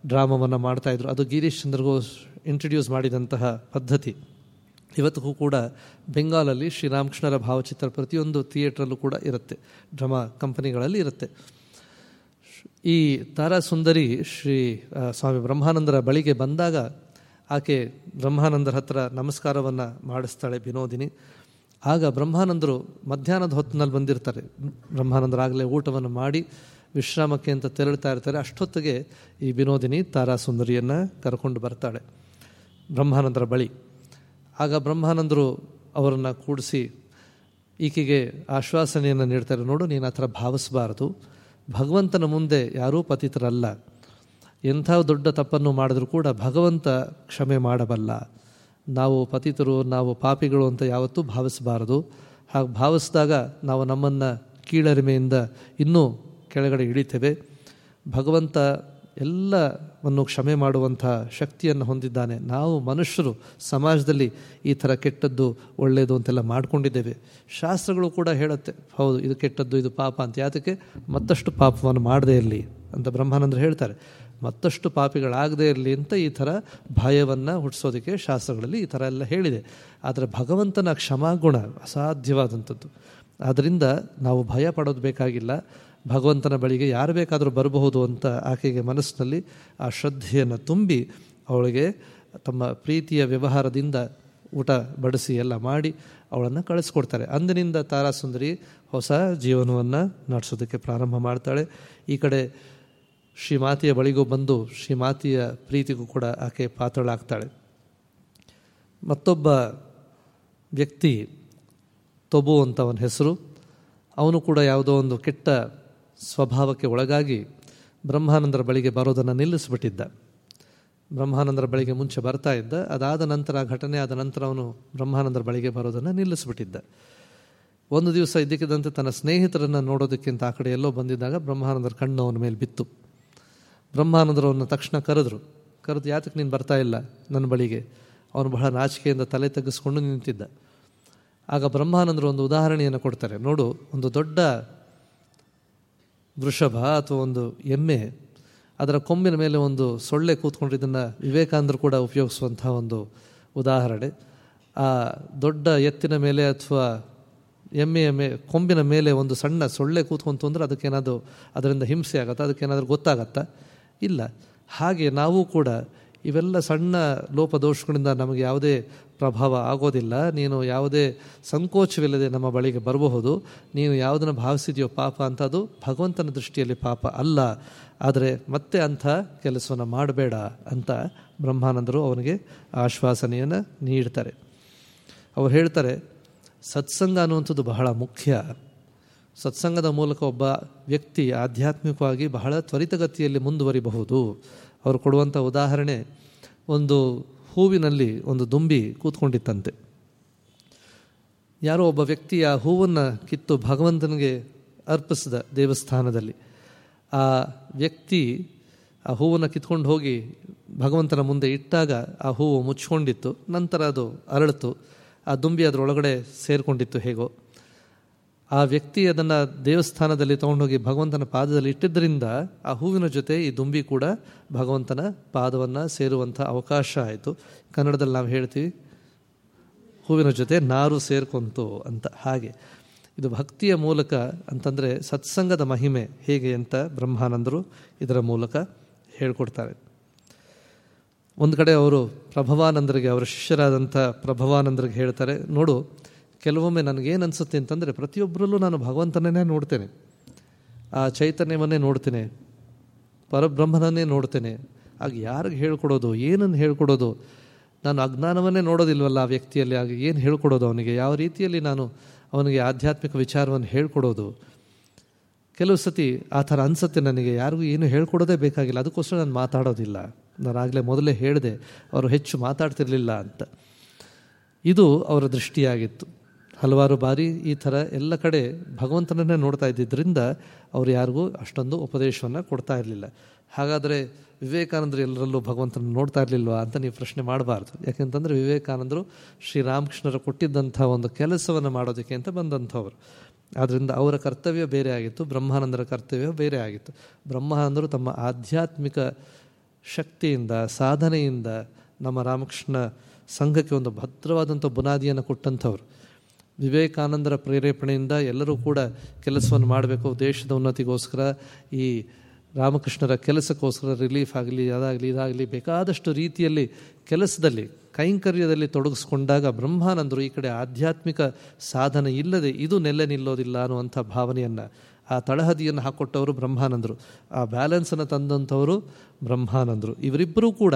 ಡ್ರಾಮವನ್ನು ಮಾಡ್ತಾಯಿದ್ರು ಅದು ಗಿರೀಶ್ ಚಂದ್ರಗೂ ಇಂಟ್ರಡ್ಯೂಸ್ ಮಾಡಿದಂತಹ ಪದ್ಧತಿ. ಇವತ್ತಿಗೂ ಕೂಡ ಬೆಂಗಾಲಲ್ಲಿ ಶ್ರೀರಾಮಕೃಷ್ಣರ ಭಾವಚಿತ್ರ ಪ್ರತಿಯೊಂದು ಥಿಯೇಟ್ರಲ್ಲೂ ಕೂಡ ಇರುತ್ತೆ, ಡ್ರಮಾ ಕಂಪನಿಗಳಲ್ಲಿ ಇರುತ್ತೆ. ಈ ತಾರಾ ಸುಂದರಿ ಶ್ರೀ ಸ್ವಾಮಿ ಬ್ರಹ್ಮಾನಂದರ ಬಳಿಗೆ ಬಂದಾಗ ಆಕೆ ಬ್ರಹ್ಮಾನಂದರ ಹತ್ರ ನಮಸ್ಕಾರವನ್ನು ಮಾಡಿಸ್ತಾಳೆ ವಿನೋದಿನಿ. ಆಗ ಬ್ರಹ್ಮಾನಂದರು ಮಧ್ಯಾಹ್ನದ ಹೊತ್ತಿನಲ್ಲಿ ಬಂದಿರ್ತಾರೆ. ಬ್ರಹ್ಮಾನಂದರಾಗಲೇ ಊಟವನ್ನು ಮಾಡಿ ವಿಶ್ರಾಮಕ್ಕೆ ಅಂತ ತೆರಳ್ತಾ ಇರ್ತಾರೆ. ಅಷ್ಟೊತ್ತಿಗೆ ಈ ವಿನೋದಿನಿ ತಾರಾ ಸುಂದರಿಯನ್ನು ಕರ್ಕೊಂಡು ಬರ್ತಾಳೆ ಬ್ರಹ್ಮಾನಂದರ ಬಳಿ. ಆಗ ಬ್ರಹ್ಮಾನಂದರು ಅವರನ್ನು ಕೂಡಿಸಿ ಈಕೆಗೆ ಆಶ್ವಾಸನೆಯನ್ನು ನೀಡ್ತಾರೆ, ನೋಡು, ನೀನು ಆ ಥರ ಭಾವಿಸಬಾರದು. ಭಗವಂತನ ಮುಂದೆ ಯಾರೂ ಪತಿತರಲ್ಲ. ಎಂಥ ದೊಡ್ಡ ತಪ್ಪನ್ನು ಮಾಡಿದ್ರೂ ಕೂಡ ಭಗವಂತ ಕ್ಷಮೆ ಮಾಡಬಲ್ಲ. ನಾವು ಪತಿತರು, ನಾವು ಪಾಪಿಗಳು ಅಂತ ಯಾವತ್ತೂ ಭಾವಿಸಬಾರದು. ಹಾಗೆ ಭಾವಿಸಿದಾಗ ನಾವು ನಮ್ಮನ್ನು ಕೀಳರಿಮೆಯಿಂದ ಇನ್ನೂ ಕೆಳಗಡೆ ಇಳಿತೇವೆ. ಭಗವಂತ ಎಲ್ಲವನ್ನು ಕ್ಷಮೆ ಮಾಡುವಂಥ ಶಕ್ತಿಯನ್ನು ಹೊಂದಿದ್ದಾನೆ. ನಾವು ಮನುಷ್ಯರು ಸಮಾಜದಲ್ಲಿ ಈ ಥರ ಕೆಟ್ಟದ್ದು, ಒಳ್ಳೆಯದು ಅಂತೆಲ್ಲ ಮಾಡಿಕೊಂಡಿದ್ದೇವೆ. ಶಾಸ್ತ್ರಗಳು ಕೂಡ ಹೇಳುತ್ತೆ, ಹೌದು, ಇದು ಕೆಟ್ಟದ್ದು, ಇದು ಪಾಪ ಅಂತ. ಯಾತಕ್ಕೆ? ಮತ್ತಷ್ಟು ಪಾಪವನ್ನು ಮಾಡದೇ ಇರಲಿ ಅಂತ ಬ್ರಹ್ಮಾನಂದರು ಹೇಳ್ತಾರೆ. ಮತ್ತಷ್ಟು ಪಾಪಿಗಳಾಗದೇ ಇರಲಿ ಅಂತ ಈ ಥರ ಭಯವನ್ನು ಹುಟ್ಟಿಸೋದಕ್ಕೆ ಶಾಸ್ತ್ರಗಳಲ್ಲಿ ಈ ಥರ ಎಲ್ಲ ಹೇಳಿದೆ. ಆದರೆ ಭಗವಂತನ ಕ್ಷಮಾಗುಣ ಅಸಾಧ್ಯವಾದಂಥದ್ದು. ಆದ್ದರಿಂದ ನಾವು ಭಯ ಪಡೋದು ಬೇಕಾಗಿಲ್ಲ. ಭಗವಂತನ ಬಳಿಗೆ ಯಾರು ಬೇಕಾದರೂ ಬರಬಹುದು ಅಂತ ಆಕೆಗೆ ಮನಸ್ಸಿನಲ್ಲಿ ಆ ಶ್ರದ್ಧೆಯನ್ನು ತುಂಬಿ ಅವಳಿಗೆ ತಮ್ಮ ಪ್ರೀತಿಯ ವ್ಯವಹಾರದಿಂದ ಊಟ ಬಡಿಸಿ ಎಲ್ಲ ಮಾಡಿ ಅವಳನ್ನು ಕಳಿಸ್ಕೊಡ್ತಾರೆ. ಅಂದಿನಿಂದ ತಾರಾಸುಂದರಿ ಹೊಸ ಜೀವನವನ್ನು ನಡೆಸೋದಕ್ಕೆ ಪ್ರಾರಂಭ ಮಾಡ್ತಾಳೆ. ಈ ಕಡೆ ಶ್ರೀಮಾತೆಯ ಬಳಿಗೂ ಬಂದು ಶ್ರೀಮಾತೆಯ ಪ್ರೀತಿಗೂ ಕೂಡ ಆಕೆ ಪಾತ್ರಳಾಗ್ತಾಳೆ. ಮತ್ತೊಬ್ಬ ವ್ಯಕ್ತಿ ತೊಬು ಅಂತ ಅವನ ಹೆಸರು. ಅವನು ಕೂಡ ಯಾವುದೋ ಒಂದು ಕೆಟ್ಟ ಸ್ವಭಾವಕ್ಕೆ ಒಳಗಾಗಿ ಬ್ರಹ್ಮಾನಂದರ ಬಳಿಗೆ ಬರೋದನ್ನು ನಿಲ್ಲಿಸಿಬಿಟ್ಟಿದ್ದ. ಬ್ರಹ್ಮಾನಂದರ ಬಳಿಗೆ ಮುಂಚೆ ಬರ್ತಾ ಇದ್ದ. ಅದಾದ ನಂತರ ಘಟನೆ ಆದ ನಂತರ ಅವನು ಬ್ರಹ್ಮಾನಂದರ ಬಳಿಗೆ ಬರೋದನ್ನು ನಿಲ್ಲಿಸಿಬಿಟ್ಟಿದ್ದ. ಒಂದು ದಿವಸ ಇದ್ದಕ್ಕಿದ್ದಂತೆ ತನ್ನ ಸ್ನೇಹಿತರನ್ನು ನೋಡೋದಕ್ಕಿಂತ ಆ ಕಡೆ ಎಲ್ಲೋ ಬಂದಿದ್ದಾಗ ಬ್ರಹ್ಮಾನಂದರ ಕಣ್ಣು ಅವನ ಮೇಲೆ ಬಿತ್ತು. ಬ್ರಹ್ಮಾನಂದರವನ್ನು ತಕ್ಷಣ ಕರೆದ್ರು. ಕರೆದು ಯಾತಕ್ಕೆ ನೀನು ಬರ್ತಾ ಇಲ್ಲ ನನ್ನ ಬಳಿಗೆ? ಅವನು ಬಹಳ ನಾಚಿಕೆಯಿಂದ ತಲೆ ತಗ್ಗಿಸ್ಕೊಂಡು ನಿಂತಿದ್ದ. ಆಗ ಬ್ರಹ್ಮಾನಂದರು ಒಂದು ಉದಾಹರಣೆಯನ್ನು ಕೊಡ್ತಾರೆ. ನೋಡು, ಒಂದು ದೊಡ್ಡ ವೃಷಭ ಅಥವಾ ಒಂದು ಎಮ್ಮೆ, ಅದರ ಕೊಂಬಿನ ಮೇಲೆ ಒಂದು ಸೊಳ್ಳೆ ಕೂತ್ಕೊಂಡಿದ್ದನ್ನು ವಿವೇಕಾನಂದರು ಕೂಡ ಉಪಯೋಗಿಸುವಂಥ ಒಂದು ಉದಾಹರಣೆ. ಆ ದೊಡ್ಡ ಎತ್ತಿನ ಮೇಲೆ ಅಥವಾ ಎಮ್ಮೆಯ ಮೇ, ಕೊಂಬಿನ ಮೇಲೆ ಒಂದು ಸಣ್ಣ ಸೊಳ್ಳೆ ಕೂತ್ಕೊಂತು ಅಂದರೆ ಅದಕ್ಕೇನಾದರೂ ಅದರಿಂದ ಹಿಂಸೆ ಆಗತ್ತಾ, ಅದಕ್ಕೇನಾದರೂ ಗೊತ್ತಾಗತ್ತಾ? ಇಲ್ಲ. ಹಾಗೆ ನಾವು ಕೂಡ ಇವೆಲ್ಲ ಸಣ್ಣ ಲೋಪದೋಷಗಳಿಂದ ನಮಗೆ ಯಾವುದೇ ಪ್ರಭಾವ ಆಗೋದಿಲ್ಲ. ನೀನು ಯಾವುದೇ ಸಂಕೋಚವಿಲ್ಲದೆ ನಮ್ಮ ಬಳಿಗೆ ಬರಬಹುದು. ನೀನು ಯಾವುದನ್ನು ಭಾವಿಸಿದೆಯೋ ಪಾಪ ಅಂತ ಅದು ಭಗವಂತನ ದೃಷ್ಟಿಯಲ್ಲಿ ಪಾಪ ಅಲ್ಲ. ಆದರೆ ಮತ್ತೆ ಅಂಥ ಕೆಲಸವನ್ನು ಮಾಡಬೇಡ ಅಂತ ಬ್ರಹ್ಮಾನಂದರು ಅವನಿಗೆ ಆಶ್ವಾಸನೆಯನ್ನು ನೀಡ್ತಾರೆ. ಅವರು ಹೇಳ್ತಾರೆ, ಸತ್ಸಂಗ ಅನ್ನುವಂಥದ್ದು ಬಹಳ ಮುಖ್ಯ. ಸತ್ಸಂಗದ ಮೂಲಕ ಒಬ್ಬ ವ್ಯಕ್ತಿ ಆಧ್ಯಾತ್ಮಿಕವಾಗಿ ಬಹಳ ತ್ವರಿತಗತಿಯಲ್ಲಿ ಮುಂದುವರಿಬಹುದು. ಅವರು ಕೊಡುವಂಥ ಉದಾಹರಣೆ ಒಂದು ಹೂವಿನಲ್ಲಿ ಒಂದು ದುಂಬಿ ಕೂತ್ಕೊಂಡಿತ್ತಂತೆ. ಯಾರೋ ಒಬ್ಬ ವ್ಯಕ್ತಿ ಆ ಹೂವನ್ನು ಕಿತ್ತು ಭಗವಂತನಿಗೆ ಅರ್ಪಿಸಿದ ದೇವಸ್ಥಾನದಲ್ಲಿ. ಆ ವ್ಯಕ್ತಿ ಆ ಹೂವನ್ನು ಕಿತ್ಕೊಂಡು ಹೋಗಿ ಭಗವಂತನ ಮುಂದೆ ಇಟ್ಟಾಗ ಆ ಹೂವು ಮುಚ್ಕೊಂಡಿತ್ತು. ನಂತರ ಅದು ಅರಳಿತು ಆ ದುಂಬಿ ಅದರೊಳಗಡೆ ಸೇರಿಕೊಂಡಿತ್ತು ಹೇಗೋ. ಆ ವ್ಯಕ್ತಿ ಅದನ್ನು ದೇವಸ್ಥಾನದಲ್ಲಿ ತೊಗೊಂಡೋಗಿ ಭಗವಂತನ ಪಾದದಲ್ಲಿ ಇಟ್ಟಿದ್ದರಿಂದ ಆ ಹೂವಿನ ಜೊತೆ ಈ ದುಂಬಿ ಕೂಡ ಭಗವಂತನ ಪಾದವನ್ನು ಸೇರುವಂಥ ಅವಕಾಶ ಆಯಿತು. ಕನ್ನಡದಲ್ಲಿ ನಾವು ಹೇಳ್ತೀವಿ, ಹೂವಿನ ಜೊತೆ ನಾರು ಸೇರ್ಕೊಂತು ಅಂತ. ಹಾಗೆ ಇದು ಭಕ್ತಿಯ ಮೂಲಕ ಅಂತಂದರೆ ಸತ್ಸಂಗದ ಮಹಿಮೆ ಹೇಗೆ ಅಂತ ಬ್ರಹ್ಮಾನಂದರು ಇದರ ಮೂಲಕ ಹೇಳ್ಕೊಡ್ತಾರೆ. ಒಂದು ಕಡೆ ಅವರು ಪ್ರಭವಾನಂದರಿಗೆ, ಅವರ ಶಿಷ್ಯರಾದಂಥ ಪ್ರಭವಾನಂದರಿಗೆ ಹೇಳ್ತಾರೆ, ನೋಡು ಕೆಲವೊಮ್ಮೆ ನನಗೇನು ಅನಿಸುತ್ತೆ ಅಂತಂದರೆ ಪ್ರತಿಯೊಬ್ಬರಲ್ಲೂ ನಾನು ಭಗವಂತನೇ ನೋಡ್ತೇನೆ. ಆ ಚೈತನ್ಯವನ್ನೇ ನೋಡ್ತೇನೆ. ಪರಬ್ರಹ್ಮನನ್ನೇ ನೋಡ್ತೇನೆ. ಆಗ ಯಾರಿಗೆ ಹೇಳ್ಕೊಡೋದು? ಏನನ್ನು ಹೇಳ್ಕೊಡೋದು? ನಾನು ಅಜ್ಞಾನವನ್ನೇ ನೋಡೋದಿಲ್ವಲ್ಲ ಆ ವ್ಯಕ್ತಿಯಲ್ಲಿ? ಆಗ ಏನು ಹೇಳ್ಕೊಡೋದು ಅವನಿಗೆ? ಯಾವ ರೀತಿಯಲ್ಲಿ ನಾನು ಅವನಿಗೆ ಆಧ್ಯಾತ್ಮಿಕ ವಿಚಾರವನ್ನು ಹೇಳ್ಕೊಡೋದು? ಕೆಲವು ಸತಿ ಆ ಥರ ಅನಿಸುತ್ತೆ ನನಗೆ. ಯಾರಿಗೂ ಏನು ಹೇಳ್ಕೊಡೋದೇ ಬೇಕಾಗಿಲ್ಲ. ಅದಕ್ಕೋಸ್ಕರ ನಾನು ಮಾತಾಡೋದಿಲ್ಲ. ನಾನು ಆಗಲೇ ಮೊದಲೇ ಹೇಳಿದೆ, ಅವರು ಹೆಚ್ಚು ಮಾತಾಡ್ತಿರಲಿಲ್ಲ ಅಂತ. ಇದು ಅವರ ದೃಷ್ಟಿಯಾಗಿತ್ತು. ಹಲವಾರು ಬಾರಿ ಈ ಥರ ಎಲ್ಲ ಕಡೆ ಭಗವಂತನನ್ನೇ ನೋಡ್ತಾ ಇದ್ದಿದ್ದರಿಂದ ಅವರು ಯಾರಿಗೂ ಅಷ್ಟೊಂದು ಉಪದೇಶವನ್ನು ಕೊಡ್ತಾ ಇರಲಿಲ್ಲ. ಹಾಗಾದರೆ ವಿವೇಕಾನಂದರು ಎಲ್ಲರಲ್ಲೂ ಭಗವಂತನ ನೋಡ್ತಾ ಇರಲಿಲ್ವಾ ಅಂತ ನೀವು ಪ್ರಶ್ನೆ ಮಾಡಬಾರ್ದು. ಯಾಕೆಂತಂದರೆ ವಿವೇಕಾನಂದರು ಶ್ರೀರಾಮಕೃಷ್ಣರು ಕೊಟ್ಟಿದ್ದಂಥ ಒಂದು ಕೆಲಸವನ್ನು ಮಾಡೋದಕ್ಕೆ ಅಂತ ಬಂದಂಥವ್ರು. ಆದ್ದರಿಂದ ಅವರ ಕರ್ತವ್ಯ ಬೇರೆ ಆಗಿತ್ತು, ಬ್ರಹ್ಮಾನಂದರ ಕರ್ತವ್ಯ ಬೇರೆ ಆಗಿತ್ತು. ಬ್ರಹ್ಮಾನಂದರು ತಮ್ಮ ಆಧ್ಯಾತ್ಮಿಕ ಶಕ್ತಿಯಿಂದ, ಸಾಧನೆಯಿಂದ ನಮ್ಮ ರಾಮಕೃಷ್ಣ ಸಂಘಕ್ಕೆ ಒಂದು ಭದ್ರವಾದಂಥ ಬುನಾದಿಯನ್ನು ಕೊಟ್ಟಂಥವ್ರು. ವಿವೇಕಾನಂದರ ಪ್ರೇರೇಪಣೆಯಿಂದ ಎಲ್ಲರೂ ಕೂಡ ಕೆಲಸವನ್ನು ಮಾಡಬೇಕು. ದೇಶದ ಉನ್ನತಿಗೋಸ್ಕರ ಈ ರಾಮಕೃಷ್ಣರ ಕೆಲಸಕ್ಕೋಸ್ಕರ ರಿಲೀಫ್ ಆಗಲಿ, ಅದಾಗಲಿ, ಇದಾಗಲಿ ಬೇಕಾದಷ್ಟು ರೀತಿಯಲ್ಲಿ ಕೆಲಸದಲ್ಲಿ, ಕೈಂಕರ್ಯದಲ್ಲಿ ತೊಡಗಿಸ್ಕೊಂಡಾಗ ಬ್ರಹ್ಮಾನಂದರು ಈ ಕಡೆ ಆಧ್ಯಾತ್ಮಿಕ ಸಾಧನೆ ಇಲ್ಲದೆ ಇದು ನೆಲೆ ನಿಲ್ಲೋದಿಲ್ಲ ಅನ್ನುವಂಥ ಭಾವನೆಯನ್ನು, ಆ ತಳಹದಿಯನ್ನು ಹಾಕ್ಕೊಟ್ಟವರು ಬ್ರಹ್ಮಾನಂದರು. ಆ ಬ್ಯಾಲೆನ್ಸನ್ನು ತಂದಂಥವರು ಬ್ರಹ್ಮಾನಂದರು. ಇವರಿಬ್ಬರೂ ಕೂಡ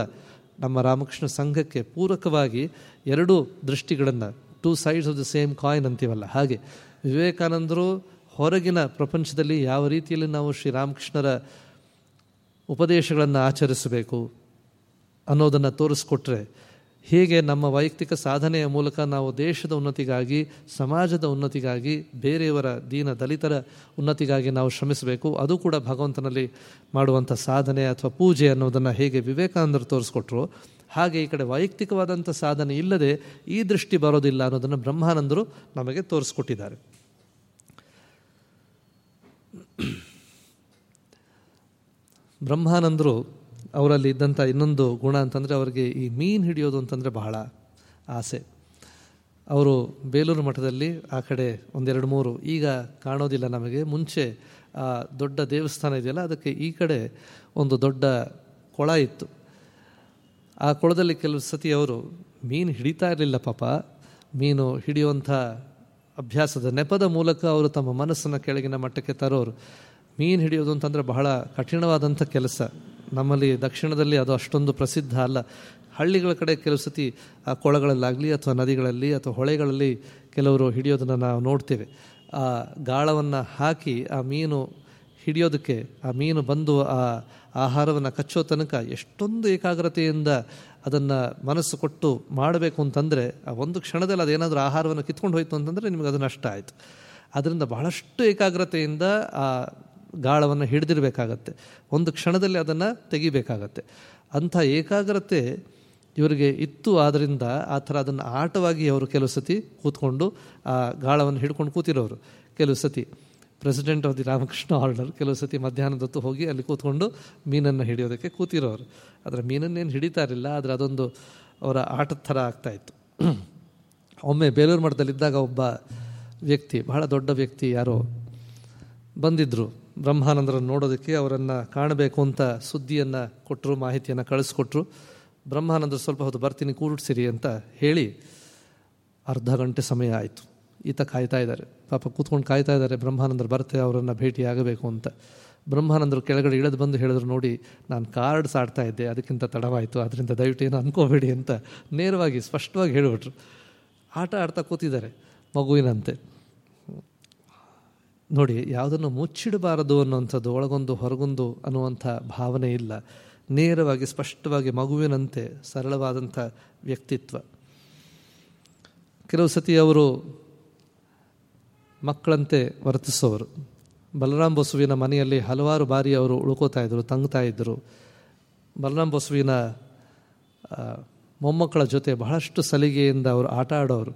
ನಮ್ಮ ರಾಮಕೃಷ್ಣ ಸಂಘಕ್ಕೆ ಪೂರಕವಾಗಿ ಎರಡೂ ದೃಷ್ಟಿಗಳನ್ನು two sides of the same coin ಅಂತೀವಲ್ಲ. ಹಾಗೆ ವಿವೇಕಾನಂದರು ಹೊರಗಿನ ಪ್ರಪಂಚದಲ್ಲಿ ಯಾವ ರೀತಿಯಲ್ಲಿ ನಾವು ಶ್ರೀರಾಮಕೃಷ್ಣರ ಉಪದೇಶಗಳನ್ನು ಆಚರಿಸಬೇಕು ಅನ್ನೋದನ್ನು ತೋರಿಸ್ಕೊಟ್ರೆ ಹೇಗೆ ನಮ್ಮ ವೈಯಕ್ತಿಕ ಸಾಧನೆಯ ಮೂಲಕ ನಾವು ದೇಶದ ಉನ್ನತಿಗಾಗಿ, ಸಮಾಜದ ಉನ್ನತಿಗಾಗಿ, ಬೇರೆಯವರ ದೀನ ದಲಿತರ ಉನ್ನತಿಗಾಗಿ ನಾವು ಶ್ರಮಿಸಬೇಕು. ಅದು ಕೂಡ ಭಗವಂತನಲ್ಲಿ ಮಾಡುವಂಥ ಸಾಧನೆ ಅಥವಾ ಪೂಜೆ ಅನ್ನೋದನ್ನು ಹೇಗೆ ವಿವೇಕಾನಂದರು ತೋರಿಸ್ಕೊಟ್ರು ಹಾಗೆ ಈ ಕಡೆ ವೈಯಕ್ತಿಕವಾದಂಥ ಸಾಧನೆ ಇಲ್ಲದೆ ಈ ದೃಷ್ಟಿ ಬರೋದಿಲ್ಲ ಅನ್ನೋದನ್ನು ಬ್ರಹ್ಮಾನಂದರು ನಮಗೆ ತೋರಿಸ್ಕೊಟ್ಟಿದ್ದಾರೆ. ಬ್ರಹ್ಮಾನಂದರು ಅವರಲ್ಲಿ ಇದ್ದಂಥ ಇನ್ನೊಂದು ಗುಣ ಅಂತಂದರೆ ಅವರಿಗೆ ಈ ಮೀನು ಹಿಡಿಯೋದು ಅಂತಂದರೆ ಬಹಳ ಆಸೆ. ಅವರು ಬೇಲೂರು ಮಠದಲ್ಲಿ ಆ ಕಡೆ ಒಂದೆರಡು ಮೂರು ಈಗ ಕಾಣೋದಿಲ್ಲ ನಮಗೆ. ಮುಂಚೆ ಆ ದೊಡ್ಡ ದೇವಸ್ಥಾನ ಇದೆಯಲ್ಲ, ಅದಕ್ಕೆ ಈ ಕಡೆ ಒಂದು ದೊಡ್ಡ ಕೊಳ ಇತ್ತು. ಆ ಕೊಳದಲ್ಲಿ ಕೆಲವು ಸತಿ ಅವರು, ಮೀನು ಹಿಡಿತಾ ಇರಲಿಲ್ಲ ಪಾಪ, ಮೀನು ಹಿಡಿಯುವಂಥ ಅಭ್ಯಾಸದ ನೆಪದ ಮೂಲಕ ಅವರು ತಮ್ಮ ಮನಸ್ಸನ್ನು ಕೆಳಗಿನ ಮಟ್ಟಕ್ಕೆ ತರೋರು. ಮೀನು ಹಿಡಿಯೋದು ಅಂತಂದರೆ ಬಹಳ ಕಠಿಣವಾದಂಥ ಕೆಲಸ. ನಮ್ಮಲ್ಲಿ ದಕ್ಷಿಣದಲ್ಲಿ ಅದು ಅಷ್ಟೊಂದು ಪ್ರಸಿದ್ಧ ಅಲ್ಲ. ಹಳ್ಳಿಗಳ ಕಡೆ ಕೆಲವು ಸತಿ ಆ ಕೊಳಗಳಲ್ಲಾಗಲಿ ಅಥವಾ ನದಿಗಳಲ್ಲಿ ಅಥವಾ ಹೊಳೆಗಳಲ್ಲಿ ಕೆಲವರು ಹಿಡಿಯೋದನ್ನು ನಾವು ನೋಡ್ತೇವೆ. ಆ ಗಾಳವನ್ನು ಹಾಕಿ ಆ ಮೀನು ಹಿಡಿಯೋದಕ್ಕೆ ಆ ಮೀನು ಬಂದು ಆ ಆಹಾರವನ್ನು ಕಚ್ಚೋ ತನಕ ಎಷ್ಟೊಂದು ಏಕಾಗ್ರತೆಯಿಂದ ಅದನ್ನು ಮನಸ್ಸು ಕೊಟ್ಟು ಮಾಡಬೇಕು ಅಂತಂದರೆ ಆ ಒಂದು ಕ್ಷಣದಲ್ಲಿ ಅದೇನಾದರೂ ಆಹಾರವನ್ನು ಕಿತ್ಕೊಂಡು ಹೋಯಿತು ಅಂತಂದರೆ ನಿಮಗೆ ಅದು ನಷ್ಟ ಆಯಿತು. ಅದರಿಂದ ಬಹಳಷ್ಟು ಏಕಾಗ್ರತೆಯಿಂದ ಆ ಗಾಳವನ್ನು ಹಿಡಿದಿರಬೇಕಾಗತ್ತೆ. ಒಂದು ಕ್ಷಣದಲ್ಲಿ ಅದನ್ನು ತೆಗಿಬೇಕಾಗತ್ತೆ. ಅಂಥ ಏಕಾಗ್ರತೆ ಇವರಿಗೆ ಇತ್ತು ಆದ್ದರಿಂದ ಆ ಥರ ಅದನ್ನು ಆಟವಾಗಿ ಅವರು ಕೆಲವು ಸತಿ ಕೂತ್ಕೊಂಡು ಆ ಗಾಳವನ್ನು ಹಿಡ್ಕೊಂಡು ಕೂತಿರೋರು. ಕೆಲವು ಸತಿ president of the Ramakrishna order ಕೆಲವು ಸತಿ ಮಧ್ಯಾಹ್ನದೊತ್ತು ಹೋಗಿ ಅಲ್ಲಿ ಕೂತ್ಕೊಂಡು ಮೀನನ್ನು ಹಿಡಿಯೋದಕ್ಕೆ ಕೂತಿರೋರು. ಆದರೆ ಮೀನನ್ನೇನು ಹಿಡಿತಾ ಇರಲಿಲ್ಲ ಆದರೆ ಅದೊಂದು ಅವರ ಆಟದ ಥರ ಆಗ್ತಾಯಿತ್ತು ಒಮ್ಮೆ ಬೇಲೂರು ಮಠದಲ್ಲಿದ್ದಾಗ ಒಬ್ಬ ವ್ಯಕ್ತಿ, ಬಹಳ ದೊಡ್ಡ ವ್ಯಕ್ತಿ ಯಾರೋ ಬಂದಿದ್ದರು ಬ್ರಹ್ಮಾನಂದರನ್ನು ನೋಡೋದಕ್ಕೆ ಅವರನ್ನು ಕಾಣಬೇಕು ಅಂತ ಸುದ್ದಿಯನ್ನು ಕೊಟ್ಟರು ಮಾಹಿತಿಯನ್ನು ಕಳಿಸ್ಕೊಟ್ರು. ಬ್ರಹ್ಮಾನಂದರು ಸ್ವಲ್ಪ ಹೊತ್ತು ಬರ್ತೀನಿ ಕೂಡಿಸಿರಿ ಅಂತ ಹೇಳಿ ಅರ್ಧ ಗಂಟೆ ಸಮಯ ಆಯಿತು. ಈತ ಕಾಯ್ತಾ ಇದ್ದಾರೆ. ಪಾಪ ಕೂತ್ಕೊಂಡು ಕಾಯ್ತಾ ಇದ್ದಾರೆ, ಬ್ರಹ್ಮಾನಂದರು ಬರ್ತೆ, ಅವರನ್ನು ಭೇಟಿಯಾಗಬೇಕು ಅಂತ. ಬ್ರಹ್ಮಾನಂದರು ಕೆಳಗಡೆ ಇಳಿದು ಬಂದು ಹೇಳಿದ್ರು, ನೋಡಿ, ನಾನು ಕಾರ್ಡ್ಸ್ ಆಡ್ತಾ ಇದ್ದೆ, ಅದಕ್ಕಿಂತ ತಡವಾಯಿತು ಅದರಿಂದ ದಯವಿಟ್ಟು ಏನು ಅನ್ಕೋಬೇಡಿ ಅಂತ ನೇರವಾಗಿ, ಸ್ಪಷ್ಟವಾಗಿ ಹೇಳಿಬಿಟ್ರು. ಆಟ ಆಡ್ತಾ ಕೂತಿದ್ದಾರೆ, ಮಗುವಿನಂತೆ. ನೋಡಿ, ಯಾವುದನ್ನು ಮುಚ್ಚಿಡಬಾರದು ಅನ್ನುವಂಥದ್ದು, ಒಳಗೊಂದು ಹೊರಗೊಂದು ಅನ್ನುವಂಥ ಭಾವನೆ ಇಲ್ಲ. ನೇರವಾಗಿ, ಸ್ಪಷ್ಟವಾಗಿ ಮಗುವಿನಂತೆ ಸರಳವಾದಂಥ ವ್ಯಕ್ತಿತ್ವ. ಕೆಲವು ಸತಿ ಅವರು ಮಕ್ಕಳಂತೆ ವರ್ತಿಸೋರು. ಬಲರಾಮ್ ಬಸುವಿನ ಮನೆಯಲ್ಲಿ ಹಲವಾರು ಬಾರಿ ಅವರು ಉಳ್ಕೋತಾ ಇದ್ದರು ತಂಗ್ತಾ ಇದ್ದರು ಬಲರಾಮ್ ಬಸುವಿನ ಮೊಮ್ಮಕ್ಕಳ ಜೊತೆ ಬಹಳಷ್ಟು ಸಲಿಗೆಯಿಂದ ಅವರು ಆಟ ಆಡೋರು.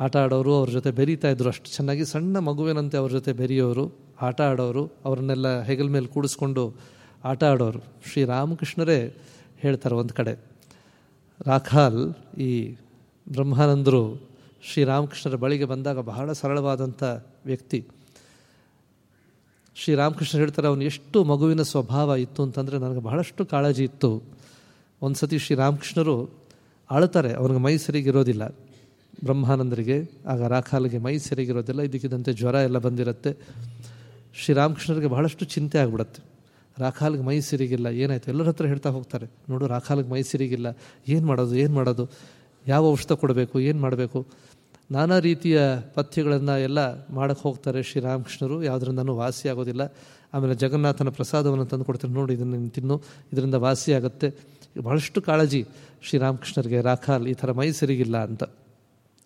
ಆಟ ಆಡೋರು, ಅವ್ರ ಜೊತೆ ಬೆರೀತಾ ಇದ್ರು ಅಷ್ಟು ಚೆನ್ನಾಗಿ. ಸಣ್ಣ ಮಗುವಿನಂತೆ ಅವ್ರ ಜೊತೆ ಬೆರೆಯೋರು, ಆಟ ಆಡೋರು, ಅವ್ರನ್ನೆಲ್ಲ ಹೆಗಲ ಮೇಲೆ ಕೂಡಿಸ್ಕೊಂಡು ಆಟ ಆಡೋರು. ಶ್ರೀರಾಮಕೃಷ್ಣರೇ ಹೇಳ್ತಾರೆ ಒಂದು ಕಡೆ, ರಾಖಾಲ್, ಈ ಬ್ರಹ್ಮಾನಂದರು ಶ್ರೀರಾಮಕೃಷ್ಣರ ಬಳಿಗೆ ಬಂದಾಗ ಬಹಳ ಸರಳವಾದಂಥ ವ್ಯಕ್ತಿ. ಶ್ರೀರಾಮಕೃಷ್ಣ ಹೇಳ್ತಾರೆ, ಅವನು ಎಷ್ಟು ಮಗುವಿನ ಸ್ವಭಾವ ಇತ್ತು ಅಂತಂದರೆ ನನಗೆ ಬಹಳಷ್ಟು ಕಾಳಜಿ ಇತ್ತು. ಒಂದು ಸತಿ ಶ್ರೀರಾಮಕೃಷ್ಣರು ಅಳ್ತಾರೆ ಅವನಿಗೆ ಮೈ ಸರಿಗಿರೋದಿಲ್ಲ. ಬ್ರಹ್ಮಾನಂದರಿಗೆ, ಆಗ ರಾಖಾಲಿಗೆ ಮೈ ಸರಿಗಿರೋದಿಲ್ಲ, ಇದಕ್ಕಿದ್ದಂತೆ ಜ್ವರ ಎಲ್ಲ ಬಂದಿರುತ್ತೆ. ಶ್ರೀರಾಮಕೃಷ್ಣರಿಗೆ ಬಹಳಷ್ಟು ಚಿಂತೆ ಆಗ್ಬಿಡುತ್ತೆ. ರಾಖಾಲಿಗೆ ಮೈ ಸಿರಿಗಿಲ್ಲ, ಏನಾಯ್ತು? ಎಲ್ಲರ ಹತ್ರ ಹೇಳ್ತಾ ಹೋಗ್ತಾರೆ, ನೋಡು, ರಾಖಾಲಿಗೆ ಮೈ ಸಿರಿಗಿಲ್ಲ, ಏನು ಮಾಡೋದು ಏನು ಮಾಡೋದು? ಯಾವ ಔಷಧ ಕೊಡಬೇಕು, ಏನು ಮಾಡಬೇಕು? ನಾನಾ ರೀತಿಯ ಪಥ್ಯಗಳನ್ನು ಎಲ್ಲ ಮಾಡಕ್ಕೆ ಹೋಗ್ತಾರೆ ಶ್ರೀರಾಮಕೃಷ್ಣರು. ಯಾವುದರಿಂದನೂ ವಾಸಿ ಆಗೋದಿಲ್ಲ. ಆಮೇಲೆ ಜಗನ್ನಾಥನ ಪ್ರಸಾದವನ್ನು ತಂದು ಕೊಡ್ತಾರೆ. ನೋಡಿ, ಇದನ್ನು ನೀನು ತಿನ್ನು. ಇದರಿಂದ ವಾಸಿ ಆಗುತ್ತೆ. ಬಹಳಷ್ಟು ಕಾಳಜಿ ಶ್ರೀರಾಮಕೃಷ್ಣರಿಗೆ. ರಾಖಾಲ್, ಈ ಥರ ಮೈ ಸರಿಗಿಲ್ಲ ಅಂತ.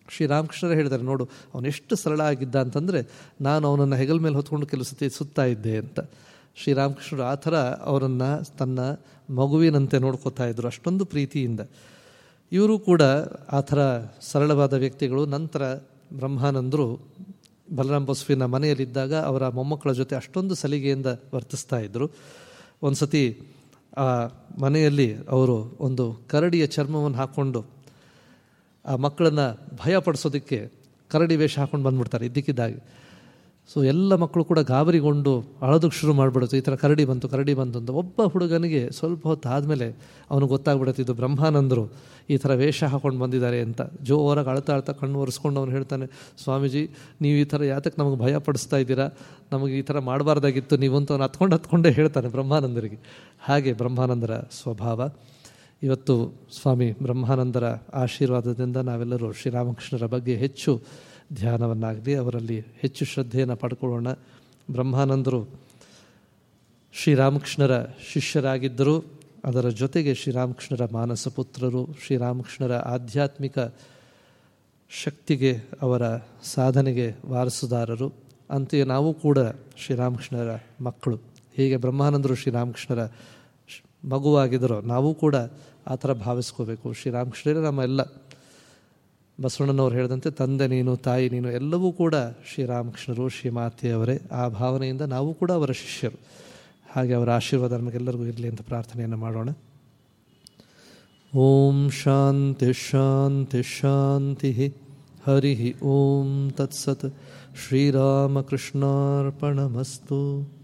ಶ್ರೀರಾಮಕೃಷ್ಣರು ಹೇಳಿದ್ದಾರೆ ನೋಡು ಅವನೆಷ್ಟು ಸರಳ ಆಗಿದ್ದ ಅಂತಂದರೆ, ನಾನು ಅವನನ್ನು ಹೆಗಲ ಮೇಲೆ ಹೊತ್ಕೊಂಡು ಕೆಲವು ಸತಿ ಸುತ್ತಾ ಇದ್ದೆ ಅಂತ. ಶ್ರೀರಾಮಕೃಷ್ಣರು ಆ ಥರ ಅವರನ್ನು ತನ್ನ ಮಗುವಿನಂತೆ ನೋಡ್ಕೋತಾ ಇದ್ದರು ಅಷ್ಟೊಂದು ಪ್ರೀತಿಯಿಂದ. ಇವರು ಕೂಡ ಆ ಥರ ಸರಳವಾದ ವ್ಯಕ್ತಿಗಳು. ನಂತರ ಬ್ರಹ್ಮಾನಂದರು ಬಲರಾಮ್ ಬಸ್ವಿನ ಮನೆಯಲ್ಲಿದ್ದಾಗ ಅವರ ಮೊಮ್ಮಕ್ಕಳ ಜೊತೆ ಅಷ್ಟೊಂದು ಸಲಿಗೆಯಿಂದ ವರ್ತಿಸ್ತಾ ಇದ್ದರು ಒಂದು ಸತಿ ಆ ಮನೆಯಲ್ಲಿ ಅವರು ಒಂದು ಕರಡಿಯ ಚರ್ಮವನ್ನು ಹಾಕ್ಕೊಂಡು ಆ ಮಕ್ಕಳನ್ನು ಭಯಪಡಿಸೋದಕ್ಕೆ ಕರಡಿ ವೇಷ ಹಾಕ್ಕೊಂಡು ಬಂದ್ಬಿಡ್ತಾರೆ. ಇದ್ದಕ್ಕಿದ್ದಾಗೆ. ಸೊ ಎಲ್ಲ ಮಕ್ಕಳು ಕೂಡ ಗಾಬರಿಗೊಂಡು ಅಳೋದಕ್ಕೆ ಶುರು ಮಾಡಿಬಿಡುತ್ತೆ ಈ ಥರ ಕರಡಿ ಬಂತು ಕರಡಿ ಬಂತು ಅಂತ ಒಬ್ಬ ಹುಡುಗನಿಗೆ ಸ್ವಲ್ಪ ಹೊತ್ತು ಆದಮೇಲೆ ಅವನಿಗೆ ಗೊತ್ತಾಗ್ಬಿಡುತ್ತೆ ಇದು ಬ್ರಹ್ಮಾನಂದರು ಈ ಥರ ವೇಷ ಹಾಕೊಂಡು ಬಂದಿದ್ದಾರೆ ಅಂತ. ಜೋರಾಗಿ ಅಳ್ತಾ ಅಳ್ತಾ ಕಣ್ಣು ಒರೆಸ್ಕೊಂಡು ಅವನು ಹೇಳ್ತಾನೆ, ಸ್ವಾಮೀಜಿ, ನೀವು ಈ ಥರ ಯಾತಕ್ಕೆ ನಮಗೆ ಭಯ ಪಡಿಸ್ತಾ ಇದ್ದೀರಾ? ನಮಗೆ ಈ ಥರ ಮಾಡಬಾರ್ದಾಗಿತ್ತು, ನೀವಂತೂ ಅವನು ಹತ್ಕೊಂಡು ಹತ್ಕೊಂಡೇ ಹೇಳ್ತಾನೆ ಬ್ರಹ್ಮಾನಂದರಿಗೆ. ಹಾಗೆ ಬ್ರಹ್ಮಾನಂದರ ಸ್ವಭಾವ. ಇವತ್ತು ಸ್ವಾಮಿ ಬ್ರಹ್ಮಾನಂದರ ಆಶೀರ್ವಾದದಿಂದ ನಾವೆಲ್ಲರೂ ಶ್ರೀರಾಮಕೃಷ್ಣರ ಬಗ್ಗೆ ಹೆಚ್ಚು ಧ್ಯಾನವನ್ನಾಗಲಿ ಅವರಲ್ಲಿ ಹೆಚ್ಚು ಶ್ರದ್ಧೆಯನ್ನು ಪಡ್ಕೊಳ್ಳೋಣ. ಬ್ರಹ್ಮಾನಂದರು ಶ್ರೀರಾಮಕೃಷ್ಣರ ಶಿಷ್ಯರಾಗಿದ್ದರು. ಅದರ ಜೊತೆಗೆ ಶ್ರೀರಾಮಕೃಷ್ಣರ ಮಾನಸ ಪುತ್ರರು, ಶ್ರೀರಾಮಕೃಷ್ಣರ ಆಧ್ಯಾತ್ಮಿಕ ಶಕ್ತಿಗೆ ಅವರ ಸಾಧನೆಗೆ ವಾರಸುದಾರರು. ಅಂತೆಯೇ ನಾವು ಕೂಡ ಶ್ರೀರಾಮಕೃಷ್ಣರ ಮಕ್ಕಳು. ಹೀಗೆ ಬ್ರಹ್ಮಾನಂದರು ಶ್ರೀರಾಮಕೃಷ್ಣರ ಮಗುವಾಗಿದ್ದರೋ. ನಾವು ಕೂಡ ಆ ಥರ ಭಾವಿಸ್ಕೋಬೇಕು. ಶ್ರೀರಾಮಕೃಷ್ಣರೇ ನಮ್ಮ ಎಲ್ಲ. ಬಸವಣ್ಣನವರು ಹೇಳಿದಂತೆ, ತಂದೆ ನೀನು, ತಾಯಿ ನೀನು ಎಲ್ಲವೂ ಕೂಡ ಶ್ರೀರಾಮಕೃಷ್ಣರು, ಶ್ರೀಮಾತೆಯವರೇ. ಆ ಭಾವನೆಯಿಂದ ನಾವು ಕೂಡ ಅವರ ಶಿಷ್ಯರು. ಹಾಗೆ ಅವರ ಆಶೀರ್ವಾದ ನಮಗೆಲ್ಲರಿಗೂ ಇರಲಿ ಅಂತ ಪ್ರಾರ್ಥನೆಯನ್ನು ಮಾಡೋಣ. ಓಂ ಶಾಂತಿ ಶಾಂತಿ ಶಾಂತಿ ಹರಿ ಓಂ ತತ್ಸತ್ ಶ್ರೀರಾಮಕೃಷ್ಣಾರ್ಪಣಮಸ್ತು.